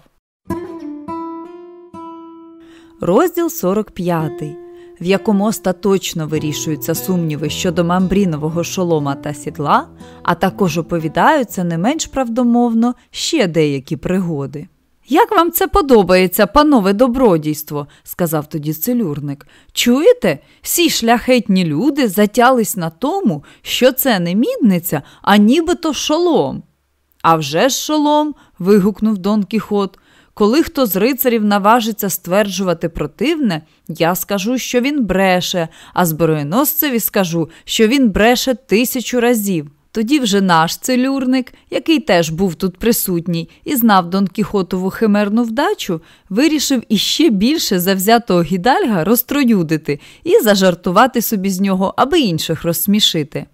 Розділ 45 в якому остаточно вирішуються сумніви щодо мамбрінового шолома та сідла, а також оповідаються не менш правдомовно ще деякі пригоди. Як вам це подобається, панове добродійство, сказав тоді целюрник. Чуєте, всі шляхетні люди затялись на тому, що це не мідниця, а нібито шолом. «А вже ж шолом. вигукнув Дон Кіхот. Коли хто з рицарів наважиться стверджувати противне, я скажу, що він бреше, а зброєносцеві скажу, що він бреше тисячу разів. Тоді вже наш целюрник, який теж був тут присутній і знав Дон Кіхотову химерну вдачу, вирішив іще більше завзятого гідальга розтроюдити і зажартувати собі з нього, аби інших розсмішити.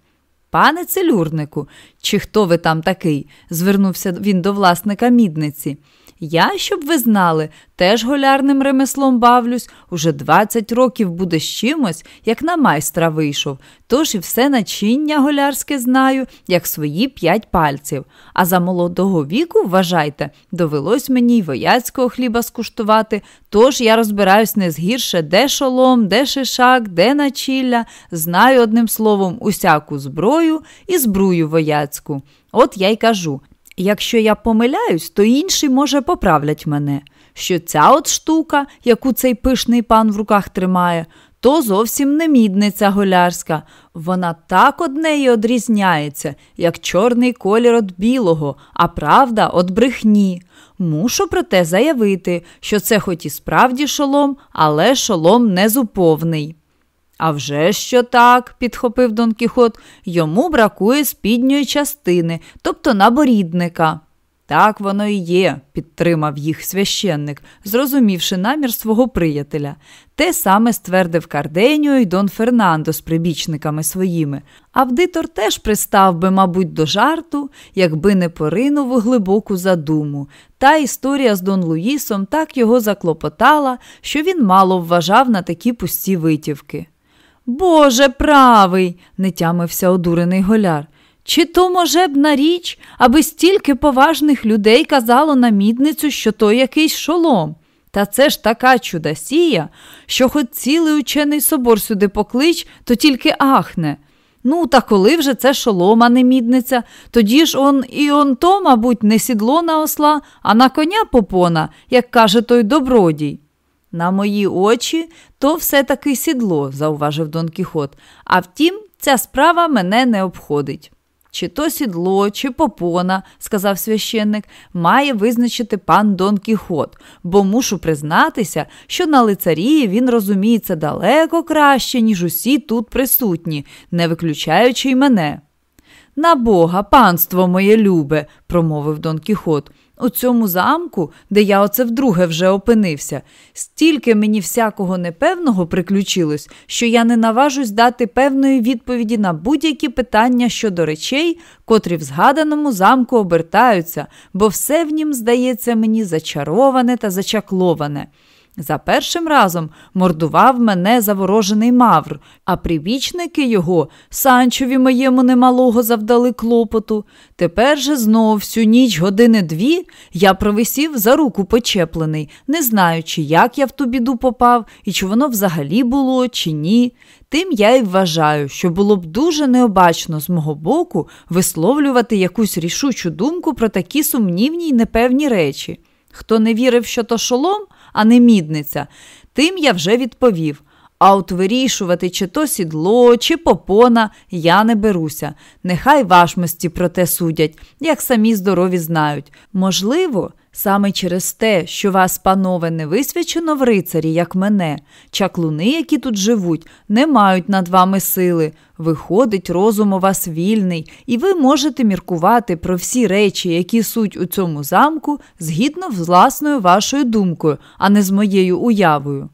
Пане целюрнику, чи хто ви там такий? звернувся він до власника мідниці. Я, щоб ви знали, теж голярним ремеслом бавлюсь, уже 20 років буде з чимось, як на майстра вийшов, тож і все начиння голярське знаю, як свої п'ять пальців. А за молодого віку, вважайте, довелось мені й вояцького хліба скуштувати, тож я розбираюсь не згірше, де шолом, де шишак, де начілля, знаю одним словом усяку зброю і збрую вояцьку. От я й кажу. Якщо я помиляюсь, то інші, може, поправлять мене, що ця от штука, яку цей пишний пан в руках тримає, то зовсім не мідниця голярська. Вона так од неї одрізняється, як чорний колір від білого, а правда від брехні. Мушу проте заявити, що це хоч і справді шолом, але шолом не зуповний. «А вже що так, підхопив Дон Кіхот, йому бракує спідньої частини, тобто наборідника. Так воно і є, підтримав їх священник, зрозумівши намір свого приятеля. Те саме ствердив Карденіо і Дон Фернандо з прибічниками своїми. Авдитор теж пристав би, мабуть, до жарту, якби не поринув у глибоку задуму. Та історія з Дон Луїсом так його заклопотала, що він мало вважав на такі пусті витівки. Боже правий, не тямився одурений голяр. Чи то може б на річ, аби стільки поважних людей казало на мідницю, що то якийсь шолом? Та це ж така чудосія, що хоч цілий учений собор сюди поклич, то тільки ахне. Ну, та коли вже це шолом, а не мідниця, тоді ж он і он то, мабуть, не сідло на осла, а на коня попона, як каже той добродій. На мої очі то все таки сідло, зауважив Дон Кіхот. А втім, ця справа мене не обходить. Чи то сідло, чи попона, сказав священник, має визначити пан Дон Кіхот, бо мушу признатися, що на лицарії він розуміється далеко краще, ніж усі тут присутні, не виключаючи й мене. На Бога, панство моє любе, промовив Дон Кіхот. У цьому замку, де я оце вдруге вже опинився, стільки мені всякого непевного приключилось, що я не наважусь дати певної відповіді на будь-які питання щодо речей, котрі в згаданому замку обертаються, бо все в нім здається мені зачароване та зачакловане. За першим разом мордував мене заворожений мавр, а прибічники його санчові моєму немалого завдали клопоту. Тепер же знов всю ніч години дві я провисів за руку почеплений, не знаючи, як я в ту біду попав і чи воно взагалі було, чи ні. Тим я й вважаю, що було б дуже необачно з мого боку висловлювати якусь рішучу думку про такі сумнівні й непевні речі. Хто не вірив, що то шолом, а не мідниця, тим я вже відповів. А от вирішувати, чи то сідло, чи попона я не беруся. Нехай вашмості про те судять, як самі здорові знають. Можливо, саме через те, що вас, панове, не висвячено в рицарі, як мене, чаклуни, які тут живуть, не мають над вами сили. Виходить, розум у вас вільний, і ви можете міркувати про всі речі, які суть у цьому замку, згідно з власною вашою думкою, а не з моєю уявою.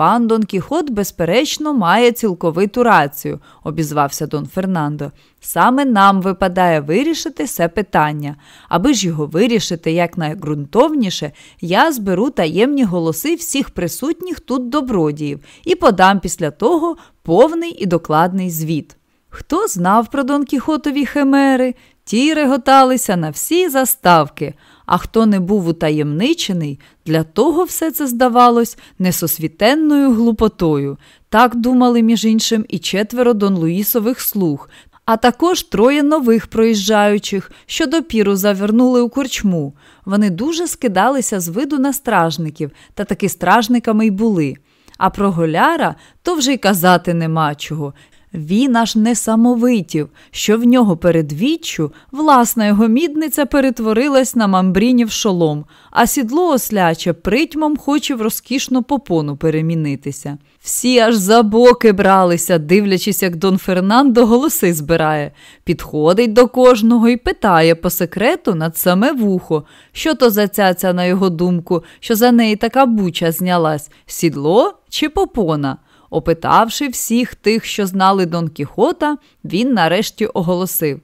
Пан Дон Кіхот, безперечно, має цілковиту рацію, обізвався Дон Фернандо. Саме нам випадає вирішити це питання. Аби ж його вирішити якнайґрунтовніше, я зберу таємні голоси всіх присутніх тут добродіїв і подам після того повний і докладний звіт. Хто знав про Дон Кіхотові химери, ті реготалися на всі заставки а хто не був утаємничений, для того все це здавалось несосвітенною глупотою. Так думали, між іншим, і четверо Дон Луїсових слуг, а також троє нових проїжджаючих, що допіру завернули у корчму. Вони дуже скидалися з виду на стражників, та таки стражниками й були. А про голяра то вже й казати нема чого. Він аж несамовитів, що в нього перед віччю власна його мідниця перетворилась на мамбрінів шолом, а сідло осляче притьмом хоче в розкішну попону перемінитися. Всі аж за боки бралися, дивлячись, як Дон Фернандо голоси збирає, підходить до кожного і питає по секрету над саме вухо, що то за цяця, на його думку, що за неї така буча знялась сідло чи попона. Опитавши всіх тих, що знали Дон Кіхота, він нарешті оголосив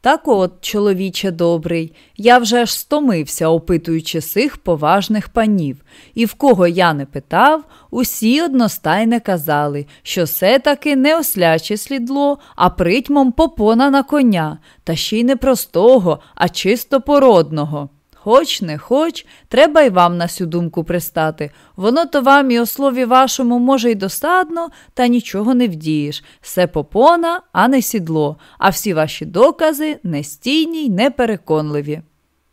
Так от, чоловіче добрий, я вже аж стомився, опитуючи сих поважних панів, і в кого я не питав, усі одностайне казали, що все таки не осляче слідло, а притьмом попона на коня, та ще й не простого, а чисто породного. Хоч не хоч, треба й вам на сю думку пристати. Воно то вам і о слові вашому, може, й досадно, та нічого не вдієш. Все попона, а не сідло, а всі ваші докази нестійні й непереконливі.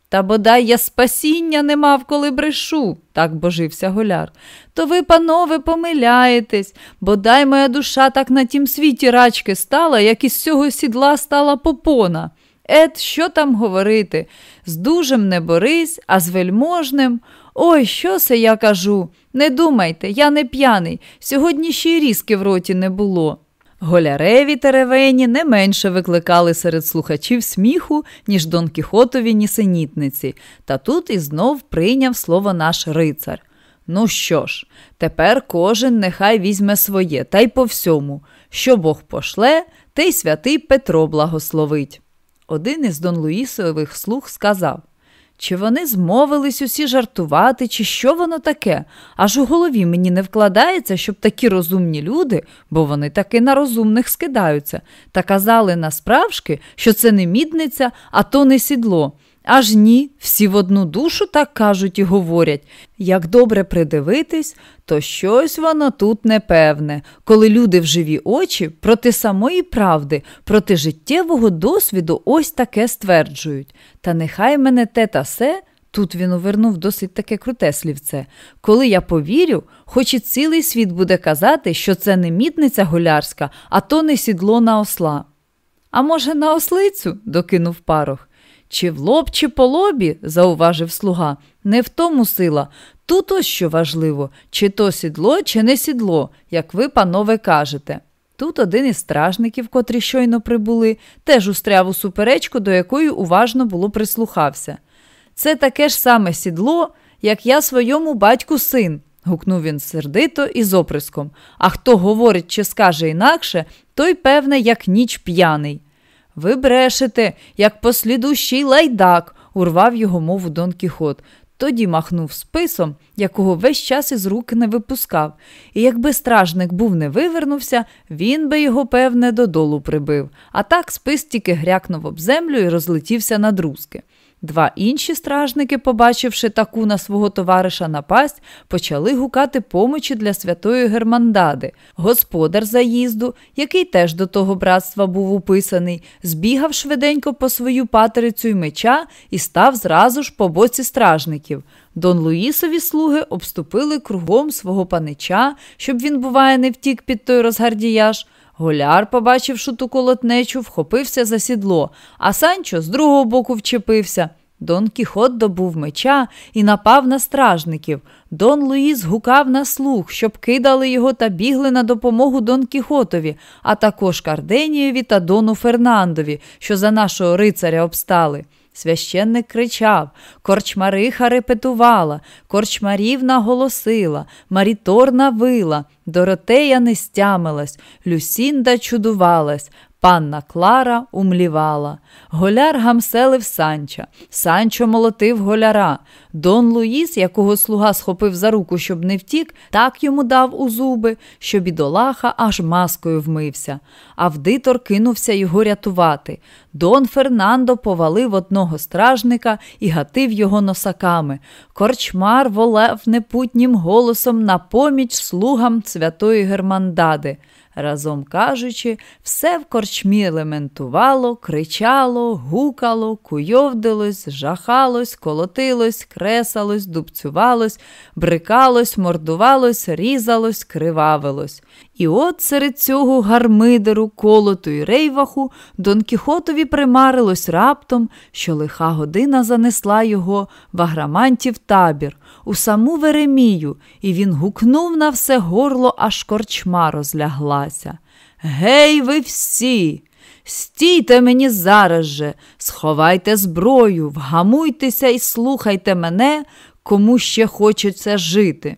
Та бодай я спасіння не мав, коли брешу, так божився голяр. То ви, панове, помиляєтесь, бодай моя душа так на тім світі рачки стала, як із цього сідла стала попона. Ет, що там говорити? З дужим не борись, а з вельможним. Ой, що це я кажу? Не думайте, я не п'яний. Сьогодні ще й різки в роті не було. Голяреві теревені не менше викликали серед слухачів сміху, ніж Дон Кіхотові нісенітниці, та тут і знов прийняв слово наш рицар. Ну що ж, тепер кожен нехай візьме своє, та й по всьому. Що Бог пошле, те й святий Петро благословить. Один із Дон Луїсових слуг сказав чи вони змовились усі жартувати, чи що воно таке? Аж у голові мені не вкладається, щоб такі розумні люди, бо вони таки на розумних скидаються, та казали насправжки, що це не мідниця, а то не сідло. Аж ні, всі в одну душу так кажуть і говорять. Як добре придивитись, то щось воно тут непевне, коли люди в живі очі проти самої правди, проти життєвого досвіду ось таке стверджують. Та нехай мене те та се, тут він увернув досить таке круте слівце, коли я повірю, хоч і цілий світ буде казати, що це не мітниця голярська, а то не сідло на осла. А може, на ослицю? докинув парох. Чи в лоб, чи по лобі, зауважив слуга, не в тому сила. Тут ось що важливо, чи то сідло, чи не сідло, як ви, панове, кажете. Тут один із стражників, котрі щойно прибули, теж устряв у суперечку, до якої уважно було прислухався. Це таке ж саме сідло, як я своєму батьку син, гукнув він сердито і з оприском. А хто говорить чи скаже інакше, той, певне, як ніч п'яний. Ви брешете, як послідущий лайдак, урвав його мову Дон Кіхот. Тоді махнув списом, якого весь час із руки не випускав, і якби стражник був не вивернувся, він би його, певне, додолу прибив. А так спис тільки грякнув об землю і розлетівся на друзки. Два інші стражники, побачивши таку на свого товариша напасть, почали гукати помочі для святої Германдади. Господар заїзду, який теж до того братства був уписаний, збігав швиденько по свою патерицю й меча і став зразу ж по боці стражників. Дон Луїсові слуги обступили кругом свого панича, щоб він, буває, не втік під той розгардіяж. Голяр, побачивши ту колотнечу, вхопився за сідло, а Санчо з другого боку вчепився. Дон Кіхот добув меча і напав на стражників. Дон Луїс гукав на слух, щоб кидали його та бігли на допомогу Дон Кіхотові, а також Карденієві та Дону Фернандові, що за нашого рицаря обстали. Священник кричав, корчмариха репетувала, корчмарівна голосила, Маріторна вила, Доротея не стямилась, Люсінда чудувалась, Панна Клара умлівала. Голяр гамселив Санча. Санчо молотив голяра. Дон Луїс, якого слуга схопив за руку, щоб не втік, так йому дав у зуби, що бідолаха аж маскою вмився. Авдитор кинувся його рятувати. Дон Фернандо повалив одного стражника і гатив його носаками. Корчмар волев непутнім голосом на поміч слугам святої Германдади. Разом кажучи, все в корчмі елементувало, кричало, гукало, куйовдилось, жахалось, колотилось, кресалось, дубцювалось, брикалось, мордувалось, різалось, кривавилось. І от серед цього гармидеру, колоту й рейваху Дон Кіхотові примарилось раптом, що лиха година занесла його в аграмантів табір, у саму Веремію, і він гукнув на все горло, аж корчма розляглася. Гей, ви всі! Стійте мені зараз же, сховайте зброю, вгамуйтеся і слухайте мене, кому ще хочеться жити.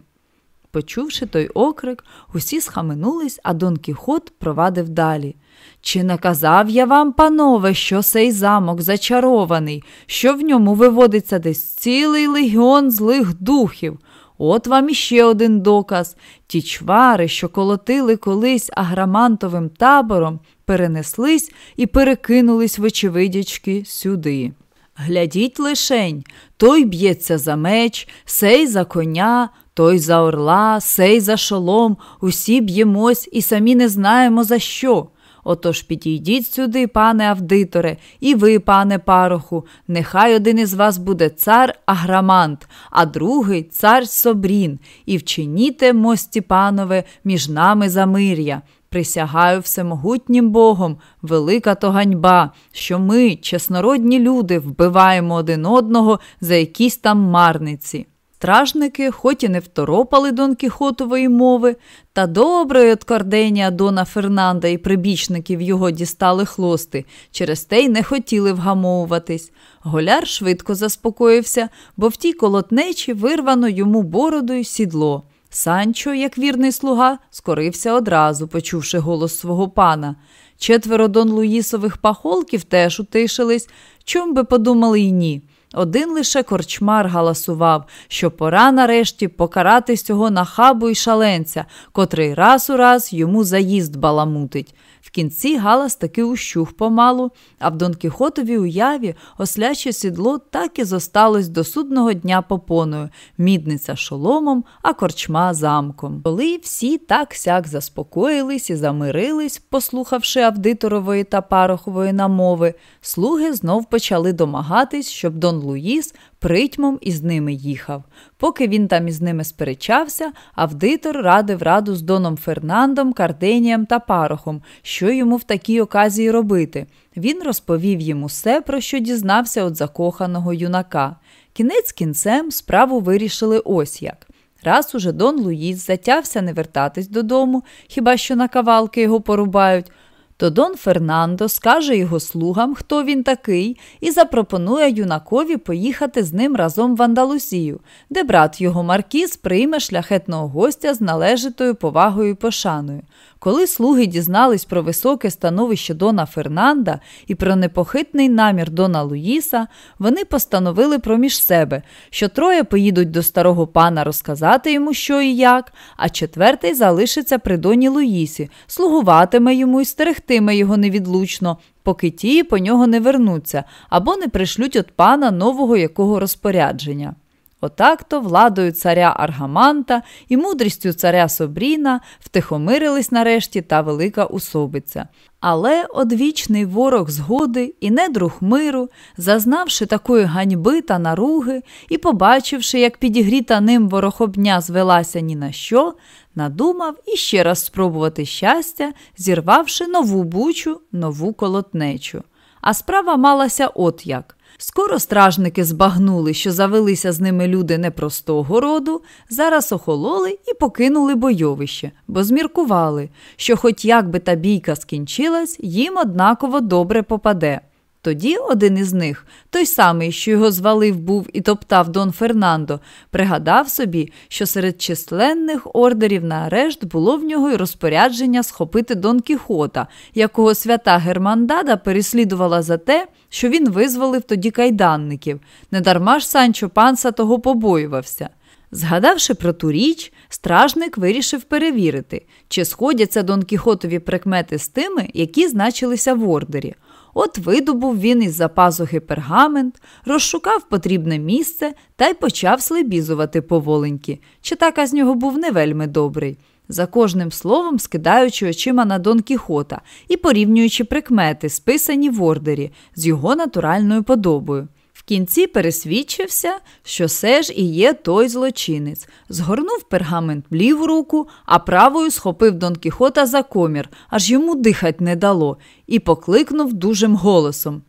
Почувши той окрик, усі схаменулись, а Дон Кіхот провадив далі. Чи не казав я вам, панове, що сей замок зачарований, що в ньому виводиться десь цілий легіон злих духів? От вам іще один доказ. Ті чвари, що колотили колись аграмантовим табором, перенеслись і перекинулись, вочевидячки, сюди. Глядіть лишень, той б'ється за меч, сей за коня, той за орла, сей за шолом, усі б'ємось і самі не знаємо за що. Отож підійдіть сюди, пане Авдиторе, і ви, пане пароху, нехай один із вас буде цар Аграмант, а другий цар Собрін, і вчиніте, мості панове, між нами замир'я. Присягаю всемогутнім Богом, велика то ганьба, що ми, чеснородні люди, вбиваємо один одного за якісь там марниці. Стражники, хоч і не второпали Дон Кіхотової мови, та доброї от Карденія Дона Фернанда і прибічників його дістали хлости, через те й не хотіли вгамовуватись. Голяр швидко заспокоївся, бо в тій колотнечі вирвано йому бороду й сідло. Санчо, як вірний слуга, скорився одразу, почувши голос свого пана. Четверо Дон Луїсових пахолків теж утишились, чом би подумали й ні. Один лише корчмар галасував, що пора нарешті покарати цього нахабу й шаленця, котрий раз у раз йому заїзд баламутить. Кінці галас таки ущух помалу, а в Дон Кіхотовій уяві осляче сідло так і зосталось до судного дня попоною, мідниця шоломом, а корчма замком. Коли всі так сяк заспокоїлись і замирились, послухавши Авдиторової та Парохової намови, слуги знов почали домагатись, щоб Дон Луїс притьмом із ними їхав. Поки він там із ними сперечався, Авдитор радив раду з Доном Фернандом, Карденієм та Парохом, що йому в такій оказії робити. Він розповів їм усе, про що дізнався від закоханого юнака. Кінець кінцем справу вирішили ось як. Раз уже Дон Луїс затявся не вертатись додому, хіба що на кавалки його порубають то Дон Фернандо скаже його слугам, хто він такий, і запропонує юнакові поїхати з ним разом в Андалусію, де брат його Маркіз прийме шляхетного гостя з належитою повагою і пошаною. Коли слуги дізнались про високе становище Дона Фернанда і про непохитний намір Дона Луїса, вони постановили проміж себе, що троє поїдуть до старого пана розказати йому, що і як, а четвертий залишиться при доні Луїсі, слугуватиме йому і стерегтиме його невідлучно, поки ті по нього не вернуться або не пришлють від пана нового якого розпорядження. Отак то владою царя Аргаманта і мудрістю царя Собріна втихомирились нарешті та велика усобиця. Але одвічний ворог згоди і недруг миру, зазнавши такої ганьби та наруги і побачивши, як підігріта ним ворохобня звелася ні на що, надумав іще раз спробувати щастя, зірвавши нову бучу, нову колотнечу. А справа малася от як. Скоро стражники збагнули, що завелися з ними люди непростого роду, зараз охололи і покинули бойовище, бо зміркували, що, хоч як би та бійка скінчилась, їм однаково добре попаде. Тоді один із них, той самий, що його звалив був і топтав Дон Фернандо, пригадав собі, що серед численних ордерів на арешт було в нього й розпорядження схопити Дон Кіхота, якого свята Германдада переслідувала за те, що він визволив тоді кайданників. Недарма ж Санчо панса того побоювався. Згадавши про ту річ, стражник вирішив перевірити, чи сходяться Дон Кіхотові прикмети з тими, які значилися в ордері. От видобув він із за пазухи пергамент, розшукав потрібне місце та й почав слебізувати поволеньки, Читака з нього був не вельми добрий. за кожним словом скидаючи очима на Дон Кіхота і порівнюючи прикмети, списані в ордері з його натуральною подобою. Кінці пересвідчився, що це ж і є той злочинець, згорнув пергамент в ліву руку, а правою схопив Дон Кіхота за комір, аж йому дихать не дало, і покликнув дужим голосом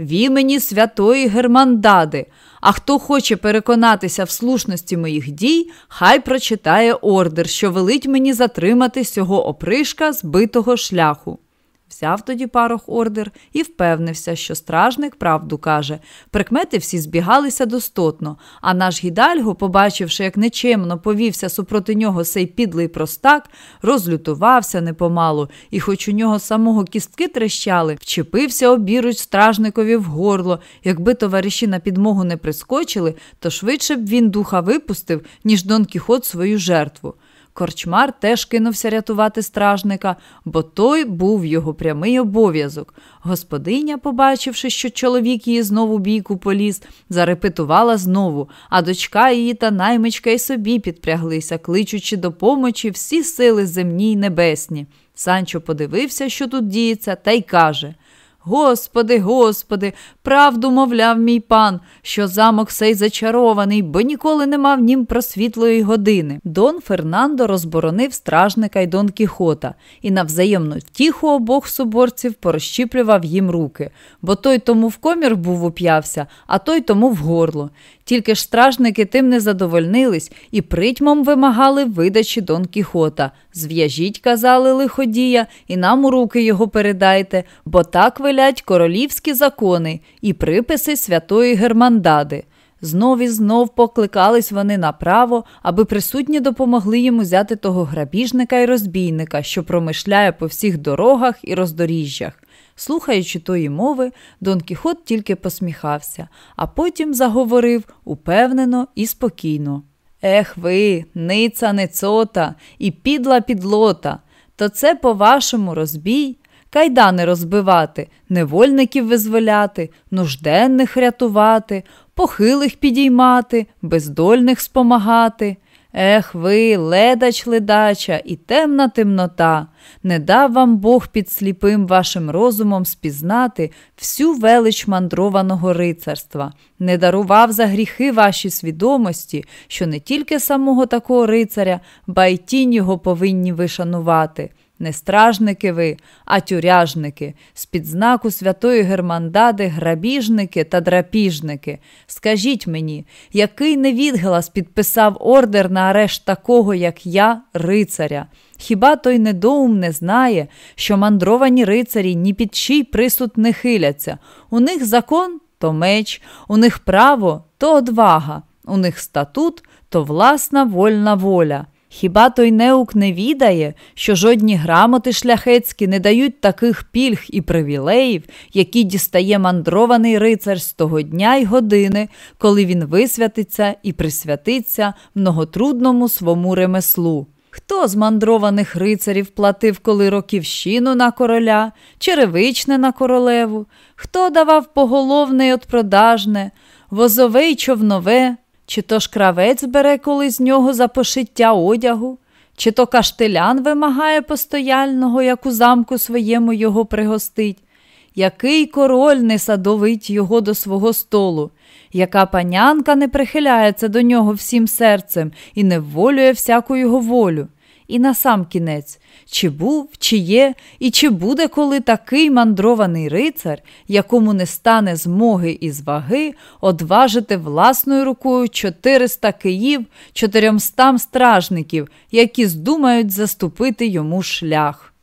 в імені святої Германдади. А хто хоче переконатися в слушності моїх дій, хай прочитає ордер, що велить мені затримати цього опришка збитого шляху. Взяв тоді парох ордер і впевнився, що стражник правду каже. Прикмети всі збігалися достотно, а наш гідальго, побачивши, як нечемно повівся супроти нього сей підлий простак, розлютувався непомалу, і, хоч у нього самого кістки трещали, вчепився обіруч стражникові в горло. Якби товариші на підмогу не прискочили, то швидше б він духа випустив, ніж Дон Кіхот свою жертву. Корчмар теж кинувся рятувати стражника, бо той був його прямий обов'язок. Господиня, побачивши, що чоловік її знову бійку поліз, зарепетувала знову, а дочка її та наймичка й собі підпряглися, кличучи до помочі всі сили земні й небесні. Санчо подивився, що тут діється, та й каже Господи, Господи, правду мовляв мій пан, що замок сей зачарований, бо ніколи не мав нім просвітлої години. Дон Фернандо розборонив стражника й Дон Кіхота і на взаємну втіху обох соборців порозщіплював їм руки, бо той тому в комір був уп'явся, а той тому в горло. Тільки ж стражники тим не задовольнились і притьмом вимагали видачі Дон Кіхота. Зв'яжіть, казали лиходія, і нам у руки його передайте, бо так велять королівські закони і приписи святої Германдади. Знов і знов покликались вони направо, аби присутні допомогли йому взяти того грабіжника і розбійника, що промишляє по всіх дорогах і роздоріжжях. Слухаючи тої мови, Дон Кіхот тільки посміхався, а потім заговорив упевнено і спокійно. Ех ви, ниця ницота і підла підлота, то це, по-вашому, розбій, кайдани розбивати, невольників визволяти, нужденних рятувати, похилих підіймати, бездольних спомагати. Ех ви, ледач ледача і темна темнота, не дав вам Бог під сліпим вашим розумом спізнати всю велич мандрованого рицарства, не дарував за гріхи ваші свідомості, що не тільки самого такого рицаря, ба й тінь його повинні вишанувати. Не стражники ви, а тюряжники, з-під знаку святої Германдади, грабіжники та драпіжники. Скажіть мені, який невідглас підписав ордер на арешт такого, як я, рицаря? Хіба той недоум не знає, що мандровані рицарі ні під чий присуд не хиляться? У них закон то меч, у них право то одвага, у них статут то власна вольна воля. Хіба той неук не відає, що жодні грамоти шляхецькі не дають таких пільг і привілеїв, які дістає мандрований рицар з того дня й години, коли він висвятиться і присвятиться многотрудному свому ремеслу? Хто з мандрованих рицарів платив коли роківщину на короля, черевичне на королеву, хто давав поголовне й отпродажне, возове й човнове, чи то ж кравець бере коли з нього за пошиття одягу, чи то каштелян вимагає постояльного, як у замку своєму його пригостить, який король не садовить його до свого столу, яка панянка не прихиляється до нього всім серцем і не вволює всяку його волю. І на сам кінець, чи був, чи є, і чи буде коли такий мандрований рицар, якому не стане змоги і зваги одважити власною рукою 400 київ, 400 стражників, які здумають заступити йому шлях.